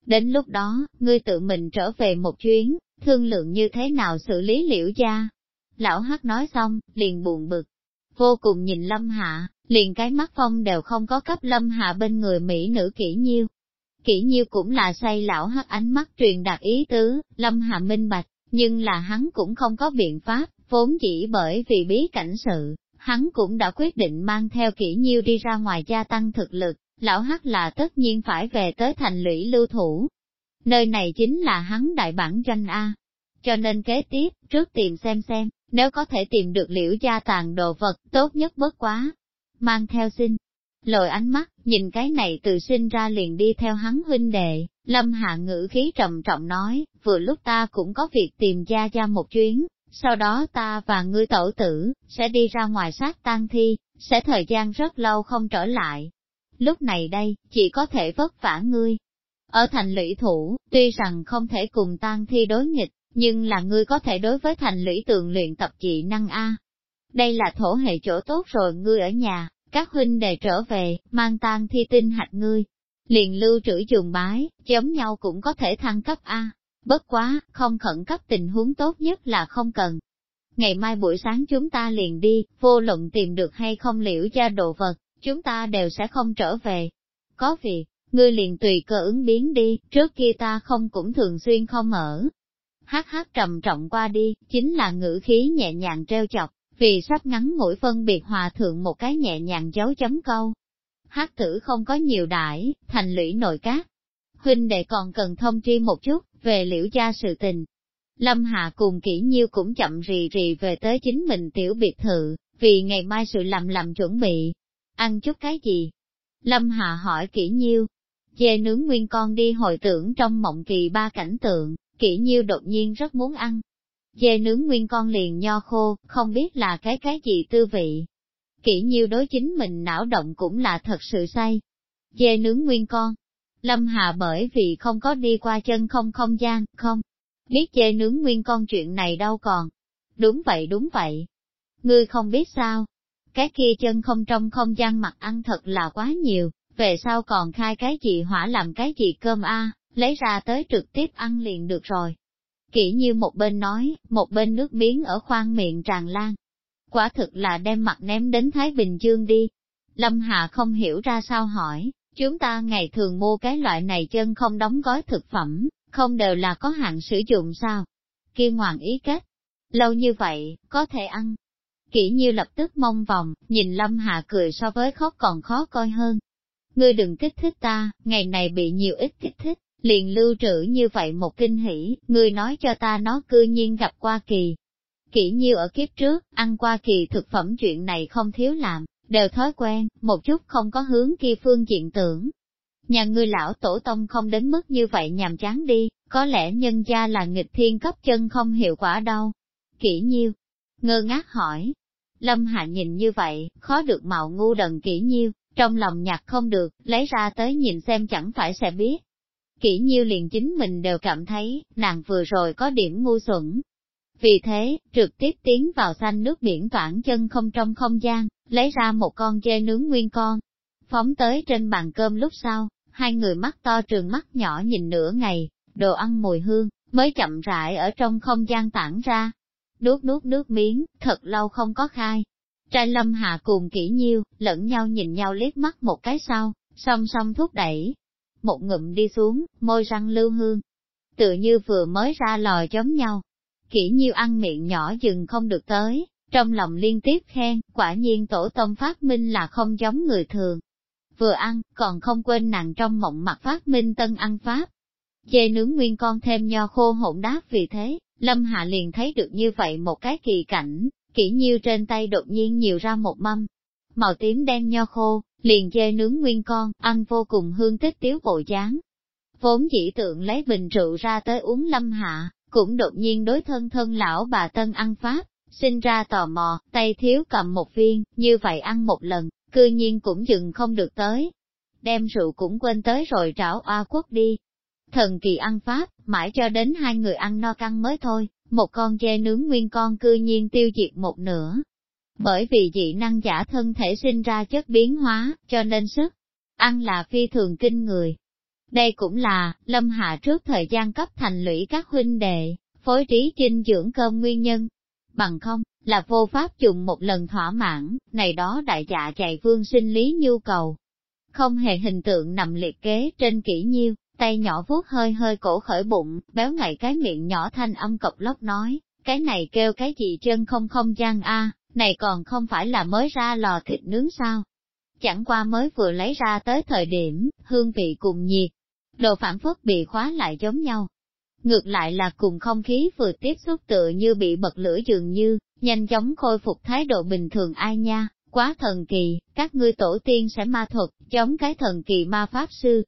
Đến lúc đó, ngươi tự mình trở về một chuyến, thương lượng như thế nào xử lý liễu gia. Lão hắc nói xong, liền buồn bực, vô cùng nhìn Lâm Hạ, liền cái mắt phong đều không có cấp Lâm Hạ bên người Mỹ nữ kỹ nhiêu. Kỹ nhiêu cũng là say lão hắc ánh mắt truyền đạt ý tứ, Lâm Hạ minh bạch, nhưng là hắn cũng không có biện pháp, vốn chỉ bởi vì bí cảnh sự, hắn cũng đã quyết định mang theo kỹ nhiêu đi ra ngoài gia tăng thực lực, lão hắc là tất nhiên phải về tới thành lũy lưu thủ. Nơi này chính là hắn đại bản doanh A. Cho nên kế tiếp, trước tìm xem xem, nếu có thể tìm được liễu gia tàn đồ vật, tốt nhất bất quá. Mang theo xin, lội ánh mắt, nhìn cái này từ sinh ra liền đi theo hắn huynh đệ, lâm hạ ngữ khí trầm trọng nói, vừa lúc ta cũng có việc tìm gia gia một chuyến, sau đó ta và ngươi tổ tử, sẽ đi ra ngoài sát tang thi, sẽ thời gian rất lâu không trở lại. Lúc này đây, chỉ có thể vất vả ngươi. Ở thành lũy thủ, tuy rằng không thể cùng tang thi đối nghịch, nhưng là ngươi có thể đối với thành lũy tường luyện tập dị năng A. Đây là thổ hệ chỗ tốt rồi ngươi ở nhà, các huynh đề trở về, mang tang thi tinh hạch ngươi. Liền lưu trữ trường bái, giống nhau cũng có thể thăng cấp A. Bất quá, không khẩn cấp tình huống tốt nhất là không cần. Ngày mai buổi sáng chúng ta liền đi, vô luận tìm được hay không liễu ra đồ vật, chúng ta đều sẽ không trở về. Có việc, ngươi liền tùy cơ ứng biến đi, trước kia ta không cũng thường xuyên không ở. Hát hát trầm trọng qua đi, chính là ngữ khí nhẹ nhàng treo chọc, vì sắp ngắn ngủi phân biệt hòa thượng một cái nhẹ nhàng dấu chấm câu. Hát tử không có nhiều đãi, thành lũy nội cát. Huynh đệ còn cần thông tri một chút, về liễu gia sự tình. Lâm Hạ cùng kỹ nhiêu cũng chậm rì rì về tới chính mình tiểu biệt thự, vì ngày mai sự làm làm chuẩn bị. Ăn chút cái gì? Lâm Hạ hỏi kỹ nhiêu. Dê nướng nguyên con đi hồi tưởng trong mộng kỳ ba cảnh tượng, kỹ nhiêu đột nhiên rất muốn ăn. Dê nướng nguyên con liền nho khô, không biết là cái cái gì tư vị. Kỹ nhiêu đối chính mình não động cũng là thật sự say. Dê nướng nguyên con, Lâm Hà bởi vì không có đi qua chân không không gian, không biết chê nướng nguyên con chuyện này đâu còn. Đúng vậy đúng vậy. Ngươi không biết sao. Cái kia chân không trong không gian mặt ăn thật là quá nhiều, về sau còn khai cái gì hỏa làm cái gì cơm a lấy ra tới trực tiếp ăn liền được rồi. Kỹ như một bên nói, một bên nước miếng ở khoang miệng tràn lan. Quả thực là đem mặt ném đến Thái Bình Dương đi. Lâm Hà không hiểu ra sao hỏi, Chúng ta ngày thường mua cái loại này chân không đóng gói thực phẩm, không đều là có hạn sử dụng sao? Kia ngoạn ý kết. Lâu như vậy, có thể ăn. Kỷ như lập tức mong vòng, nhìn Lâm hạ cười so với khóc còn khó coi hơn. Ngươi đừng kích thích ta, ngày này bị nhiều ít kích thích, liền lưu trữ như vậy một kinh hỉ, ngươi nói cho ta nó cư nhiên gặp qua kỳ. Kỷ nhiêu ở kiếp trước, ăn qua kỳ thực phẩm chuyện này không thiếu làm, đều thói quen, một chút không có hướng kia phương diện tưởng. Nhà ngươi lão tổ tông không đến mức như vậy nhàm chán đi, có lẽ nhân gia là nghịch thiên cấp chân không hiệu quả đâu. Kỹ nhiêu? Ngơ ngác hỏi. Lâm Hạ nhìn như vậy, khó được mạo ngu đần kỹ nhiêu, trong lòng nhạc không được, lấy ra tới nhìn xem chẳng phải sẽ biết. Kỹ nhiêu liền chính mình đều cảm thấy, nàng vừa rồi có điểm ngu xuẩn, vì thế, trực tiếp tiến vào xanh nước biển toản chân không trong không gian, lấy ra một con dê nướng nguyên con. Phóng tới trên bàn cơm lúc sau, hai người mắt to trường mắt nhỏ nhìn nửa ngày, đồ ăn mùi hương, mới chậm rãi ở trong không gian tản ra. Nuốt nuốt nước miếng, thật lâu không có khai. Trai lâm hạ cùng kỹ nhiêu, lẫn nhau nhìn nhau liếc mắt một cái sau, song song thúc đẩy. Một ngụm đi xuống, môi răng lưu hương. Tựa như vừa mới ra lò giống nhau, kỹ nhiêu ăn miệng nhỏ dừng không được tới, trong lòng liên tiếp khen, quả nhiên tổ tông phát minh là không giống người thường. Vừa ăn, còn không quên nàng trong mộng mặt phát minh tân ăn pháp. chê nướng nguyên con thêm nho khô hỗn đáp vì thế, Lâm Hạ liền thấy được như vậy một cái kỳ cảnh, kỹ nhiêu trên tay đột nhiên nhiều ra một mâm. Màu tím đen nho khô, liền chê nướng nguyên con, ăn vô cùng hương tích tiếu bộ dáng. vốn chỉ tượng lấy bình rượu ra tới uống lâm hạ, cũng đột nhiên đối thân thân lão bà tân ăn pháp, sinh ra tò mò, tay thiếu cầm một viên, như vậy ăn một lần, cư nhiên cũng dừng không được tới. Đem rượu cũng quên tới rồi trảo oa quốc đi. Thần kỳ ăn pháp, mãi cho đến hai người ăn no căng mới thôi, một con dê nướng nguyên con cư nhiên tiêu diệt một nửa. Bởi vì dị năng giả thân thể sinh ra chất biến hóa, cho nên sức ăn là phi thường kinh người. Đây cũng là, Lâm Hạ trước thời gian cấp thành lũy các huynh đệ, phối trí dinh dưỡng cơm nguyên nhân. Bằng không, là vô pháp dùng một lần thỏa mãn, này đó đại dạ chạy vương sinh lý nhu cầu. Không hề hình tượng nằm liệt kế trên kỹ nhiêu, tay nhỏ vuốt hơi hơi cổ khởi bụng, béo ngậy cái miệng nhỏ thanh âm cộc lóc nói, cái này kêu cái gì chân không không gian a này còn không phải là mới ra lò thịt nướng sao. Chẳng qua mới vừa lấy ra tới thời điểm, hương vị cùng nhiệt, đồ phản phất bị khóa lại giống nhau. Ngược lại là cùng không khí vừa tiếp xúc tựa như bị bật lửa dường như, nhanh chóng khôi phục thái độ bình thường ai nha, quá thần kỳ, các ngươi tổ tiên sẽ ma thuật, giống cái thần kỳ ma pháp sư.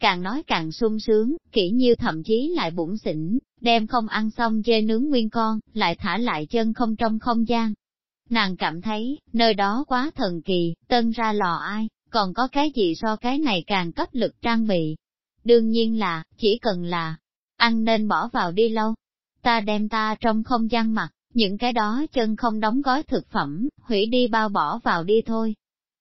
Càng nói càng sung sướng, kỹ như thậm chí lại bụng xỉn, đem không ăn xong dê nướng nguyên con, lại thả lại chân không trong không gian. Nàng cảm thấy, nơi đó quá thần kỳ, tân ra lò ai, còn có cái gì so cái này càng cấp lực trang bị. Đương nhiên là, chỉ cần là, ăn nên bỏ vào đi lâu. Ta đem ta trong không gian mặt, những cái đó chân không đóng gói thực phẩm, hủy đi bao bỏ vào đi thôi.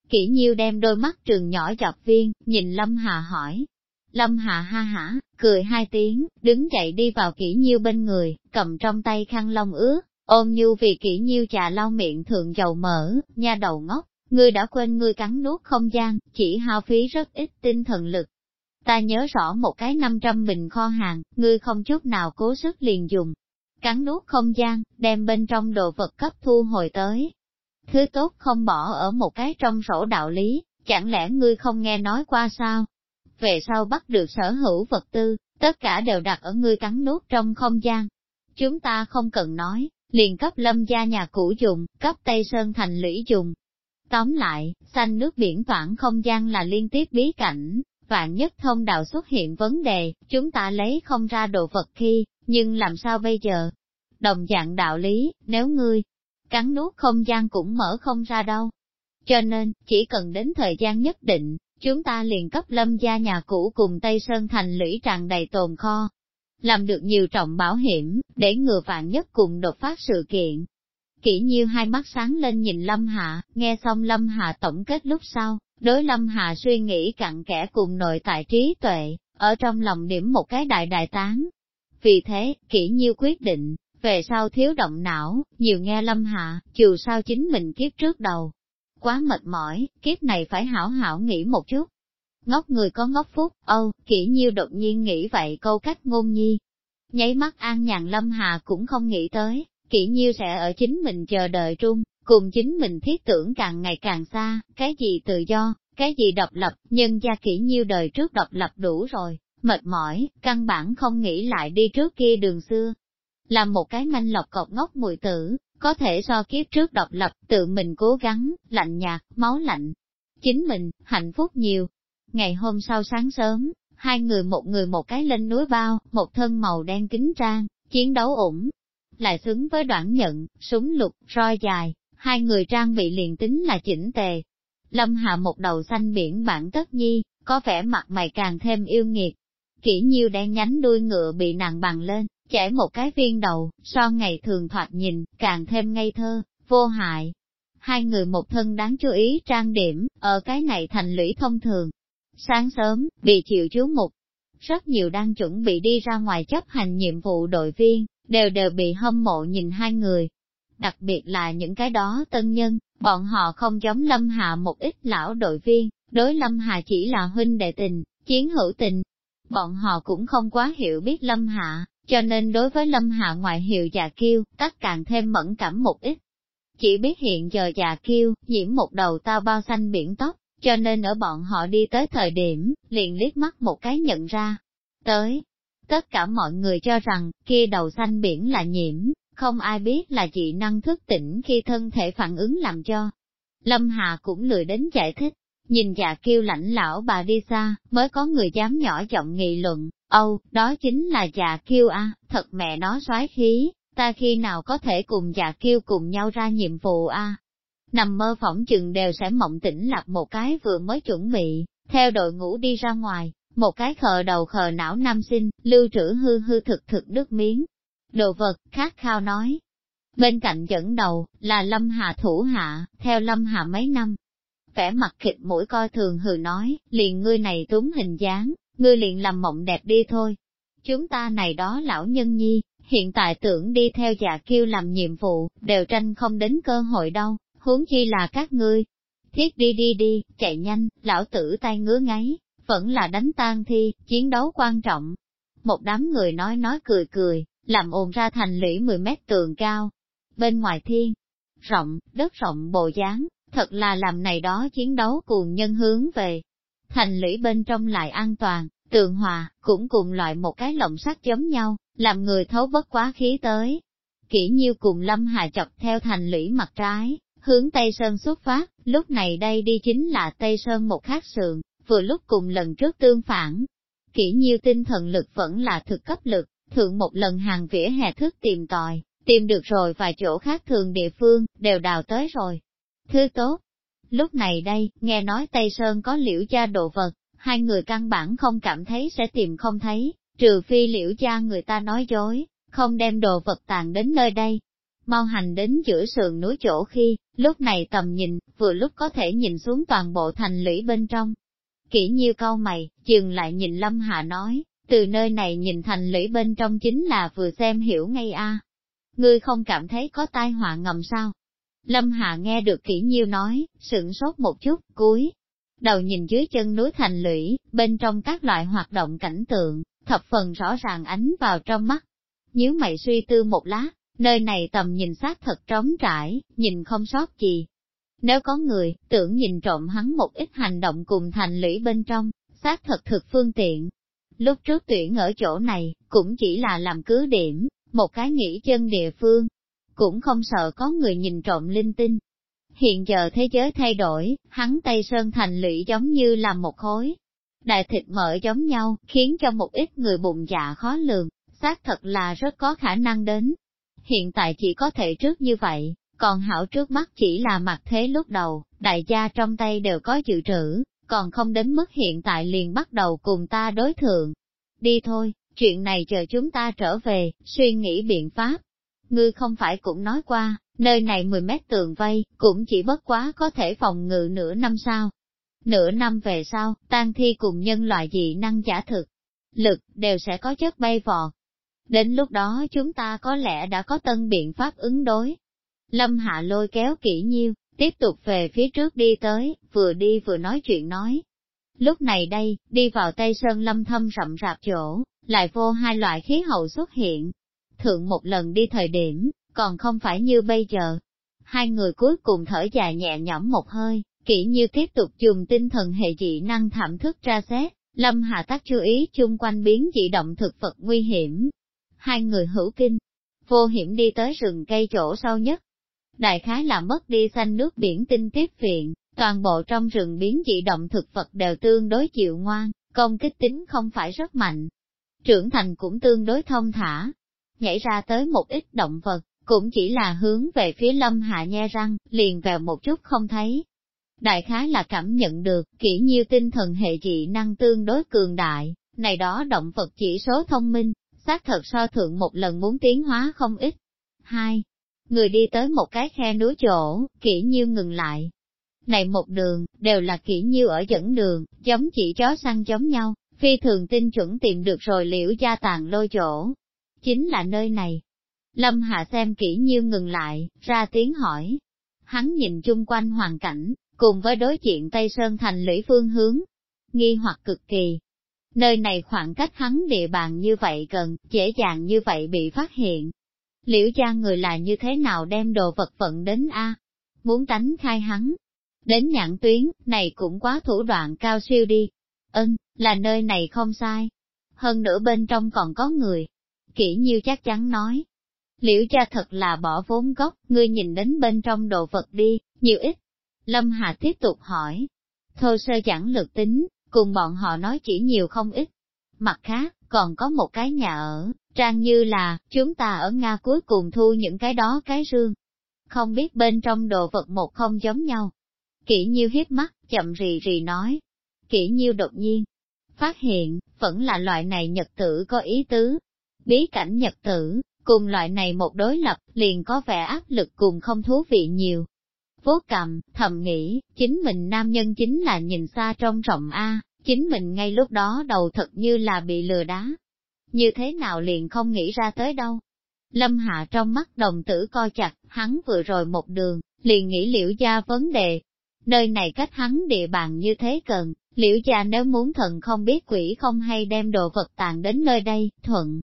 Kỷ nhiêu đem đôi mắt trường nhỏ chọc viên, nhìn Lâm Hà hỏi. Lâm Hà ha hả, cười hai tiếng, đứng dậy đi vào kỷ nhiêu bên người, cầm trong tay khăn lông ướt, ôm như vì kỷ nhiêu trà lau miệng thượng dầu mỡ, nha đầu ngốc, ngươi đã quên ngươi cắn nuốt không gian, chỉ hao phí rất ít tinh thần lực. Ta nhớ rõ một cái 500 bình kho hàng, ngươi không chút nào cố sức liền dùng, cắn nuốt không gian, đem bên trong đồ vật cấp thu hồi tới. Thứ tốt không bỏ ở một cái trong sổ đạo lý, chẳng lẽ ngươi không nghe nói qua sao? Về sau bắt được sở hữu vật tư, tất cả đều đặt ở ngươi cắn nuốt trong không gian. Chúng ta không cần nói, liền cấp lâm gia nhà cũ dùng, cấp Tây Sơn thành lũy dùng. Tóm lại, xanh nước biển toảng không gian là liên tiếp bí cảnh, vạn nhất thông đạo xuất hiện vấn đề, chúng ta lấy không ra đồ vật khi, nhưng làm sao bây giờ? Đồng dạng đạo lý, nếu ngươi cắn nuốt không gian cũng mở không ra đâu. Cho nên, chỉ cần đến thời gian nhất định, chúng ta liền cấp lâm gia nhà cũ cùng Tây Sơn thành lũy tràn đầy tồn kho. Làm được nhiều trọng bảo hiểm, để ngừa vạn nhất cùng đột phát sự kiện. Kỷ nhiêu hai mắt sáng lên nhìn Lâm Hạ, nghe xong Lâm Hạ tổng kết lúc sau, đối Lâm Hạ suy nghĩ cặn kẽ cùng nội tại trí tuệ, ở trong lòng điểm một cái đại đại tán, vì thế, kỹ nhiêu quyết định, về sau thiếu động não, nhiều nghe lâm hạ, dù sao chính mình kiếp trước đầu. Quá mệt mỏi, kiếp này phải hảo hảo nghĩ một chút. Ngốc người có ngốc phúc, âu, kỹ nhiêu đột nhiên nghĩ vậy câu cách ngôn nhi. Nháy mắt an nhàn lâm hà cũng không nghĩ tới, kỹ nhiêu sẽ ở chính mình chờ đợi trung, cùng chính mình thiết tưởng càng ngày càng xa, cái gì tự do, cái gì độc lập, nhân gia kỹ nhiêu đời trước độc lập đủ rồi, mệt mỏi, căn bản không nghĩ lại đi trước kia đường xưa. Làm một cái manh lọc cọc ngốc mùi tử, có thể so kiếp trước độc lập, tự mình cố gắng, lạnh nhạt, máu lạnh. Chính mình, hạnh phúc nhiều. Ngày hôm sau sáng sớm, hai người một người một cái lên núi bao, một thân màu đen kính trang, chiến đấu ủng. Lại xứng với đoạn nhận, súng lục, roi dài, hai người trang bị liền tính là chỉnh tề. Lâm hạ một đầu xanh biển bản tất nhi, có vẻ mặt mày càng thêm yêu nghiệt, kỹ nhiêu đen nhánh đuôi ngựa bị nàng bằng lên, chảy một cái viên đầu, so ngày thường thoạt nhìn, càng thêm ngây thơ, vô hại. Hai người một thân đáng chú ý trang điểm, ở cái này thành lũy thông thường. Sáng sớm, bị chịu chú mục. Rất nhiều đang chuẩn bị đi ra ngoài chấp hành nhiệm vụ đội viên, đều đều bị hâm mộ nhìn hai người. Đặc biệt là những cái đó tân nhân, bọn họ không giống Lâm Hà một ít lão đội viên, đối Lâm Hà chỉ là huynh đệ tình, chiến hữu tình, Bọn họ cũng không quá hiểu biết Lâm Hạ, cho nên đối với Lâm Hạ ngoại hiệu già kiêu, tất càng thêm mẫn cảm một ít. Chỉ biết hiện giờ già kiêu, nhiễm một đầu tao bao xanh biển tóc, cho nên ở bọn họ đi tới thời điểm, liền liếc mắt một cái nhận ra. Tới, tất cả mọi người cho rằng, kia đầu xanh biển là nhiễm, không ai biết là dị năng thức tỉnh khi thân thể phản ứng làm cho. Lâm Hà cũng lười đến giải thích, Nhìn dạ kêu lãnh lão bà đi xa, mới có người dám nhỏ giọng nghị luận, Âu, đó chính là dạ kêu a, thật mẹ nó soái khí, ta khi nào có thể cùng dạ kêu cùng nhau ra nhiệm vụ a. Nằm mơ phỏng chừng đều sẽ mộng tỉnh lạc một cái vừa mới chuẩn bị, theo đội ngũ đi ra ngoài, một cái khờ đầu khờ não nam sinh, lưu trữ hư hư thực thực đứt miếng. Đồ vật, khát khao nói. Bên cạnh dẫn đầu, là Lâm Hà thủ hạ, theo Lâm Hà mấy năm. Vẻ mặt kịch mũi coi thường hừ nói, liền ngươi này túng hình dáng, ngươi liền làm mộng đẹp đi thôi. Chúng ta này đó lão nhân nhi, hiện tại tưởng đi theo dạ kêu làm nhiệm vụ, đều tranh không đến cơ hội đâu, huống chi là các ngươi. Thiết đi đi đi, chạy nhanh, lão tử tay ngứa ngáy, vẫn là đánh tan thi, chiến đấu quan trọng. Một đám người nói nói cười cười, làm ồn ra thành lũy 10 mét tường cao. Bên ngoài thiên, rộng, đất rộng bồ dáng, thật là làm này đó chiến đấu cùng nhân hướng về. Thành lũy bên trong lại an toàn, tường hòa, cũng cùng loại một cái lồng sắt giống nhau, làm người thấu bất quá khí tới. Kỷ nhiêu cùng Lâm Hà chọc theo thành lũy mặt trái, hướng Tây Sơn xuất phát, lúc này đây đi chính là Tây Sơn một khác sườn, vừa lúc cùng lần trước tương phản. Kỷ nhiêu tinh thần lực vẫn là thực cấp lực, thượng một lần hàng vỉa hè thức tìm tòi, tìm được rồi vài chỗ khác thường địa phương, đều đào tới rồi. Thứ tốt. Lúc này đây, nghe nói Tây Sơn có liễu gia đồ vật, hai người căn bản không cảm thấy sẽ tìm không thấy, trừ phi liễu gia người ta nói dối, không đem đồ vật tàn đến nơi đây. Mau hành đến giữa sườn núi chỗ khi, lúc này tầm nhìn, vừa lúc có thể nhìn xuống toàn bộ thành lũy bên trong. Kỹ nhiêu câu mày, chừng lại nhìn Lâm Hà nói, từ nơi này nhìn thành lũy bên trong chính là vừa xem hiểu ngay a. Ngươi không cảm thấy có tai họa ngầm sao? Lâm Hạ nghe được kỹ nhiêu nói, sửng sốt một chút, cúi. Đầu nhìn dưới chân núi thành lũy, bên trong các loại hoạt động cảnh tượng, thập phần rõ ràng ánh vào trong mắt. Nếu mày suy tư một lát, nơi này tầm nhìn sát thật trống trải, nhìn không sót gì. Nếu có người, tưởng nhìn trộm hắn một ít hành động cùng thành lũy bên trong, xác thật thực phương tiện. Lúc trước tuyển ở chỗ này, cũng chỉ là làm cứ điểm, một cái nghỉ chân địa phương, cũng không sợ có người nhìn trộm linh tinh. Hiện giờ thế giới thay đổi, hắn Tây Sơn thành lũy giống như là một khối. Đại thịt mỡ giống nhau, khiến cho một ít người bụng dạ khó lường, xác thật là rất có khả năng đến. Hiện tại chỉ có thể trước như vậy, còn hảo trước mắt chỉ là mặt thế lúc đầu, đại gia trong tay đều có dự trữ, còn không đến mức hiện tại liền bắt đầu cùng ta đối thượng. Đi thôi, chuyện này chờ chúng ta trở về, suy nghĩ biện pháp. Ngươi không phải cũng nói qua, nơi này 10 mét tường vây, cũng chỉ bất quá có thể phòng ngự nửa năm sao. Nửa năm về sau, tan thi cùng nhân loại dị năng giả thực, lực, đều sẽ có chất bay vọt. Đến lúc đó chúng ta có lẽ đã có tân biện pháp ứng đối. Lâm Hạ lôi kéo kỹ nhiêu, tiếp tục về phía trước đi tới, vừa đi vừa nói chuyện nói. Lúc này đây, đi vào Tây Sơn lâm thâm rậm rạp chỗ, lại vô hai loại khí hậu xuất hiện. Thượng một lần đi thời điểm, còn không phải như bây giờ. Hai người cuối cùng thở dài nhẹ nhõm một hơi, kỹ như tiếp tục dùng tinh thần hệ dị năng thảm thức ra xét, lâm hạ tác chú ý chung quanh biến dị động thực vật nguy hiểm. Hai người hữu kinh, vô hiểm đi tới rừng cây chỗ sâu nhất. Đại khái là mất đi xanh nước biển tinh tiếp viện, toàn bộ trong rừng biến dị động thực vật đều tương đối chịu ngoan, công kích tính không phải rất mạnh, trưởng thành cũng tương đối thông thả. Nhảy ra tới một ít động vật, cũng chỉ là hướng về phía lâm hạ nhe răng, liền vào một chút không thấy. Đại khái là cảm nhận được, kỹ nhiêu tinh thần hệ dị năng tương đối cường đại, này đó động vật chỉ số thông minh, xác thật so thượng một lần muốn tiến hóa không ít. Hai, người đi tới một cái khe núi chỗ, kỹ nhiêu ngừng lại. Này một đường, đều là kỹ nhiêu ở dẫn đường, giống chỉ chó săn giống nhau, phi thường tin chuẩn tìm được rồi liễu gia tàng lôi chỗ. Chính là nơi này. Lâm Hạ xem kỹ nhiêu ngừng lại, ra tiếng hỏi. Hắn nhìn chung quanh hoàn cảnh, cùng với đối diện Tây Sơn thành lũy phương hướng. Nghi hoặc cực kỳ. Nơi này khoảng cách hắn địa bàn như vậy gần, dễ dàng như vậy bị phát hiện. Liễu cha người là như thế nào đem đồ vật vận đến A? Muốn tánh khai hắn. Đến nhãn tuyến, này cũng quá thủ đoạn cao siêu đi. Ân, là nơi này không sai. Hơn nữa bên trong còn có người. Kỷ nhiêu chắc chắn nói. Liễu cha thật là bỏ vốn gốc, ngươi nhìn đến bên trong đồ vật đi, nhiều ít. Lâm Hà tiếp tục hỏi. thô sơ chẳng lược tính, cùng bọn họ nói chỉ nhiều không ít. Mặt khác, còn có một cái nhà ở, trang như là, chúng ta ở Nga cuối cùng thu những cái đó cái rương. Không biết bên trong đồ vật một không giống nhau. Kỷ nhiêu hiếp mắt, chậm rì rì nói. Kỷ nhiêu đột nhiên, phát hiện, vẫn là loại này nhật tử có ý tứ. Bí cảnh nhật tử, cùng loại này một đối lập, liền có vẻ áp lực cùng không thú vị nhiều. Vô cầm, thầm nghĩ, chính mình nam nhân chính là nhìn xa trong rộng A, chính mình ngay lúc đó đầu thật như là bị lừa đá. Như thế nào liền không nghĩ ra tới đâu. Lâm Hạ trong mắt đồng tử co chặt, hắn vừa rồi một đường, liền nghĩ liễu gia vấn đề. Nơi này cách hắn địa bàn như thế cần, liễu gia nếu muốn thần không biết quỷ không hay đem đồ vật tàn đến nơi đây, thuận.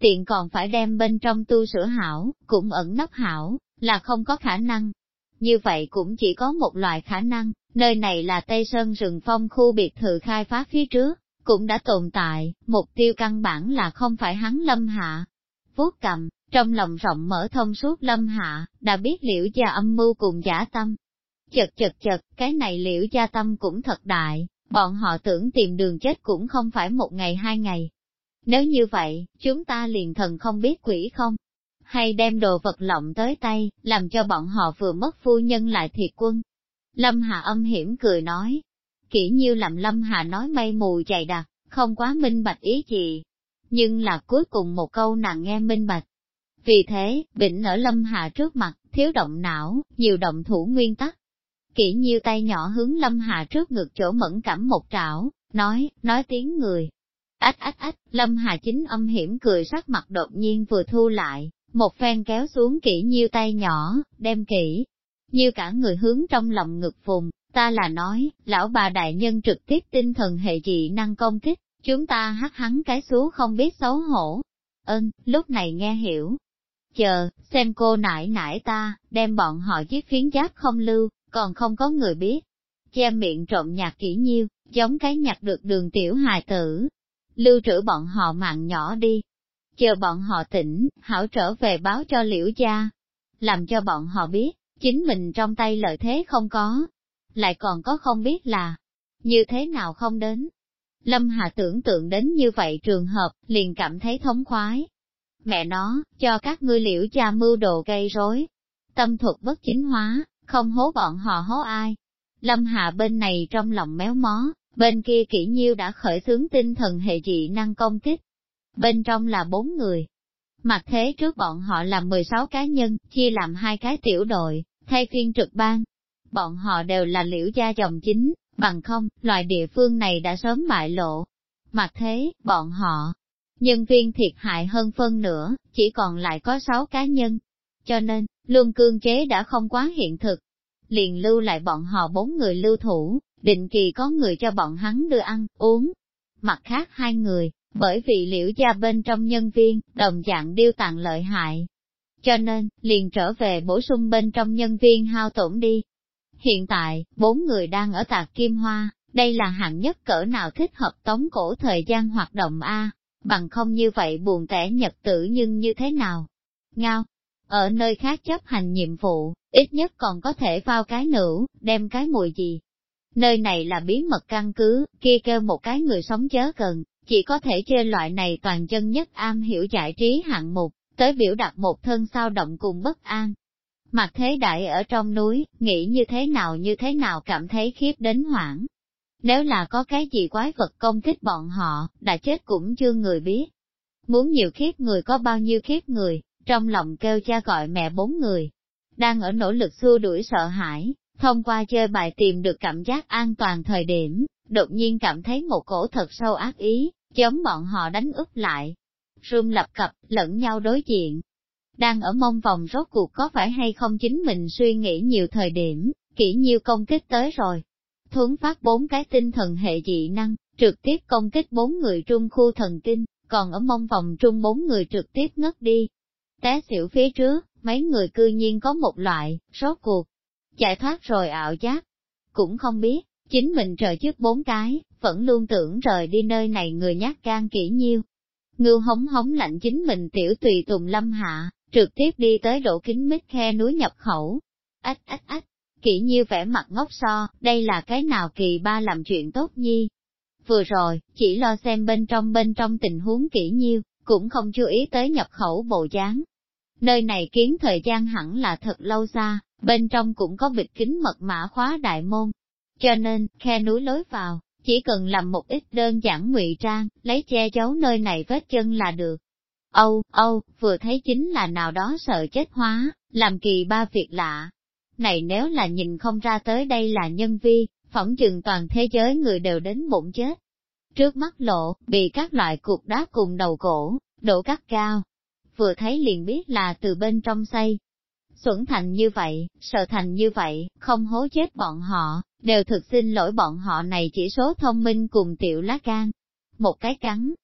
Tiện còn phải đem bên trong tu sửa hảo, cũng ẩn nấp hảo, là không có khả năng. Như vậy cũng chỉ có một loại khả năng, nơi này là Tây Sơn rừng phong khu biệt thự khai phá phía trước, cũng đã tồn tại, mục tiêu căn bản là không phải hắn lâm hạ. Vuốt cầm, trong lòng rộng mở thông suốt lâm hạ, đã biết liễu gia âm mưu cùng giả tâm. Chật chật chật, cái này liễu gia tâm cũng thật đại, bọn họ tưởng tìm đường chết cũng không phải một ngày hai ngày. Nếu như vậy, chúng ta liền thần không biết quỷ không? Hay đem đồ vật lộng tới tay, làm cho bọn họ vừa mất phu nhân lại thiệt quân. Lâm Hạ âm hiểm cười nói. Kỹ nhiêu làm Lâm hà nói mây mù dày đặc, không quá minh bạch ý gì. Nhưng là cuối cùng một câu nàng nghe minh bạch. Vì thế, bệnh ở Lâm hà trước mặt, thiếu động não, nhiều động thủ nguyên tắc. Kỹ nhiêu tay nhỏ hướng Lâm hà trước ngực chỗ mẫn cảm một trảo, nói, nói tiếng người. Ách ách ách, Lâm Hà chính âm hiểm cười sắc mặt đột nhiên vừa thu lại, một phen kéo xuống kỹ nhiêu tay nhỏ, đem kỹ. Như cả người hướng trong lòng ngực vùng, ta là nói, lão bà đại nhân trực tiếp tinh thần hệ dị năng công kích, chúng ta hắt hắn cái xú không biết xấu hổ. Ơn, lúc này nghe hiểu. Chờ, xem cô nải nải ta, đem bọn họ chiếc phiến giáp không lưu, còn không có người biết. Che miệng trộm nhạc kỹ nhiêu, giống cái nhạc được đường tiểu hài tử. Lưu trữ bọn họ mạng nhỏ đi. Chờ bọn họ tỉnh, hảo trở về báo cho liễu gia. Làm cho bọn họ biết, chính mình trong tay lợi thế không có. Lại còn có không biết là, như thế nào không đến. Lâm Hà tưởng tượng đến như vậy trường hợp, liền cảm thấy thống khoái. Mẹ nó, cho các ngươi liễu cha mưu đồ gây rối. Tâm thuật bất chính hóa, không hố bọn họ hố ai. Lâm hà bên này trong lòng méo mó, bên kia kỹ nhiêu đã khởi xướng tinh thần hệ dị năng công kích. Bên trong là bốn người. Mặt thế trước bọn họ là 16 cá nhân, chia làm hai cái tiểu đội, thay phiên trực ban. Bọn họ đều là liễu gia dòng chính, bằng không, loại địa phương này đã sớm bại lộ. Mặt thế, bọn họ, nhân viên thiệt hại hơn phân nữa, chỉ còn lại có 6 cá nhân. Cho nên, lương cương chế đã không quá hiện thực. Liền lưu lại bọn họ bốn người lưu thủ, định kỳ có người cho bọn hắn đưa ăn, uống. Mặt khác hai người, bởi vì liễu gia bên trong nhân viên, đồng dạng điêu tặng lợi hại. Cho nên, liền trở về bổ sung bên trong nhân viên hao tổn đi. Hiện tại, bốn người đang ở tạc Kim Hoa, đây là hạng nhất cỡ nào thích hợp tống cổ thời gian hoạt động A, bằng không như vậy buồn tẻ nhật tử nhưng như thế nào? Ngao, ở nơi khác chấp hành nhiệm vụ, ít nhất còn có thể vào cái nữ, đem cái mùi gì. Nơi này là bí mật căn cứ, kia kêu một cái người sống chớ cần, chỉ có thể chơi loại này toàn chân nhất am hiểu giải trí hạng mục, tới biểu đạt một thân sao động cùng bất an. Mặt thế đại ở trong núi, nghĩ như thế nào như thế nào cảm thấy khiếp đến hoảng. Nếu là có cái gì quái vật công kích bọn họ, đã chết cũng chưa người biết. Muốn nhiều khiếp người có bao nhiêu khiếp người, trong lòng kêu cha gọi mẹ bốn người. Đang ở nỗ lực xua đuổi sợ hãi, thông qua chơi bài tìm được cảm giác an toàn thời điểm, đột nhiên cảm thấy một cổ thật sâu ác ý, chống bọn họ đánh úp lại. Rung lập cập, lẫn nhau đối diện. Đang ở mông vòng rốt cuộc có phải hay không chính mình suy nghĩ nhiều thời điểm, kỹ nhiêu công kích tới rồi. Thuấn phát bốn cái tinh thần hệ dị năng, trực tiếp công kích bốn người trung khu thần kinh, còn ở mông vòng trung bốn người trực tiếp ngất đi. Té xỉu phía trước, mấy người cư nhiên có một loại, rốt cuộc, chạy thoát rồi ảo giác. Cũng không biết, chính mình trời trước bốn cái, vẫn luôn tưởng rời đi nơi này người nhát gan kỹ nhiêu. Ngưu hống hống lạnh chính mình tiểu tùy tùng lâm hạ, trực tiếp đi tới độ kính mít khe núi nhập khẩu. Ách ách ách, kỹ như vẻ mặt ngốc so, đây là cái nào kỳ ba làm chuyện tốt nhi. Vừa rồi, chỉ lo xem bên trong bên trong tình huống kỹ nhiêu, cũng không chú ý tới nhập khẩu bộ dáng. Nơi này kiến thời gian hẳn là thật lâu xa, bên trong cũng có bịch kính mật mã khóa đại môn. Cho nên, khe núi lối vào, chỉ cần làm một ít đơn giản ngụy trang, lấy che giấu nơi này vết chân là được. Âu, Âu, vừa thấy chính là nào đó sợ chết hóa, làm kỳ ba việc lạ. Này nếu là nhìn không ra tới đây là nhân vi, phỏng chừng toàn thế giới người đều đến bụng chết. Trước mắt lộ, bị các loại cục đá cùng đầu cổ, độ cắt cao. Vừa thấy liền biết là từ bên trong xây. Xuẩn thành như vậy, sợ thành như vậy, không hố chết bọn họ, đều thực xin lỗi bọn họ này chỉ số thông minh cùng tiểu lá gan. Một cái cắn,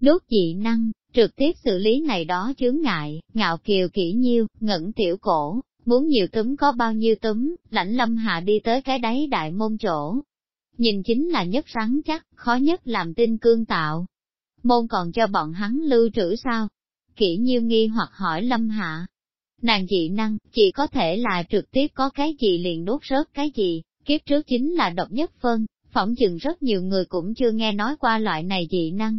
đốt dị năng, trực tiếp xử lý này đó chướng ngại, ngạo kiều kỹ nhiêu, ngẩn tiểu cổ, muốn nhiều túm có bao nhiêu túm, lãnh lâm hạ đi tới cái đáy đại môn chỗ. Nhìn chính là nhất rắn chắc, khó nhất làm tinh cương tạo. Môn còn cho bọn hắn lưu trữ sao? Kỹ nhiêu nghi hoặc hỏi lâm hạ. Nàng dị năng, chỉ có thể là trực tiếp có cái gì liền đốt rớt cái gì, kiếp trước chính là độc nhất phân, phỏng chừng rất nhiều người cũng chưa nghe nói qua loại này dị năng,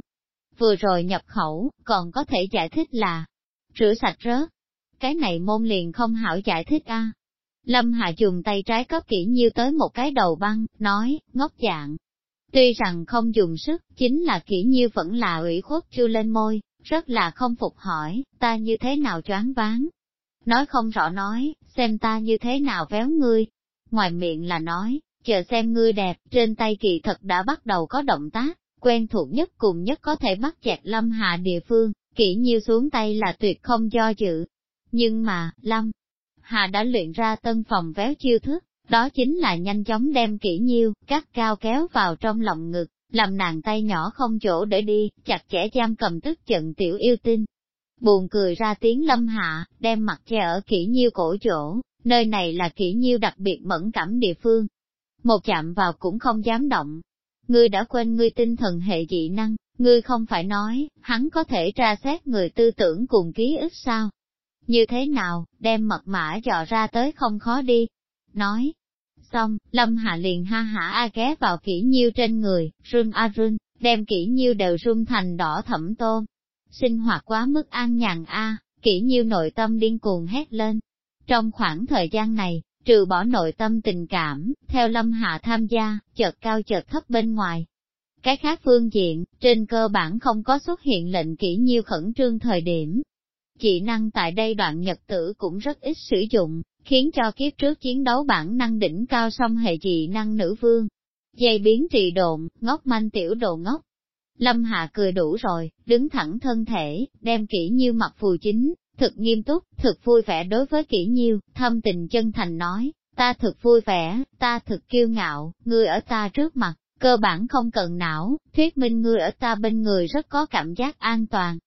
vừa rồi nhập khẩu, còn có thể giải thích là rửa sạch rớt. Cái này môn liền không hảo giải thích a. Lâm Hạ dùng tay trái cấp kỹ nhiêu tới một cái đầu băng, nói, ngốc dạng. Tuy rằng không dùng sức, chính là kỹ nhiêu vẫn là ủy khuất chưa lên môi, rất là không phục hỏi, ta như thế nào choáng váng. Nói không rõ nói, xem ta như thế nào véo ngươi. Ngoài miệng là nói, chờ xem ngươi đẹp, trên tay kỳ thật đã bắt đầu có động tác quen thuộc nhất cùng nhất có thể bắt chẹt Lâm hạ địa phương, kỹ nhiêu xuống tay là tuyệt không do dự. Nhưng mà, Lâm hạ đã luyện ra tân phòng véo chiêu thức, đó chính là nhanh chóng đem kỹ nhiêu, cắt cao kéo vào trong lòng ngực, làm nàng tay nhỏ không chỗ để đi, chặt chẽ giam cầm tức giận tiểu yêu tinh. Buồn cười ra tiếng lâm hạ, đem mặt che ở kỹ nhiêu cổ chỗ, nơi này là kỹ nhiêu đặc biệt mẫn cảm địa phương. Một chạm vào cũng không dám động, ngươi đã quên ngươi tinh thần hệ dị năng, ngươi không phải nói, hắn có thể tra xét người tư tưởng cùng ký ức sao? Như thế nào, đem mật mã dò ra tới không khó đi. Nói, xong, Lâm Hạ liền ha hả a ghé vào kỹ nhiêu trên người, run a run, đem kỹ nhiêu đều run thành đỏ thẩm tôm. Sinh hoạt quá mức an nhàn a, kỹ nhiêu nội tâm điên cuồng hét lên. Trong khoảng thời gian này, trừ bỏ nội tâm tình cảm, theo Lâm Hạ tham gia, chợt cao chợt thấp bên ngoài. Cái khác phương diện, trên cơ bản không có xuất hiện lệnh kỹ nhiêu khẩn trương thời điểm. Chị năng tại đây đoạn nhật tử cũng rất ít sử dụng, khiến cho kiếp trước chiến đấu bản năng đỉnh cao song hệ chị năng nữ vương. Dây biến trì độn, ngốc manh tiểu đồ ngốc. Lâm Hạ cười đủ rồi, đứng thẳng thân thể, đem kỹ nhiêu mặt phù chính, thực nghiêm túc, thực vui vẻ đối với kỹ nhiêu, thâm tình chân thành nói, ta thực vui vẻ, ta thực kiêu ngạo, ngươi ở ta trước mặt, cơ bản không cần não, thuyết minh ngươi ở ta bên người rất có cảm giác an toàn.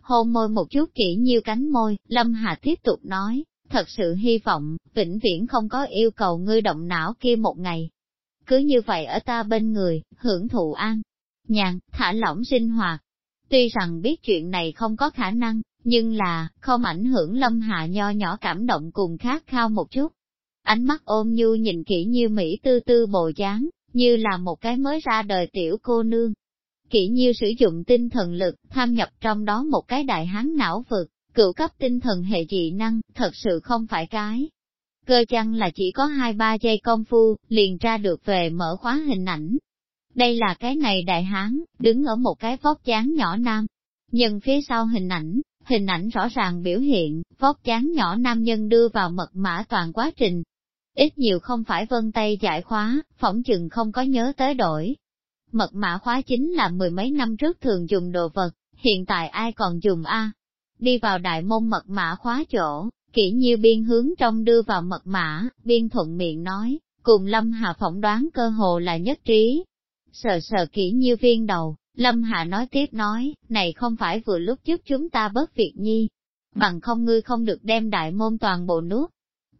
Hôn môi một chút kỹ nhiêu cánh môi, Lâm Hà tiếp tục nói, thật sự hy vọng, vĩnh viễn không có yêu cầu ngươi động não kia một ngày. Cứ như vậy ở ta bên người, hưởng thụ an, nhàn, thả lỏng sinh hoạt. Tuy rằng biết chuyện này không có khả năng, nhưng là, không ảnh hưởng lâm hạ nho nhỏ cảm động cùng khát khao một chút. Ánh mắt ôm nhu nhìn kỹ như Mỹ tư tư bồ dáng, như là một cái mới ra đời tiểu cô nương. Kỹ như sử dụng tinh thần lực, tham nhập trong đó một cái đại hán não vực, cựu cấp tinh thần hệ dị năng, thật sự không phải cái. Cơ chăng là chỉ có hai ba giây công phu, liền ra được về mở khóa hình ảnh. Đây là cái này đại hán, đứng ở một cái vóc dáng nhỏ nam. Nhưng phía sau hình ảnh, Hình ảnh rõ ràng biểu hiện, vóc dáng nhỏ nam nhân đưa vào mật mã toàn quá trình. Ít nhiều không phải vân tay giải khóa, phỏng chừng không có nhớ tới đổi. Mật mã khóa chính là mười mấy năm trước thường dùng đồ vật, hiện tại ai còn dùng A. Đi vào đại môn mật mã khóa chỗ, kỹ nhiêu biên hướng trong đưa vào mật mã, biên thuận miệng nói, cùng Lâm Hà phỏng đoán cơ hồ là nhất trí. Sờ sờ kỹ nhiêu viên đầu, Lâm Hạ nói tiếp nói, này không phải vừa lúc trước chúng ta bớt việc nhi, bằng không ngươi không được đem đại môn toàn bộ nuốt.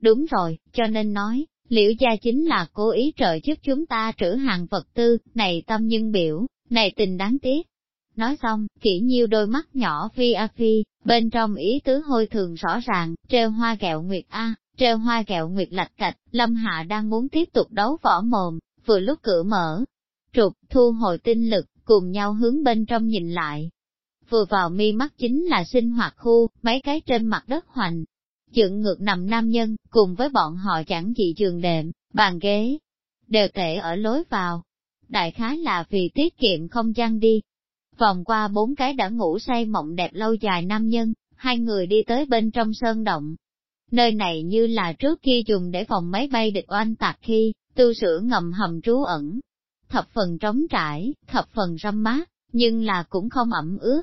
Đúng rồi, cho nên nói, liễu gia chính là cố ý trợ giúp chúng ta trữ hàng vật tư, này tâm nhân biểu, này tình đáng tiếc. Nói xong, kỹ nhiêu đôi mắt nhỏ phi a phi, bên trong ý tứ hôi thường rõ ràng, treo hoa kẹo nguyệt A, treo hoa kẹo nguyệt lạch cạch, Lâm Hạ đang muốn tiếp tục đấu võ mồm, vừa lúc cửa mở. Trục, thu hồi tinh lực, cùng nhau hướng bên trong nhìn lại. Vừa vào mi mắt chính là sinh hoạt khu, mấy cái trên mặt đất hoành. Dựng ngược nằm nam nhân, cùng với bọn họ chẳng dị giường đệm, bàn ghế, đều tệ ở lối vào. Đại khái là vì tiết kiệm không gian đi. Vòng qua bốn cái đã ngủ say mộng đẹp lâu dài nam nhân, hai người đi tới bên trong sơn động. Nơi này như là trước kia dùng để phòng máy bay địch oanh tạc khi, tu sửa ngầm hầm trú ẩn. Thập phần trống trải, thập phần râm mát, nhưng là cũng không ẩm ướt.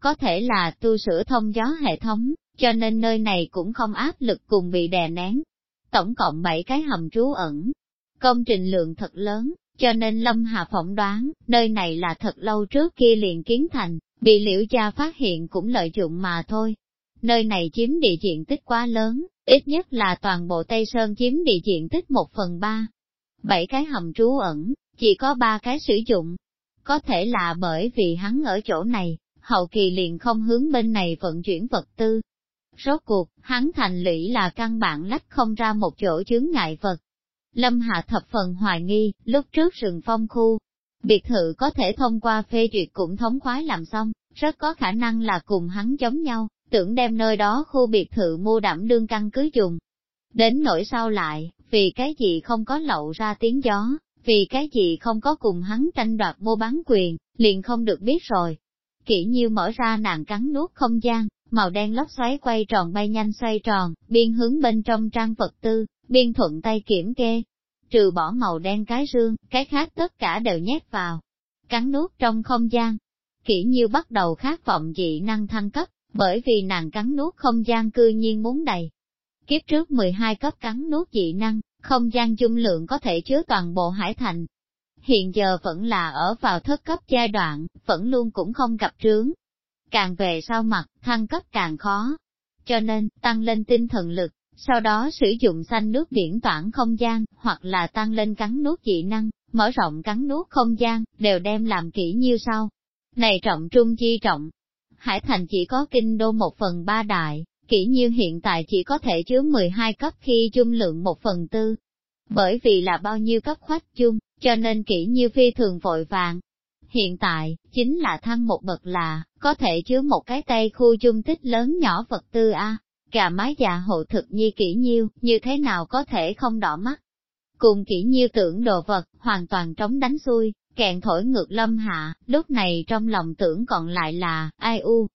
Có thể là tu sửa thông gió hệ thống, cho nên nơi này cũng không áp lực cùng bị đè nén. Tổng cộng 7 cái hầm trú ẩn. Công trình lượng thật lớn, cho nên Lâm Hà phỏng đoán, nơi này là thật lâu trước kia liền kiến thành, bị liễu gia phát hiện cũng lợi dụng mà thôi. Nơi này chiếm địa diện tích quá lớn, ít nhất là toàn bộ Tây Sơn chiếm địa diện tích một phần ba. Bảy cái hầm trú ẩn, chỉ có ba cái sử dụng. Có thể là bởi vì hắn ở chỗ này, hậu kỳ liền không hướng bên này vận chuyển vật tư. Rốt cuộc, hắn thành lũy là căn bản lách không ra một chỗ chướng ngại vật. Lâm Hạ thập phần hoài nghi, lúc trước rừng phong khu, biệt thự có thể thông qua phê duyệt cũng thống khoái làm xong, rất có khả năng là cùng hắn giống nhau, tưởng đem nơi đó khu biệt thự mua đảm đương căn cứ dùng. Đến nỗi sau lại, vì cái gì không có lậu ra tiếng gió, vì cái gì không có cùng hắn tranh đoạt mua bán quyền, liền không được biết rồi. Kỷ nhiêu mở ra nàng cắn nuốt không gian, màu đen lốc xoáy quay tròn bay nhanh xoay tròn, biên hướng bên trong trang vật tư, biên thuận tay kiểm kê. Trừ bỏ màu đen cái rương, cái khác tất cả đều nhét vào. Cắn nuốt trong không gian. Kỷ nhiêu bắt đầu khát vọng dị năng thăng cấp, bởi vì nàng cắn nuốt không gian cư nhiên muốn đầy. Kiếp trước 12 cấp cắn nuốt dị năng, không gian dung lượng có thể chứa toàn bộ hải thành. Hiện giờ vẫn là ở vào thất cấp giai đoạn, vẫn luôn cũng không gặp trướng. Càng về sau mặt, thăng cấp càng khó. Cho nên, tăng lên tinh thần lực, sau đó sử dụng xanh nước biển toản không gian, hoặc là tăng lên cắn nuốt dị năng, mở rộng cắn nuốt không gian, đều đem làm kỹ như sau. Này trọng trung chi trọng, Hải Thành chỉ có kinh đô một phần ba đại, kỹ nhiên hiện tại chỉ có thể chứa 12 cấp khi chung lượng một phần tư. Bởi vì là bao nhiêu cấp khoách chung, cho nên kỹ như phi thường vội vàng. Hiện tại, chính là thăng một bậc là, có thể chứa một cái tay khu dung tích lớn nhỏ vật tư A, gà mái già hộ thực nhi kỹ nhiêu, như thế nào có thể không đỏ mắt. Cùng kỹ nhiêu tưởng đồ vật, hoàn toàn trống đánh xuôi, kẹn thổi ngược lâm hạ, lúc này trong lòng tưởng còn lại là, ai u,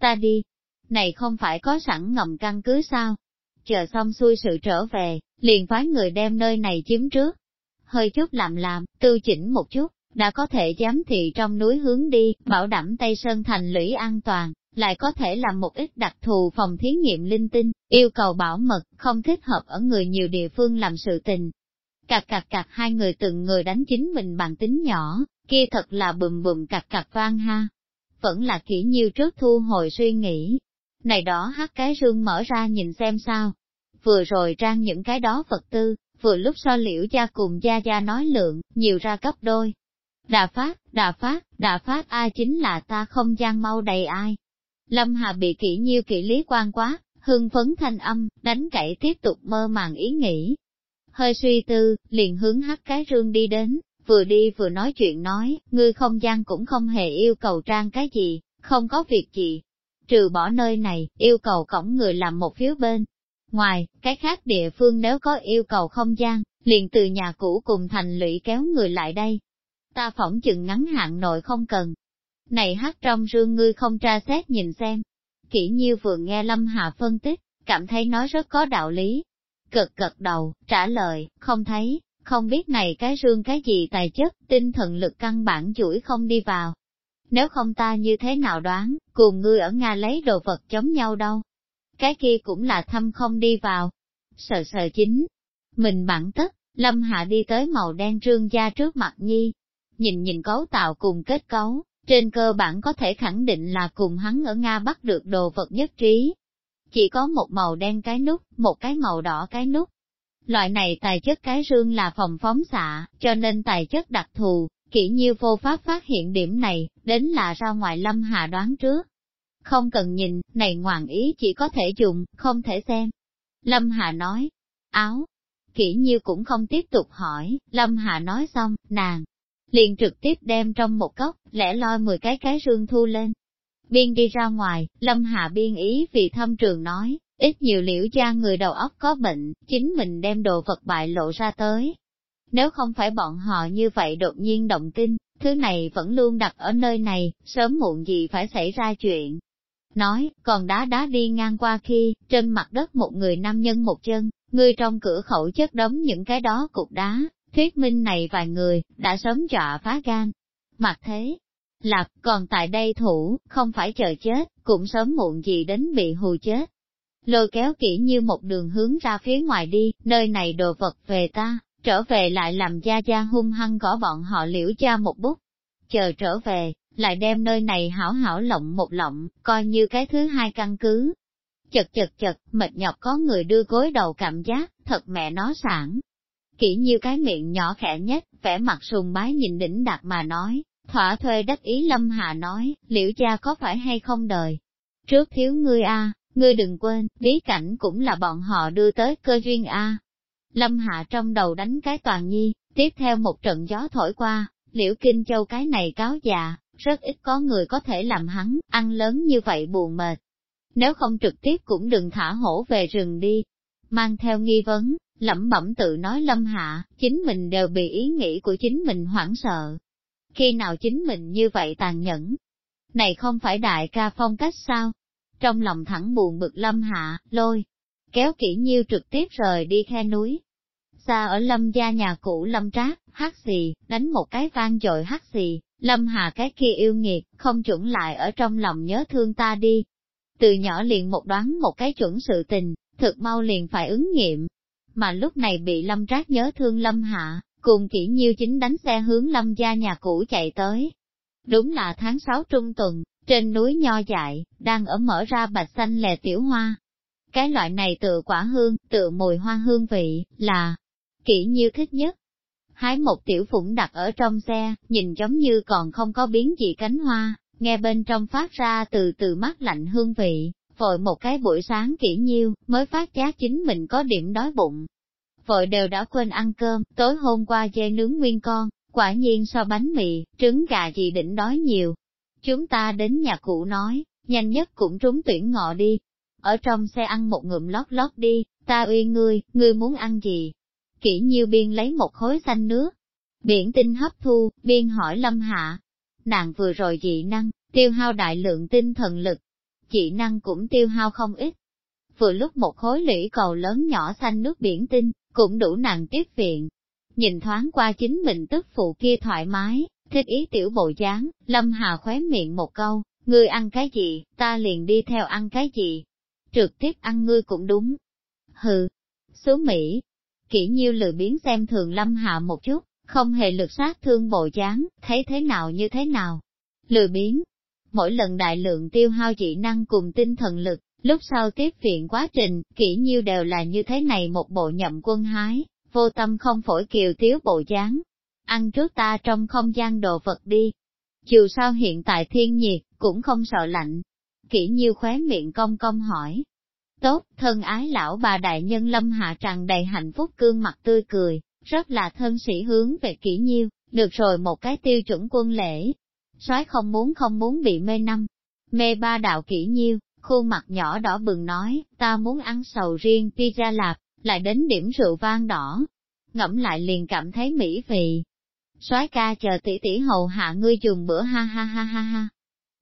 ta đi, này không phải có sẵn ngầm căn cứ sao? Chờ xong xuôi sự trở về, liền phái người đem nơi này chiếm trước. Hơi chút làm làm, tư chỉnh một chút, đã có thể giám thị trong núi hướng đi, bảo đảm Tây Sơn thành lũy an toàn, lại có thể làm một ít đặc thù phòng thí nghiệm linh tinh, yêu cầu bảo mật, không thích hợp ở người nhiều địa phương làm sự tình, Cạc cạc cạc hai người từng người đánh chính mình bằng tính nhỏ, kia thật là bùm bùm cạc cạc vang ha. Vẫn là kỹ nhiêu trước thu hồi suy nghĩ. Này đó hát cái rương mở ra nhìn xem sao. Vừa rồi trang những cái đó vật tư, vừa lúc so liễu gia cùng gia gia nói lượng, nhiều ra cấp đôi. Đà phát, đà phát, đà phát ai chính là ta không gian mau đầy ai. Lâm Hà bị kỹ nhiêu kỹ lý quan quá, hưng phấn thanh âm, đánh cậy tiếp tục mơ màng ý nghĩ, hơi suy tư, liền hướng hát cái rương đi đến, vừa đi vừa nói chuyện nói, ngươi không gian cũng không hề yêu cầu trang cái gì, không có việc gì. Trừ bỏ nơi này, yêu cầu cổng người làm một phiếu bên. Ngoài, cái khác địa phương nếu có yêu cầu không gian, liền từ nhà cũ cùng thành lũy kéo người lại đây. Ta phỏng chừng ngắn hạn nội không cần. Này hát trong rương ngươi không tra xét nhìn xem. Kỷ nhiêu vừa nghe Lâm Hà phân tích, cảm thấy nói rất có đạo lý, cực cực đầu, trả lời, không thấy, không biết này cái rương cái gì tài chất, tinh thần lực căn bản chuỗi không đi vào. Nếu không ta như thế nào đoán, cùng ngươi ở Nga lấy đồ vật chống nhau đâu. Cái kia cũng là thăm không đi vào. Sợ sợ chính. Mình bản tất, Lâm Hạ đi tới màu đen trương gia trước mặt Nhi. Nhìn nhìn cấu tạo cùng kết cấu, trên cơ bản có thể khẳng định là cùng hắn ở Nga bắt được đồ vật nhất trí, chỉ có một màu đen cái nút, một cái màu đỏ cái nút. Loại này tài chất cái rương là phòng phóng xạ, cho nên tài chất đặc thù, kỹ nhiêu vô pháp phát hiện điểm này, đến là ra ngoài lâm hà đoán trước. Không cần nhìn, này ngoạn ý chỉ có thể dùng, không thể xem. Lâm Hà nói, áo. Kỷ nhiêu cũng không tiếp tục hỏi, Lâm hà nói xong, nàng liền trực tiếp đem trong một cốc, lẻ loi 10 cái cái rương thu lên. Biên đi ra ngoài, Lâm hà biên ý vì thâm trường nói, ít nhiều liễu gia người đầu óc có bệnh, chính mình đem đồ vật bại lộ ra tới. Nếu không phải bọn họ như vậy đột nhiên động kinh, thứ này vẫn luôn đặt ở nơi này, sớm muộn gì phải xảy ra chuyện. Nói, còn đá đá đi ngang qua khi, trên mặt đất một người nam nhân một chân, người trong cửa khẩu chất đống những cái đó cục đá, thuyết minh này vài người, đã sớm dọa phá gan. Mặt thế, lạc, còn tại đây thủ, không phải chờ chết, cũng sớm muộn gì đến bị hù chết. Lôi kéo kỹ như một đường hướng ra phía ngoài đi, nơi này đồ vật về ta, trở về lại làm gia gia hung hăng gõ bọn họ liễu cha một bút. Chờ trở về, lại đem nơi này hảo hảo lộng một lộng, coi như cái thứ hai căn cứ. Chật chật chật, mệt nhọc có người đưa gối đầu cảm giác, thật mẹ nó sản. Kỹ như cái miệng nhỏ khẽ nhất, vẻ mặt sùng bái nhìn đỉnh đạt mà nói, thỏa thuê đắc ý Lâm Hà nói, liễu cha có phải hay không đời. Trước thiếu ngươi a, ngươi đừng quên, bí cảnh cũng là bọn họ đưa tới cơ duyên a. Lâm Hạ trong đầu đánh cái toàn nhi, tiếp theo một trận gió thổi qua, liễu kinh châu cái này cáo già, rất ít có người có thể làm hắn, ăn lớn như vậy buồn mệt. Nếu không trực tiếp cũng đừng thả hổ về rừng đi. Mang theo nghi vấn, lẩm bẩm tự nói lâm hạ, chính mình đều bị ý nghĩ của chính mình hoảng sợ. Khi nào chính mình như vậy tàn nhẫn? Này không phải đại ca phong cách sao? Trong lòng thẳng buồn bực lâm hạ, lôi, kéo kỹ nhiêu trực tiếp rời đi khe núi. Xa ở lâm gia nhà cũ lâm trác, hát xì, đánh một cái vang dội hát xì, lâm hà cái kia yêu nghiệt, không chuẩn lại ở trong lòng nhớ thương ta đi. Từ nhỏ liền một đoán một cái chuẩn sự tình, thực mau liền phải ứng nghiệm. Mà lúc này bị lâm trác nhớ thương lâm hạ, cùng kỹ nhiêu chính đánh xe hướng lâm gia nhà cũ chạy tới. Đúng là tháng 6 trung tuần, trên núi nho dại, đang ở mở ra bạch xanh lè tiểu hoa. Cái loại này tự quả hương, tự mùi hoa hương vị, là kỹ nhiêu thích nhất. Hái một tiểu phủng đặt ở trong xe, nhìn giống như còn không có biến gì cánh hoa, nghe bên trong phát ra từ từ mắt lạnh hương vị, vội một cái buổi sáng kỹ nhiêu, mới phát giác chính mình có điểm đói bụng. Vội đều đã quên ăn cơm, tối hôm qua dê nướng nguyên con, quả nhiên so bánh mì, trứng gà gì đỉnh đói nhiều. Chúng ta đến nhà cụ nói, nhanh nhất cũng trúng tuyển ngọ đi. Ở trong xe ăn một ngụm lót lót đi, ta uy ngươi, ngươi muốn ăn gì? Kỹ nhiêu biên lấy một khối xanh nước. Biển tinh hấp thu, biên hỏi lâm hạ. Nàng vừa rồi dị năng, tiêu hao đại lượng tinh thần lực. Dị năng cũng tiêu hao không ít. Vừa lúc một khối lũy cầu lớn nhỏ xanh nước biển tinh, cũng đủ nàng tiếp viện. Nhìn thoáng qua chính mình tức phụ kia thoải mái, thích ý tiểu bộ dáng, Lâm Hà khóe miệng một câu, ngươi ăn cái gì, ta liền đi theo ăn cái gì. Trực tiếp ăn ngươi cũng đúng. Hừ, xứ Mỹ, kỹ nhiêu lười biến xem thường Lâm hạ một chút, không hề lực sát thương bộ dáng, thấy thế nào như thế nào. Lười biến, mỗi lần đại lượng tiêu hao dị năng cùng tinh thần lực, lúc sau tiếp viện quá trình, kỹ nhiêu đều là như thế này một bộ nhậm quân hái, vô tâm không phổi kiều tiếu bộ dáng. Ăn trước ta trong không gian đồ vật đi. Dù sao hiện tại thiên nhiệt, cũng không sợ lạnh. Kỹ nhiêu khóe miệng cong cong hỏi. Tốt, thân ái lão bà đại nhân lâm hạ tràn đầy hạnh phúc cương mặt tươi cười, rất là thân sĩ hướng về kỹ nhiêu, được rồi một cái tiêu chuẩn quân lễ. soái không muốn không muốn bị mê năm, mê ba đạo kỹ nhiêu, khuôn mặt nhỏ đỏ bừng nói, ta muốn ăn sầu riêng pizza lạp, lại đến điểm rượu vang đỏ. Ngẫm lại liền cảm thấy mỹ vị. soái ca chờ tỷ tỷ hầu hạ ngươi dùng bữa ha ha ha ha ha.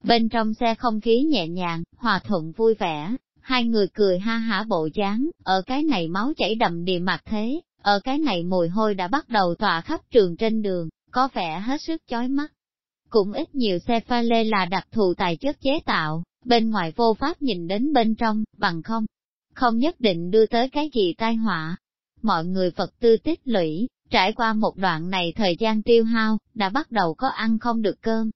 Bên trong xe không khí nhẹ nhàng, hòa thuận vui vẻ, hai người cười ha hả bộ dáng, ở cái này máu chảy đầm đìa mặt thế, ở cái này mùi hôi đã bắt đầu tỏa khắp trường trên đường, có vẻ hết sức chói mắt. Cũng ít nhiều xe pha lê là đặc thù tài chất chế tạo, bên ngoài vô pháp nhìn đến bên trong, bằng không. Không nhất định đưa tới cái gì tai họa. Mọi người vật tư tích lũy, trải qua một đoạn này thời gian tiêu hao, đã bắt đầu có ăn không được cơm.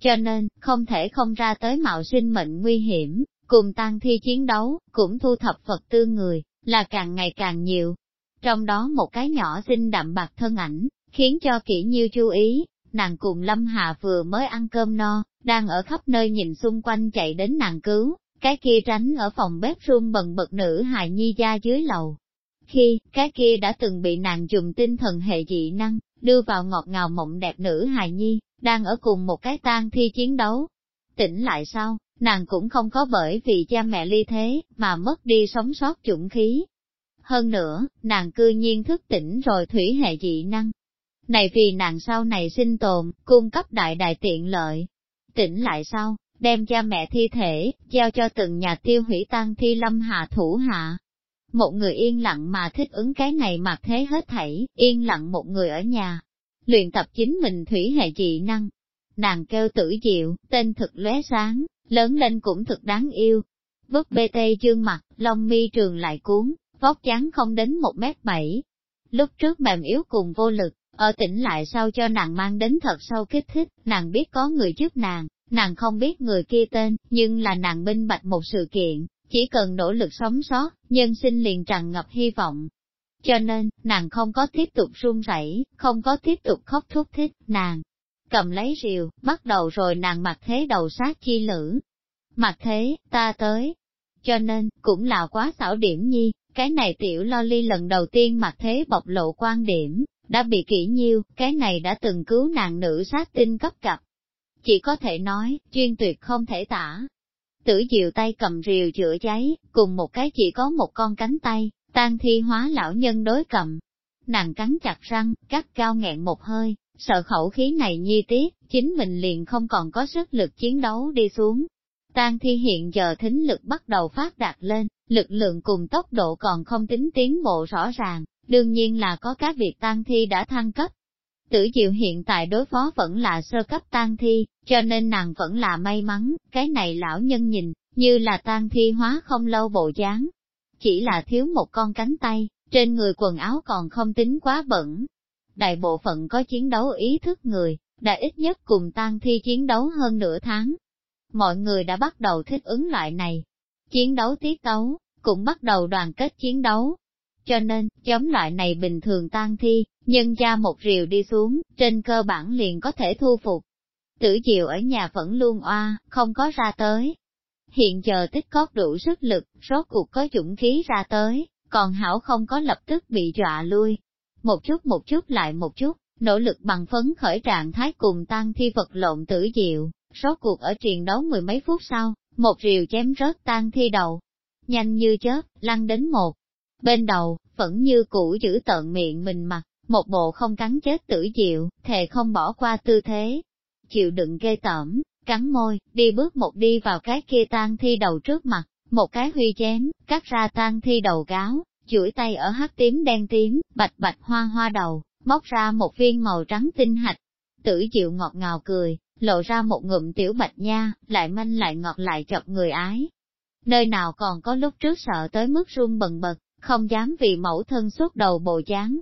Cho nên, không thể không ra tới mạo sinh mệnh nguy hiểm, cùng tăng thi chiến đấu, cũng thu thập vật tư người, là càng ngày càng nhiều. Trong đó một cái nhỏ xinh đậm bạc thân ảnh, khiến cho kỹ nhiêu chú ý, nàng cùng Lâm Hà vừa mới ăn cơm no, đang ở khắp nơi nhìn xung quanh chạy đến nàng cứu, cái kia tránh ở phòng bếp run bần bật nữ hài nhi gia dưới lầu. Khi, cái kia đã từng bị nàng dùng tinh thần hệ dị năng, đưa vào ngọt ngào mộng đẹp nữ hài nhi, đang ở cùng một cái tang thi chiến đấu. Tỉnh lại sau, nàng cũng không có bởi vì cha mẹ ly thế, mà mất đi sống sót chủng khí. Hơn nữa, nàng cư nhiên thức tỉnh rồi thủy hệ dị năng. Này vì nàng sau này sinh tồn, cung cấp đại đại tiện lợi. Tỉnh lại sau, đem cha mẹ thi thể, giao cho từng nhà tiêu hủy tang thi lâm hạ thủ hạ. Một người yên lặng mà thích ứng cái này mặc thế hết thảy, yên lặng một người ở nhà. Luyện tập chính mình thủy hệ dị năng. Nàng kêu tử diệu, tên thực lóe sáng, lớn lên cũng thực đáng yêu. Vứt bê tê dương mặt, lông mi trường lại cuốn, vóc dáng không đến một mét bảy. Lúc trước mềm yếu cùng vô lực, ở tỉnh lại sau cho nàng mang đến thật sâu kích thích, nàng biết có người giúp nàng, nàng không biết người kia tên, nhưng là nàng minh bạch một sự kiện, chỉ cần nỗ lực sống sót, nhân sinh liền tràn ngập hy vọng. Cho nên, nàng không có tiếp tục run rẩy, không có tiếp tục khóc thúc thích, nàng cầm lấy rìu, bắt đầu rồi nàng mặc thế đầu sát chi lử. Mặc thế, ta tới. Cho nên, cũng là quá xảo điểm nhi, cái này tiểu lo ly lần đầu tiên mặc thế bộc lộ quan điểm, đã bị kỹ nhiêu, cái này đã từng cứu nàng nữ sát tinh cấp cặp. Chỉ có thể nói, chuyên tuyệt không thể tả. Tử diệu tay cầm rìu chữa cháy, cùng một cái chỉ có một con cánh tay, tan thi hóa lão nhân đối cầm. Nàng cắn chặt răng, cắt cao nghẹn một hơi, sợ khẩu khí này nhi tiết, chính mình liền không còn có sức lực chiến đấu đi xuống. Tang thi hiện giờ thính lực bắt đầu phát đạt lên, lực lượng cùng tốc độ còn không tính tiến bộ rõ ràng, đương nhiên là có các việc tang thi đã thăng cấp. Tử diệu hiện tại đối phó vẫn là sơ cấp tang thi, cho nên nàng vẫn là may mắn, cái này lão nhân nhìn, như là tang thi hóa không lâu bộ dáng. Chỉ là thiếu một con cánh tay, trên người quần áo còn không tính quá bẩn, đại bộ phận có chiến đấu ý thức người, đã ít nhất cùng tang thi chiến đấu hơn nửa tháng. Mọi người đã bắt đầu thích ứng loại này. Chiến đấu tiết tấu, cũng bắt đầu đoàn kết chiến đấu. Cho nên, chống loại này bình thường tan thi, nhân ra một rìu đi xuống, trên cơ bản liền có thể thu phục. Tử diệu ở nhà vẫn luôn oa, không có ra tới. Hiện giờ tích cóp đủ sức lực, rốt cuộc có dũng khí ra tới, còn hảo không có lập tức bị dọa lui, một chút một chút lại một chút, nỗ lực bằng phấn khởi trạng thái cùng tăng thi vật lộn tử diệu, số cuộc ở triền đấu mười mấy phút sau, một rìu chém rớt tan thi đầu, nhanh như chớp, lăn đến một. Bên đầu, vẫn như cũ giữ tận miệng mình mặt, một bộ không cắn chết tử diệu, thề không bỏ qua tư thế. Chịu đựng ghê tởm, cắn môi, đi bước một đi vào cái kia tan thi đầu trước mặt, một cái huy chém, cắt ra tan thi đầu gáo, chuỗi tay ở hắc tím đen tím, bạch bạch hoa hoa đầu, móc ra một viên màu trắng tinh hạch. Tử chịu ngọt ngào cười, lộ ra một ngụm tiểu bạch nha, lại manh lại ngọt lại chọc người ái. Nơi nào còn có lúc trước sợ tới mức run bần bật, không dám vì mẫu thân suốt đầu bộ dáng.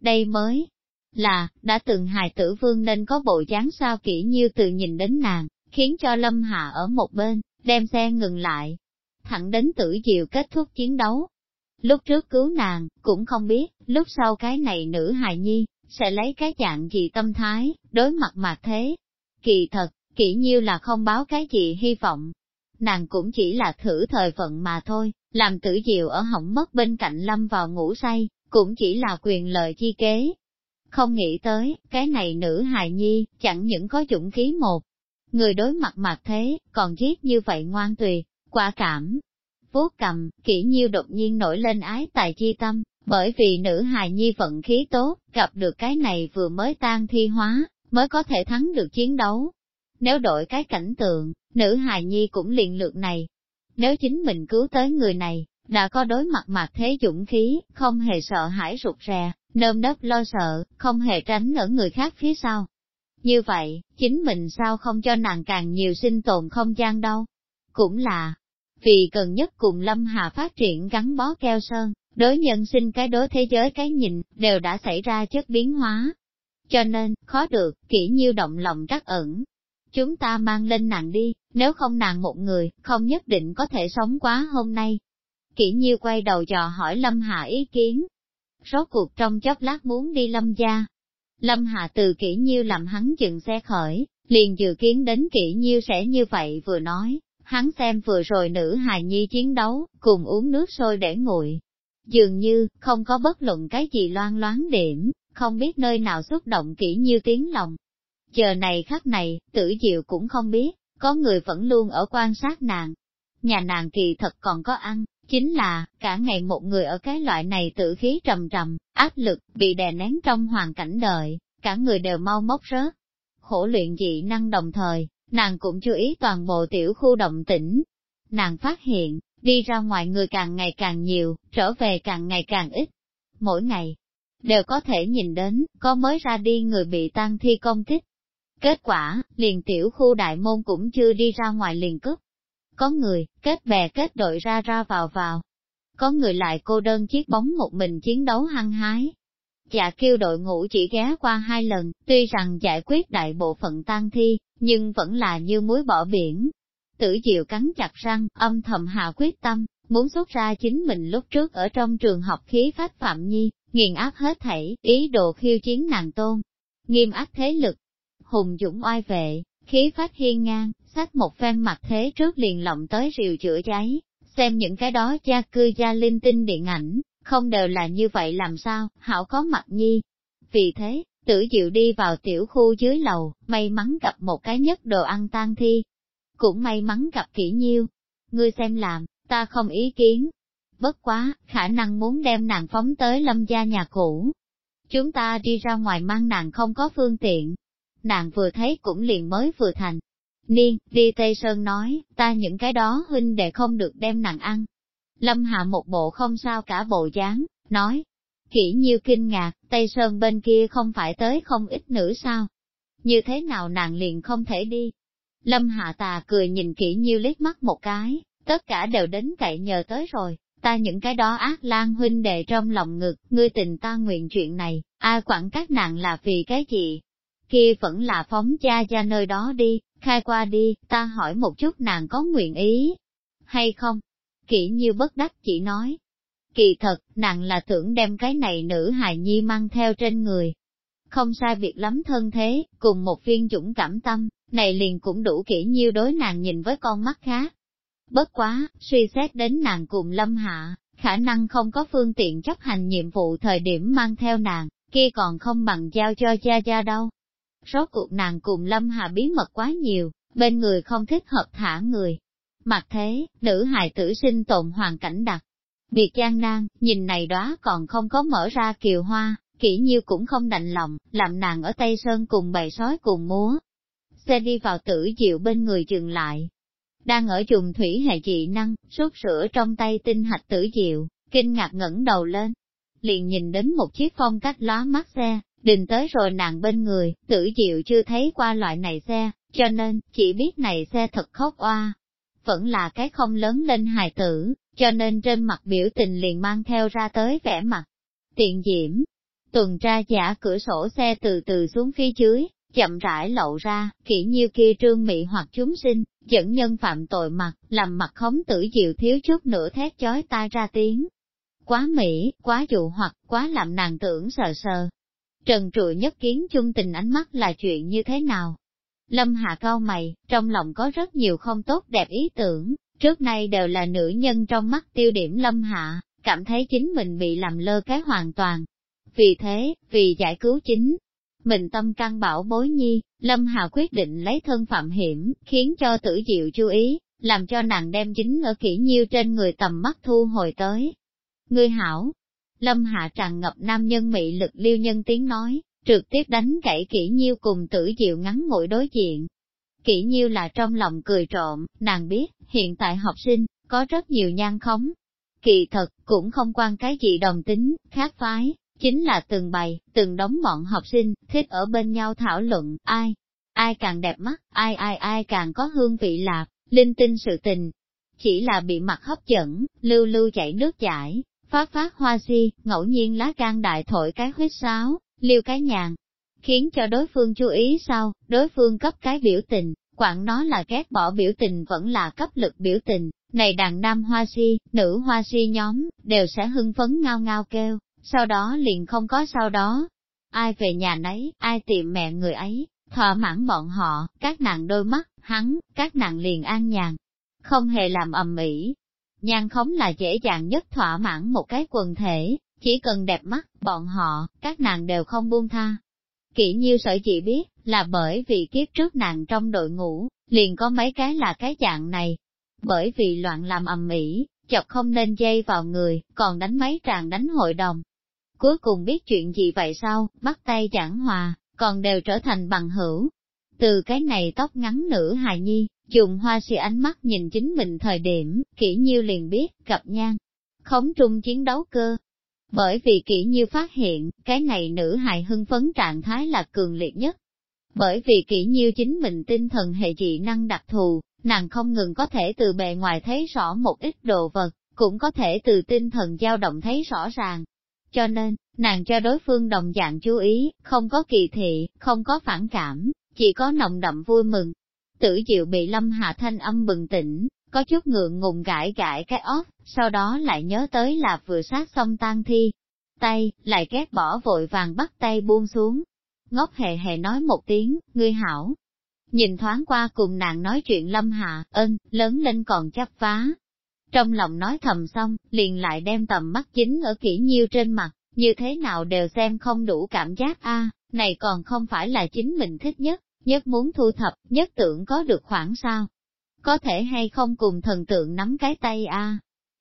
Đây mới là, đã từng hài tử vương nên có bộ dáng sao kỹ như từ nhìn đến nàng, khiến cho Lâm Hạ ở một bên, đem xe ngừng lại. Thẳng đến tử diệu kết thúc chiến đấu, Lúc trước cứu nàng, cũng không biết, lúc sau cái này nữ hài nhi, sẽ lấy cái dạng gì tâm thái, đối mặt mặt thế. Kỳ thật, kỹ nhiêu là không báo cái gì hy vọng. Nàng cũng chỉ là thử thời phận mà thôi, làm tử diệu ở hỏng mất bên cạnh lâm vào ngủ say, cũng chỉ là quyền lợi chi kế. Không nghĩ tới, cái này nữ hài nhi, chẳng những có dũng khí một. Người đối mặt mặt thế, còn giết như vậy ngoan tùy, quả cảm, vuốt cầm, kỹ nhiêu đột nhiên nổi lên ái tài chi tâm, bởi vì nữ hài nhi vận khí tốt, gặp được cái này vừa mới tan thi hóa, mới có thể thắng được chiến đấu. Nếu đổi cái cảnh tượng, nữ hài nhi cũng liền lượt này. Nếu chính mình cứu tới người này, đã có đối mặt mặt thế dũng khí, không hề sợ hãi rụt rè, nơm nớp lo sợ, không hề tránh ở người khác phía sau. Như vậy, chính mình sao không cho nàng càng nhiều sinh tồn không gian đâu? Cũng là, vì cần nhất cùng Lâm Hà phát triển gắn bó keo sơn, đối nhân sinh cái đối thế giới cái nhìn, đều đã xảy ra chất biến hóa. Cho nên, khó được, kỹ nhiêu động lòng trắc ẩn. Chúng ta mang lên nàng đi, nếu không nàng một người, không nhất định có thể sống quá hôm nay. Kỹ nhiêu quay đầu dò hỏi Lâm Hà ý kiến. Rốt cuộc trong chốc lát muốn đi Lâm gia. Lâm Hà từ kỹ nhiêu làm hắn dừng xe khởi, liền dự kiến đến kỹ nhiêu sẽ như vậy vừa nói, Hắn xem vừa rồi nữ hài nhi chiến đấu, cùng uống nước sôi để nguội. Dường như, không có bất luận cái gì loan loáng điểm, không biết nơi nào xúc động kỹ như tiếng lòng. Chờ này khắc này, tử diệu cũng không biết, có người vẫn luôn ở quan sát nàng. Nhà nàng kỳ thật còn có ăn, chính là, cả ngày một người ở cái loại này tự khí trầm trầm, áp lực, bị đè nén trong hoàn cảnh đời, cả người đều mau mốc rớt. Khổ luyện dị năng đồng thời, nàng cũng chú ý toàn bộ tiểu khu động tĩnh. Nàng phát hiện, đi ra ngoài người càng ngày càng nhiều, trở về càng ngày càng ít. Mỗi ngày, đều có thể nhìn đến, có mới ra đi người bị tăng thi công kích. Kết quả, liền tiểu khu đại môn cũng chưa đi ra ngoài liền cướp. Có người, kết bè kết đội ra ra vào vào. Có người lại cô đơn chiếc bóng một mình chiến đấu hăng hái. Dạ kêu đội ngũ chỉ ghé qua hai lần, tuy rằng giải quyết đại bộ phận tan thi, nhưng vẫn là như muối bỏ biển. Tử diệu cắn chặt răng, âm thầm hạ quyết tâm, muốn xuất ra chính mình lúc trước ở trong trường học khí phát phạm nhi, nghiền áp hết thảy, ý đồ khiêu chiến nàng tôn. Nghiêm áp thế lực, hùng dũng oai vệ, khí phát hiên ngang, sách một phen mặt thế trước liền lộng tới rìu chữa cháy, xem những cái đó gia cư gia linh tinh điện ảnh, không đều là như vậy làm sao, hảo có mặt nhi. Vì thế, tử diệu đi vào tiểu khu dưới lầu, may mắn gặp một cái nhất đồ ăn tan thi. Cũng may mắn gặp kỹ nhiêu. Ngươi xem làm, ta không ý kiến. Bất quá, khả năng muốn đem nàng phóng tới lâm gia nhà cũ. Chúng ta đi ra ngoài mang nàng không có phương tiện. Nàng vừa thấy cũng liền mới vừa thành. Niên, đi Tây Sơn nói, ta những cái đó huynh đệ không được đem nàng ăn. Lâm hạ một bộ không sao cả bộ dáng, nói. Kỹ nhiêu kinh ngạc, Tây Sơn bên kia không phải tới không ít nữ sao? Như thế nào nàng liền không thể đi? Lâm hạ tà cười nhìn kỹ nhiêu liếc mắt một cái, tất cả đều đến cậy nhờ tới rồi, ta những cái đó ác lan huynh đệ trong lòng ngực, ngươi tình ta nguyện chuyện này, ai quản các nàng là vì cái gì? Kia vẫn là phóng cha ra nơi đó đi, khai qua đi, ta hỏi một chút nàng có nguyện ý, hay không? Kỹ nhiêu bất đắc chỉ nói. Kỳ thật, nàng là tưởng đem cái này nữ hài nhi mang theo trên người. Không sai việc lắm thân thế, cùng một viên dũng cảm tâm, này liền cũng đủ kỹ nhiêu đối nàng nhìn với con mắt khác. Bất quá, suy xét đến nàng cùng lâm hạ, khả năng không có phương tiện chấp hành nhiệm vụ thời điểm mang theo nàng, kia còn không bằng giao cho cha cha đâu. Rốt cuộc nàng cùng lâm hạ bí mật quá nhiều, bên người không thích hợp thả người. Mặt thế, nữ hài tử sinh tồn hoàn cảnh đặc. Biệt gian nan, nhìn này đó còn không có mở ra kiều hoa, kỹ nhiêu cũng không đành lòng, làm nàng ở Tây Sơn cùng bầy sói cùng múa. Xe đi vào tử diệu bên người dừng lại, đang ở dùng thủy hệ dị năng, sốt sữa trong tay tinh hạch tử diệu, kinh ngạc ngẩng đầu lên. Liền nhìn đến một chiếc phong cách lóa mắt xe, đình tới rồi nàng bên người, tử diệu chưa thấy qua loại này xe, cho nên, chỉ biết này xe thật khóc oa. Vẫn là cái không lớn lên hài tử, cho nên trên mặt biểu tình liền mang theo ra tới vẻ mặt. Tiện diễm, tuần tra giả cửa sổ xe từ từ xuống phía dưới, chậm rãi lộ ra, kỹ nhiêu kia trương mị hoặc chúng sinh, dẫn nhân phạm tội mặt, làm mặt khống tử diệu thiếu chút nữa thét chói tai ra tiếng. Quá mỹ, quá dụ hoặc, quá làm nàng tưởng sờ sờ. Trần trụi nhất kiến chung tình ánh mắt là chuyện như thế nào? Lâm hạ cao mày, trong lòng có rất nhiều không tốt đẹp ý tưởng, trước nay đều là nữ nhân trong mắt tiêu điểm lâm hạ, cảm thấy chính mình bị làm lơ cái hoàn toàn. Vì thế, vì giải cứu chính, mình tâm căn bảo bối nhi, Lâm Hà quyết định lấy thân phạm hiểm, khiến cho tử diệu chú ý, làm cho nàng đem chính ở kỹ nhiêu trên người tầm mắt thu hồi tới. Ngươi hảo, Lâm Hạ tràn ngập nam nhân mị lực liêu nhân tiếng nói, trực tiếp đánh gãy kỹ nhiêu cùng tử diệu ngắn ngồi đối diện. Kỹ nhiêu là trong lòng cười trộm, nàng biết, hiện tại học sinh, có rất nhiều nhan khống. Kỳ thật, cũng không quan cái gì đồng tính, khác phái, chính là từng bày, từng đóng bọn học sinh, thích ở bên nhau thảo luận, ai, ai càng đẹp mắt, ai ai ai càng có hương vị lạc, linh tinh sự tình. Chỉ là bị mặt hấp dẫn, lưu lưu chảy nước chảy, phát phát hoa si, ngẫu nhiên lá gan đại thổi cái huyết sáo, liêu cái nhàn, khiến cho đối phương chú ý sau, đối phương cấp cái biểu tình, quản nó là ghét bỏ biểu tình vẫn là cấp lực biểu tình, này đàn nam hoa si, nữ hoa si nhóm, đều sẽ hưng phấn ngao ngao kêu, sau đó liền không có sau đó. Ai về nhà nấy, ai tìm mẹ người ấy, thỏa mãn bọn họ, các nàng đôi mắt, hắn, các nàng liền an nhàn, không hề làm ầm ĩ. nhan khống là dễ dàng nhất thỏa mãn một cái quần thể, chỉ cần đẹp mắt, bọn họ, các nàng đều không buông tha. Kỷ nhiêu sở chỉ biết, là bởi vì kiếp trước nàng trong đội ngũ, liền có mấy cái là cái dạng này. Bởi vì loạn làm ầm ĩ, chọc không nên dây vào người, còn đánh mấy tràng đánh hội đồng. Cuối cùng biết chuyện gì vậy sao, bắt tay giảng hòa, còn đều trở thành bằng hữu. Từ cái này tóc ngắn nữ hài nhi, dùng hoa si ánh mắt nhìn chính mình thời điểm, kỹ nhiêu liền biết, gặp nhan, khống trung chiến đấu cơ. Bởi vì kỹ như phát hiện, cái này nữ hài hưng phấn trạng thái là cường liệt nhất. Bởi vì kỹ nhiêu chính mình tinh thần hệ dị năng đặc thù, nàng không ngừng có thể từ bề ngoài thấy rõ một ít đồ vật, cũng có thể từ tinh thần dao động thấy rõ ràng. Cho nên, nàng cho đối phương đồng dạng chú ý, không có kỳ thị, không có phản cảm, chỉ có nồng đậm vui mừng. Tử diệu bị lâm hạ thanh âm bừng tỉnh, có chút ngượng ngùng gãi gãi cái óc, sau đó lại nhớ tới là vừa sát xong tan thi. Tay, lại ghét bỏ vội vàng bắt tay buông xuống. Ngốc hề hề nói một tiếng, ngươi hảo. Nhìn thoáng qua cùng nàng nói chuyện lâm hạ, ân, lớn lên còn chắp phá. Trong lòng nói thầm xong, liền lại đem tầm mắt chính ở kỹ nhiêu trên mặt, như thế nào đều xem không đủ cảm giác a này còn không phải là chính mình thích nhất, nhất muốn thu thập, nhất tưởng có được khoảng sao. Có thể hay không cùng thần tượng nắm cái tay a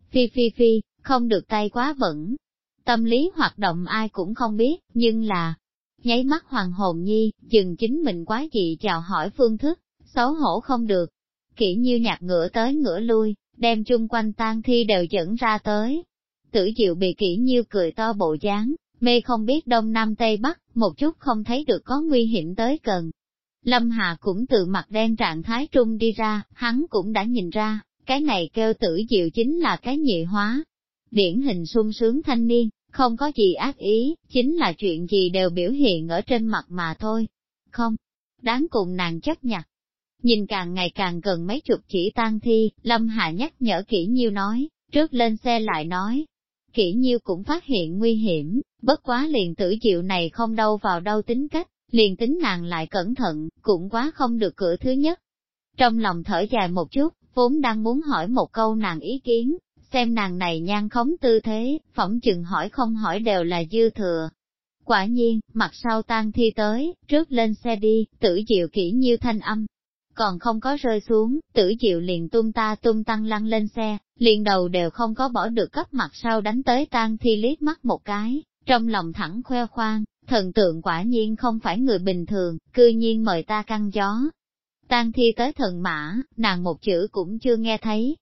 Phi phi phi, không được tay quá vững Tâm lý hoạt động ai cũng không biết, nhưng là, nháy mắt hoàng hồn nhi, dừng chính mình quá dị chào hỏi phương thức, xấu hổ không được. Kỹ như nhạc ngửa tới ngửa lui, đem chung quanh tang thi đều dẫn ra tới. Tử diệu bị kỹ nhiêu cười to bộ dáng, mê không biết đông nam tây bắc, một chút không thấy được có nguy hiểm tới cần Lâm Hà cũng từ mặt đen trạng thái trung đi ra, hắn cũng đã nhìn ra, cái này kêu tử diệu chính là cái nhị hóa. Điển hình sung sướng thanh niên, không có gì ác ý, chính là chuyện gì đều biểu hiện ở trên mặt mà thôi. Không, đáng cùng nàng chấp nhặt. Nhìn càng ngày càng gần mấy chục chỉ tan thi, Lâm Hà nhắc nhở kỹ nhiêu nói, trước lên xe lại nói. Kỹ nhiêu cũng phát hiện nguy hiểm, bất quá liền tử chịu này không đâu vào đâu tính cách, liền tính nàng lại cẩn thận, cũng quá không được cửa thứ nhất. Trong lòng thở dài một chút, vốn đang muốn hỏi một câu nàng ý kiến, xem nàng này nhan khống tư thế, phỏng chừng hỏi không hỏi đều là dư thừa. Quả nhiên, mặt sau tan thi tới, trước lên xe đi, tử diệu kỹ như thanh âm. Còn không có rơi xuống, tử diệu liền tung ta tung tăng lăn lên xe, liền đầu đều không có bỏ được cấp mặt sau đánh tới tan thi liếc mắt một cái, trong lòng thẳng khoe khoang, thần tượng quả nhiên không phải người bình thường, cư nhiên mời ta căng gió. Tan thi tới thần mã, nàng một chữ cũng chưa nghe thấy,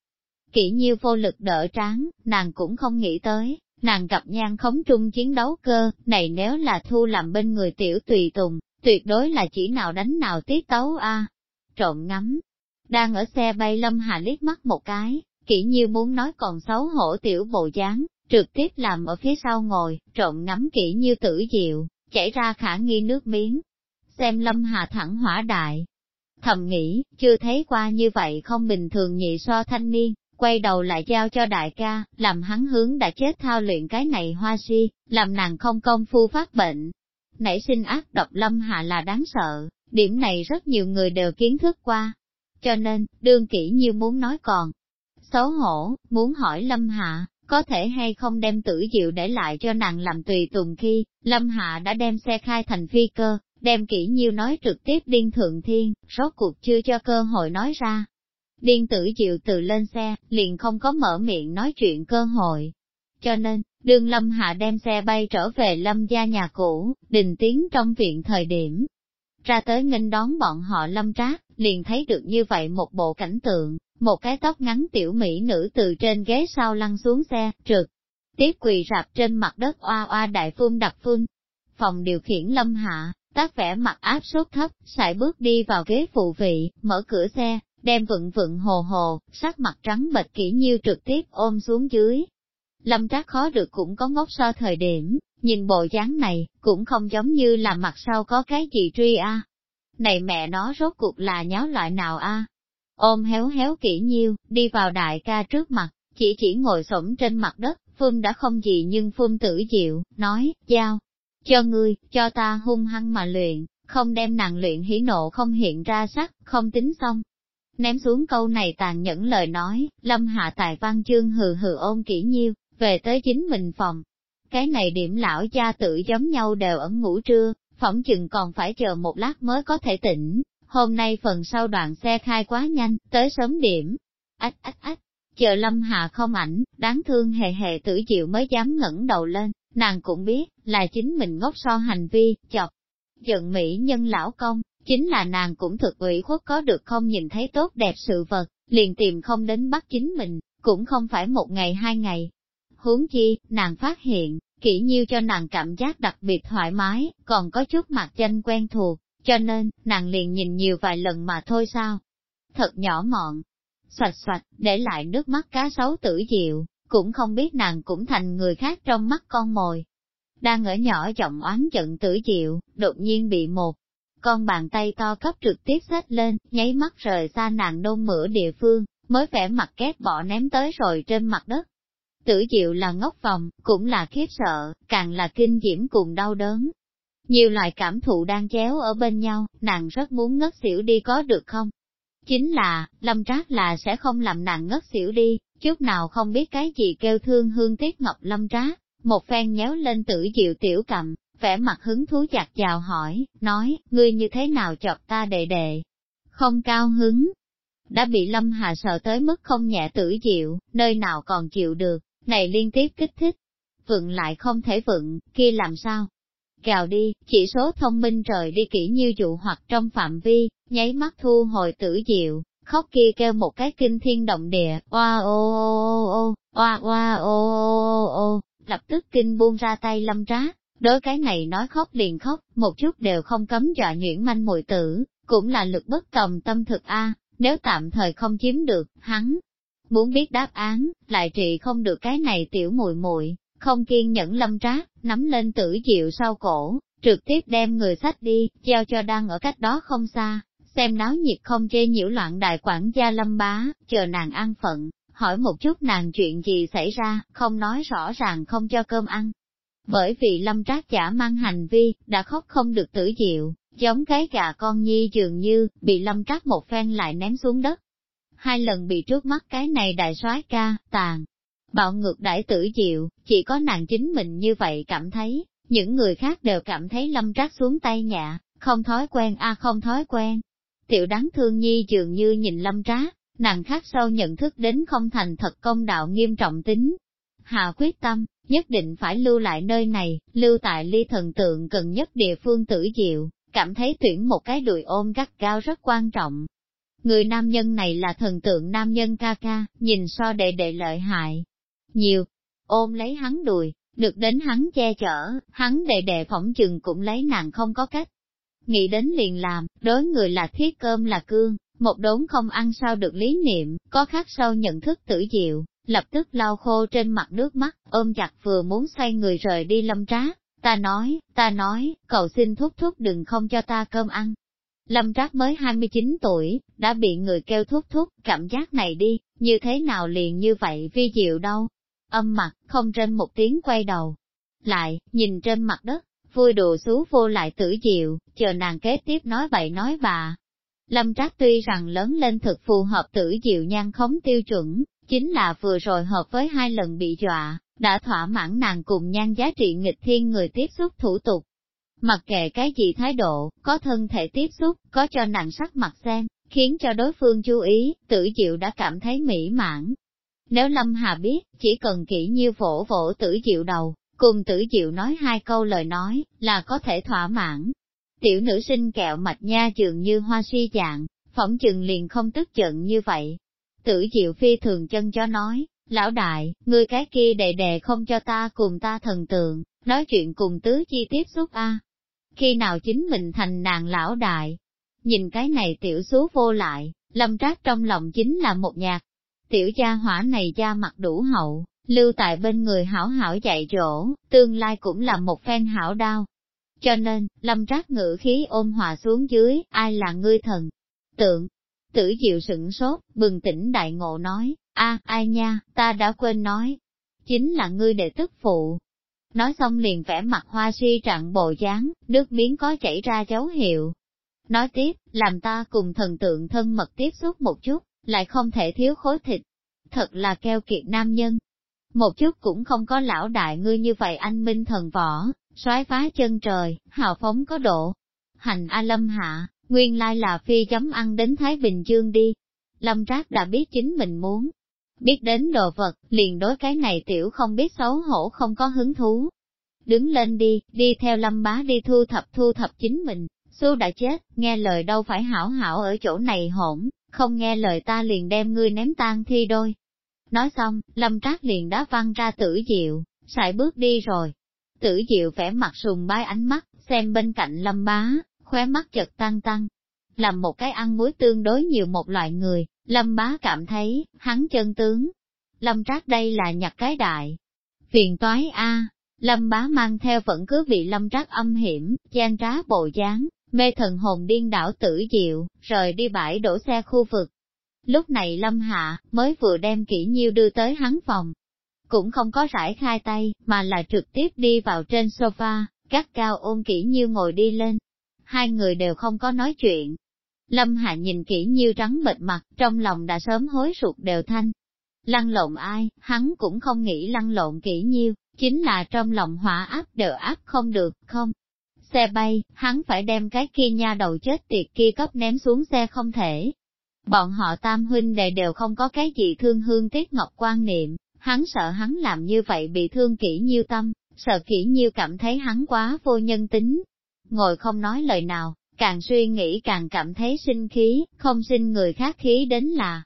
Kỷ nhiêu vô lực đỡ tráng, nàng cũng không nghĩ tới, nàng gặp nhan khống trung chiến đấu cơ, này nếu là thu làm bên người tiểu tùy tùng, tuyệt đối là chỉ nào đánh nào tiết tấu a. Trộm ngắm, đang ở xe bay lâm hà liếc mắt một cái, kỹ nhiêu muốn nói còn xấu hổ tiểu bộ dáng, trực tiếp làm ở phía sau ngồi, trộn ngắm kỹ như tử diệu, chảy ra khả nghi nước miếng. Xem lâm hà thẳng hỏa đại. Thầm nghĩ, chưa thấy qua như vậy không bình thường nhị so thanh niên, quay đầu lại giao cho đại ca, làm hắn hướng đã chết thao luyện cái này hoa si, làm nàng không công phu phát bệnh. Nảy sinh ác độc lâm hạ là đáng sợ, điểm này rất nhiều người đều kiến thức qua. Cho nên, đương kỹ như muốn nói còn. Xấu hổ, muốn hỏi lâm hạ, có thể hay không đem tử diệu để lại cho nàng làm tùy tùng khi, lâm hạ đã đem xe khai thành phi cơ, đem kỹ nhiêu nói trực tiếp điên thượng thiên, rốt cuộc chưa cho cơ hội nói ra, Điên tử diệu từ lên xe, liền không có mở miệng nói chuyện cơ hội. Cho nên, đương Lâm Hạ đem xe bay trở về Lâm gia nhà cũ, đình tiến trong viện thời điểm. Ra tới nghênh đón bọn họ Lâm Trác, liền thấy được như vậy một bộ cảnh tượng, một cái tóc ngắn tiểu mỹ nữ từ trên ghế sau lăn xuống xe, trượt. Tiếp quỳ rạp trên mặt đất oa oa đại phun đặc phun. Phòng điều khiển Lâm Hạ, tác vẻ mặt áp sốt thấp, sải bước đi vào ghế phụ vị, mở cửa xe, đem vựng vựng hồ hồ, sắc mặt trắng bệch kỹ như trực tiếp ôm xuống dưới. Lâm trác khó được cũng có ngốc so thời điểm, nhìn bộ dáng này, cũng không giống như là mặt sau có cái gì truy a. Này mẹ nó rốt cuộc là nháo loại nào a? Ôm héo héo kỹ nhiêu, đi vào đại ca trước mặt, chỉ chỉ ngồi xổm trên mặt đất, Phương đã không gì nhưng Phương tử diệu, nói, giao, cho ngươi, cho ta hung hăng mà luyện, không đem nàng luyện hỉ nộ không hiện ra sắc, không tính xong, Ném xuống câu này tàn nhẫn lời nói, lâm hạ tài văn chương hừ hừ ôn kỹ nhiêu, về tới chính mình phòng. Cái này điểm lão cha tự giống nhau đều ẩn ngủ trưa, phỏng chừng còn phải chờ một lát mới có thể tỉnh. Hôm nay phần sau đoạn xe khai quá nhanh, tới sớm điểm. Ách ách ách, chờ lâm hạ không ảnh, đáng thương hề hề tử diệu mới dám ngẩng đầu lên, nàng cũng biết, là chính mình ngốc so hành vi, chọc. Giận mỹ nhân lão công, chính là nàng cũng thực ủy khuất có được không nhìn thấy tốt đẹp sự vật, liền tìm không đến bắt chính mình, cũng không phải một ngày hai ngày. Huống chi, nàng phát hiện, kỹ nhiêu cho nàng cảm giác đặc biệt thoải mái, còn có chút mặt danh quen thuộc, cho nên, nàng liền nhìn nhiều vài lần mà thôi sao. Thật nhỏ mọn, xoạch xoạch, để lại nước mắt cá sấu tử diệu, cũng không biết nàng cũng thành người khác trong mắt con mồi. Đang ở nhỏ giọng oán giận tử diệu, đột nhiên bị một con bàn tay to cấp trực tiếp xách lên, nháy mắt rời xa nàng nôn mửa địa phương, mới vẻ mặt két bỏ ném tới rồi trên mặt đất. Tử diệu là ngốc vòng, cũng là khiếp sợ, càng là kinh diễm cùng đau đớn. Nhiều loại cảm thụ đang chéo ở bên nhau, nàng rất muốn ngất xỉu đi có được không? Chính là, lâm trác là sẽ không làm nàng ngất xỉu đi, chút nào không biết cái gì kêu thương hương tiết ngọc lâm trác, một phen nhéo lên tử diệu tiểu cầm, vẻ mặt hứng thú chặt chào hỏi, nói, ngươi như thế nào chọc ta đệ đệ? Không cao hứng. Đã bị Lâm Hà sợ tới mức không nhẹ tử diệu, nơi nào còn chịu được, này liên tiếp kích thích. Vựng lại không thể vựng, kia làm sao? Gào đi, chỉ số thông minh trời đi kỹ như dụ hoặc trong phạm vi, nháy mắt thu hồi tử diệu, khóc kia kêu một cái kinh thiên động địa, oa ô ô ô ô, oa oa ô ô ô ô, lập tức kinh buông ra tay lâm trá, Đối cái này nói khóc liền khóc, một chút đều không cấm dọa nhuyễn manh mùi tử, cũng là lực bất tòng tâm thực A, nếu tạm thời không chiếm được, hắn muốn biết đáp án, lại trị không được cái này tiểu mùi mùi, không kiên nhẫn lâm trác, nắm lên tử diệu sau cổ, trực tiếp đem người sách đi, treo cho đang ở cách đó không xa, xem náo nhiệt không chê nhiễu loạn đại quản gia lâm bá, chờ nàng ăn phận, hỏi một chút nàng chuyện gì xảy ra, không nói rõ ràng không cho cơm ăn, bởi vì lâm trác giả mang hành vi, đã khóc không được tử diệu, giống cái gà con nhi dường như, bị lâm trác một phen lại ném xuống đất. Hai lần bị trước mắt cái này đại soái ca, tàn, bạo ngược đại tử diệu, chỉ có nàng chính mình như vậy cảm thấy, những người khác đều cảm thấy lâm trác xuống tay nhạ, không thói quen a không thói quen. Tiểu đáng thương nhi dường như nhìn lâm trác, nàng khác sâu nhận thức đến không thành thật công đạo nghiêm trọng tính. Hà quyết tâm, nhất định phải lưu lại nơi này, lưu tại ly thần tượng gần nhất địa phương tử diệu, cảm thấy tuyển một cái đùi ôm gắt cao rất quan trọng. Người nam nhân này là thần tượng nam nhân ca ca, nhìn so đệ đệ lợi hại. Nhiều, ôm lấy hắn đùi, được đến hắn che chở, hắn đệ đệ phỏng chừng cũng lấy nàng không có cách. Nghĩ đến liền làm, đối người là thiết cơm là cương, một đốn không ăn sao được lý niệm, có khác sâu nhận thức tử diệu, lập tức lau khô trên mặt nước mắt, ôm chặt vừa muốn xoay người rời đi lâm trá. Ta nói, ta nói, cậu xin thúc thúc đừng không cho ta cơm ăn. Lâm Trác mới 29 tuổi, đã bị người kêu thúc thúc, cảm giác này đi, như thế nào liền như vậy vi diệu đâu. Âm mặt, không trên một tiếng quay đầu. Lại, nhìn trên mặt đất, vui đùa xú vô lại tử diệu, chờ nàng kế tiếp nói bậy nói bà. Lâm Trác tuy rằng lớn lên thực phù hợp tử diệu nhan khống tiêu chuẩn, chính là vừa rồi hợp với hai lần bị dọa, đã thỏa mãn nàng cùng nhan giá trị nghịch thiên người tiếp xúc thủ tục. Mặc kệ cái gì thái độ, có thân thể tiếp xúc, có cho nàng sắc mặt xem, khiến cho đối phương chú ý, tử diệu đã cảm thấy mỹ mãn. Nếu Lâm Hà biết, chỉ cần kỹ như vỗ vỗ tử diệu đầu, cùng tử diệu nói hai câu lời nói, là có thể thỏa mãn. Tiểu nữ sinh kẹo mạch nha dường như hoa suy dạng, phỏng chừng liền không tức giận như vậy, Tử Diệu Phi thường chân cho nói, lão đại, ngươi cái kia đệ đệ không cho ta cùng ta thần tượng, nói chuyện cùng tứ chi tiếp xúc a. Khi nào chính mình thành nàng lão đại? Nhìn cái này tiểu xú vô lại, lâm trác trong lòng chính là một nhạc. Tiểu gia hỏa này da mặt đủ hậu, lưu tại bên người hảo hảo dạy dỗ, tương lai cũng là một phen hảo đau. Cho nên, lâm trác ngữ khí ôm hòa xuống dưới, ai là ngươi thần? Tượng, Tử diệu sửng sốt, bừng tỉnh đại ngộ nói, a ai nha, ta đã quên nói. Chính là ngươi đệ tức phụ. Nói xong liền vẽ mặt hoa si trạng bộ dáng, nước miếng có chảy ra dấu hiệu. Nói tiếp, làm ta cùng thần tượng thân mật tiếp xúc một chút, lại không thể thiếu khối thịt. Thật là keo kiệt nam nhân. Một chút cũng không có lão đại ngươi như vậy anh minh thần võ, soái phá chân trời, hào phóng có độ. Hành A Lâm hạ, nguyên lai là phi chấm ăn đến Thái Bình Dương đi. Lâm Trác đã biết chính mình muốn. Biết đến đồ vật, liền đối cái này tiểu không biết xấu hổ không có hứng thú. Đứng lên đi, đi theo Lâm Bá đi thu thập thu thập chính mình, Su đã chết, nghe lời đâu phải hảo hảo ở chỗ này hỗn, không nghe lời ta liền đem ngươi ném tan thi đôi. Nói xong, Lâm Trác liền đá văng ra tử diệu, sải bước đi rồi. Tử diệu vẻ mặt sùng bái ánh mắt, xem bên cạnh Lâm Bá, khóe mắt chật tăng tăng. Làm một cái ăn muối tương đối nhiều một loại người, Lâm Bá cảm thấy, hắn chân tướng. Lâm Trác đây là nhặt cái đại. Phiền toái A, Lâm Bá mang theo vẫn cứ bị Lâm Trác âm hiểm, gian trá bộ dáng, mê thần hồn điên đảo tử diệu, rời đi bãi đổ xe khu vực. Lúc này Lâm Hạ mới vừa đem kỹ nhiêu đưa tới hắn phòng. Cũng không có rải khai tay, mà là trực tiếp đi vào trên sofa, gắt cao ôm kỹ nhiêu ngồi đi lên. Hai người đều không có nói chuyện. Lâm Hạ nhìn kỹ như trắng bệt mặt, trong lòng đã sớm hối ruột đều thanh. Lăn lộn ai, hắn cũng không nghĩ lăn lộn kỹ nhiêu, chính là trong lòng hỏa áp đều áp không được, không, xe bay, hắn phải đem cái kia nha đầu chết tiệt kia cấp ném xuống xe không thể. Bọn họ tam huynh đệ đều không có cái gì thương hương tiếc ngọc quan niệm, hắn sợ hắn làm như vậy bị thương kỹ nhiêu tâm, sợ kỹ nhiêu cảm thấy hắn quá vô nhân tính. Ngồi không nói lời nào, càng suy nghĩ càng cảm thấy sinh khí, không sinh người khác khí đến là.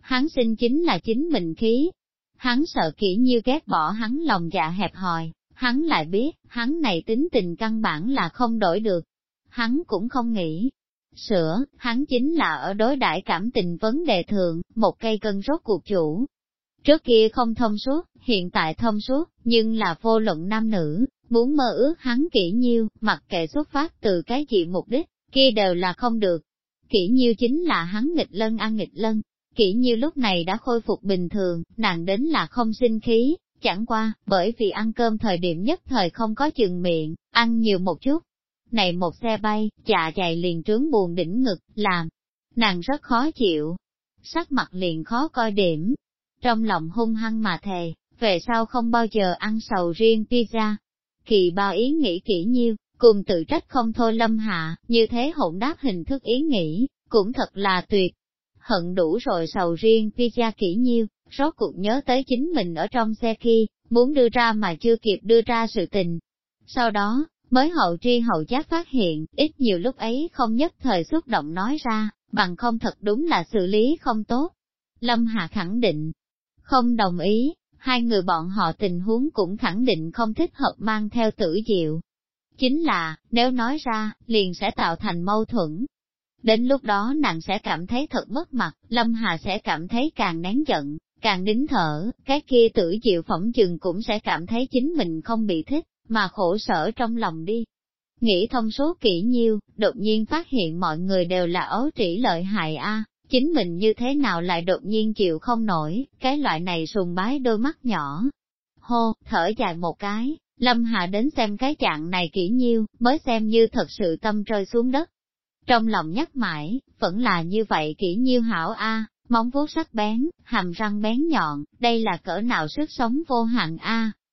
Hắn sinh chính là chính mình khí. Hắn sợ kỹ như ghét bỏ hắn lòng dạ hẹp hòi, Hắn lại biết, hắn này tính tình căn bản là không đổi được. Hắn cũng không nghĩ. Sửa, hắn chính là ở đối đãi cảm tình vấn đề thượng một cây cân rốt cuộc chủ. Trước kia không thông suốt, hiện tại thông suốt, nhưng là vô luận nam nữ, muốn mơ ước hắn kỹ nhiêu, mặc kệ xuất phát từ cái gì mục đích, kia đều là không được. Kỹ nhiêu chính là hắn nghịch lân ăn nghịch lân. Kỹ nhiêu lúc này đã khôi phục bình thường, nàng đến là không sinh khí, Chẳng qua, bởi vì ăn cơm thời điểm nhất thời không có chừng miệng, ăn nhiều một chút. Này một xe bay, dạ chà chạy liền trướng buồn đỉnh ngực, làm. Nàng rất khó chịu. Sắc mặt liền khó coi điểm. Trong lòng hung hăng mà thề, về sau không bao giờ ăn sầu riêng pizza. Kỳ bao ý nghĩ kỹ nhiêu, cùng tự trách không thôi lâm hạ, như thế hỗn đáp hình thức ý nghĩ, cũng thật là tuyệt. Hận đủ rồi sầu riêng pizza kỹ nhiêu, rốt cuộc nhớ tới chính mình ở trong xe khi, muốn đưa ra mà chưa kịp đưa ra sự tình. Sau đó, mới hậu tri hậu giác phát hiện, ít nhiều lúc ấy không nhất thời xúc động nói ra, bằng không thật đúng là xử lý không tốt. Lâm Hà khẳng định, không đồng ý, hai người bọn họ tình huống cũng khẳng định không thích hợp mang theo tử diệu. Chính là, nếu nói ra, liền sẽ tạo thành mâu thuẫn. Đến lúc đó nàng sẽ cảm thấy thật mất mặt, Lâm Hà sẽ cảm thấy càng nén giận, Càng nín thở, cái kia tử chịu phỏng chừng cũng sẽ cảm thấy chính mình không bị thích, mà khổ sở trong lòng đi. Nghĩ thông số kỹ nhiêu, đột nhiên phát hiện mọi người đều là ấu trĩ lợi hại a chính mình như thế nào lại đột nhiên chịu không nổi, cái loại này sùng bái đôi mắt nhỏ. Hô, thở dài một cái, Lâm Hà đến xem cái trạng này kỹ nhiêu, mới xem như thật sự tâm rơi xuống đất. Trong lòng nhắc mãi, vẫn là như vậy kỹ nhiêu hảo a móng vuốt sắc bén, hàm răng bén nhọn, đây là cỡ nào sức sống vô hạn a.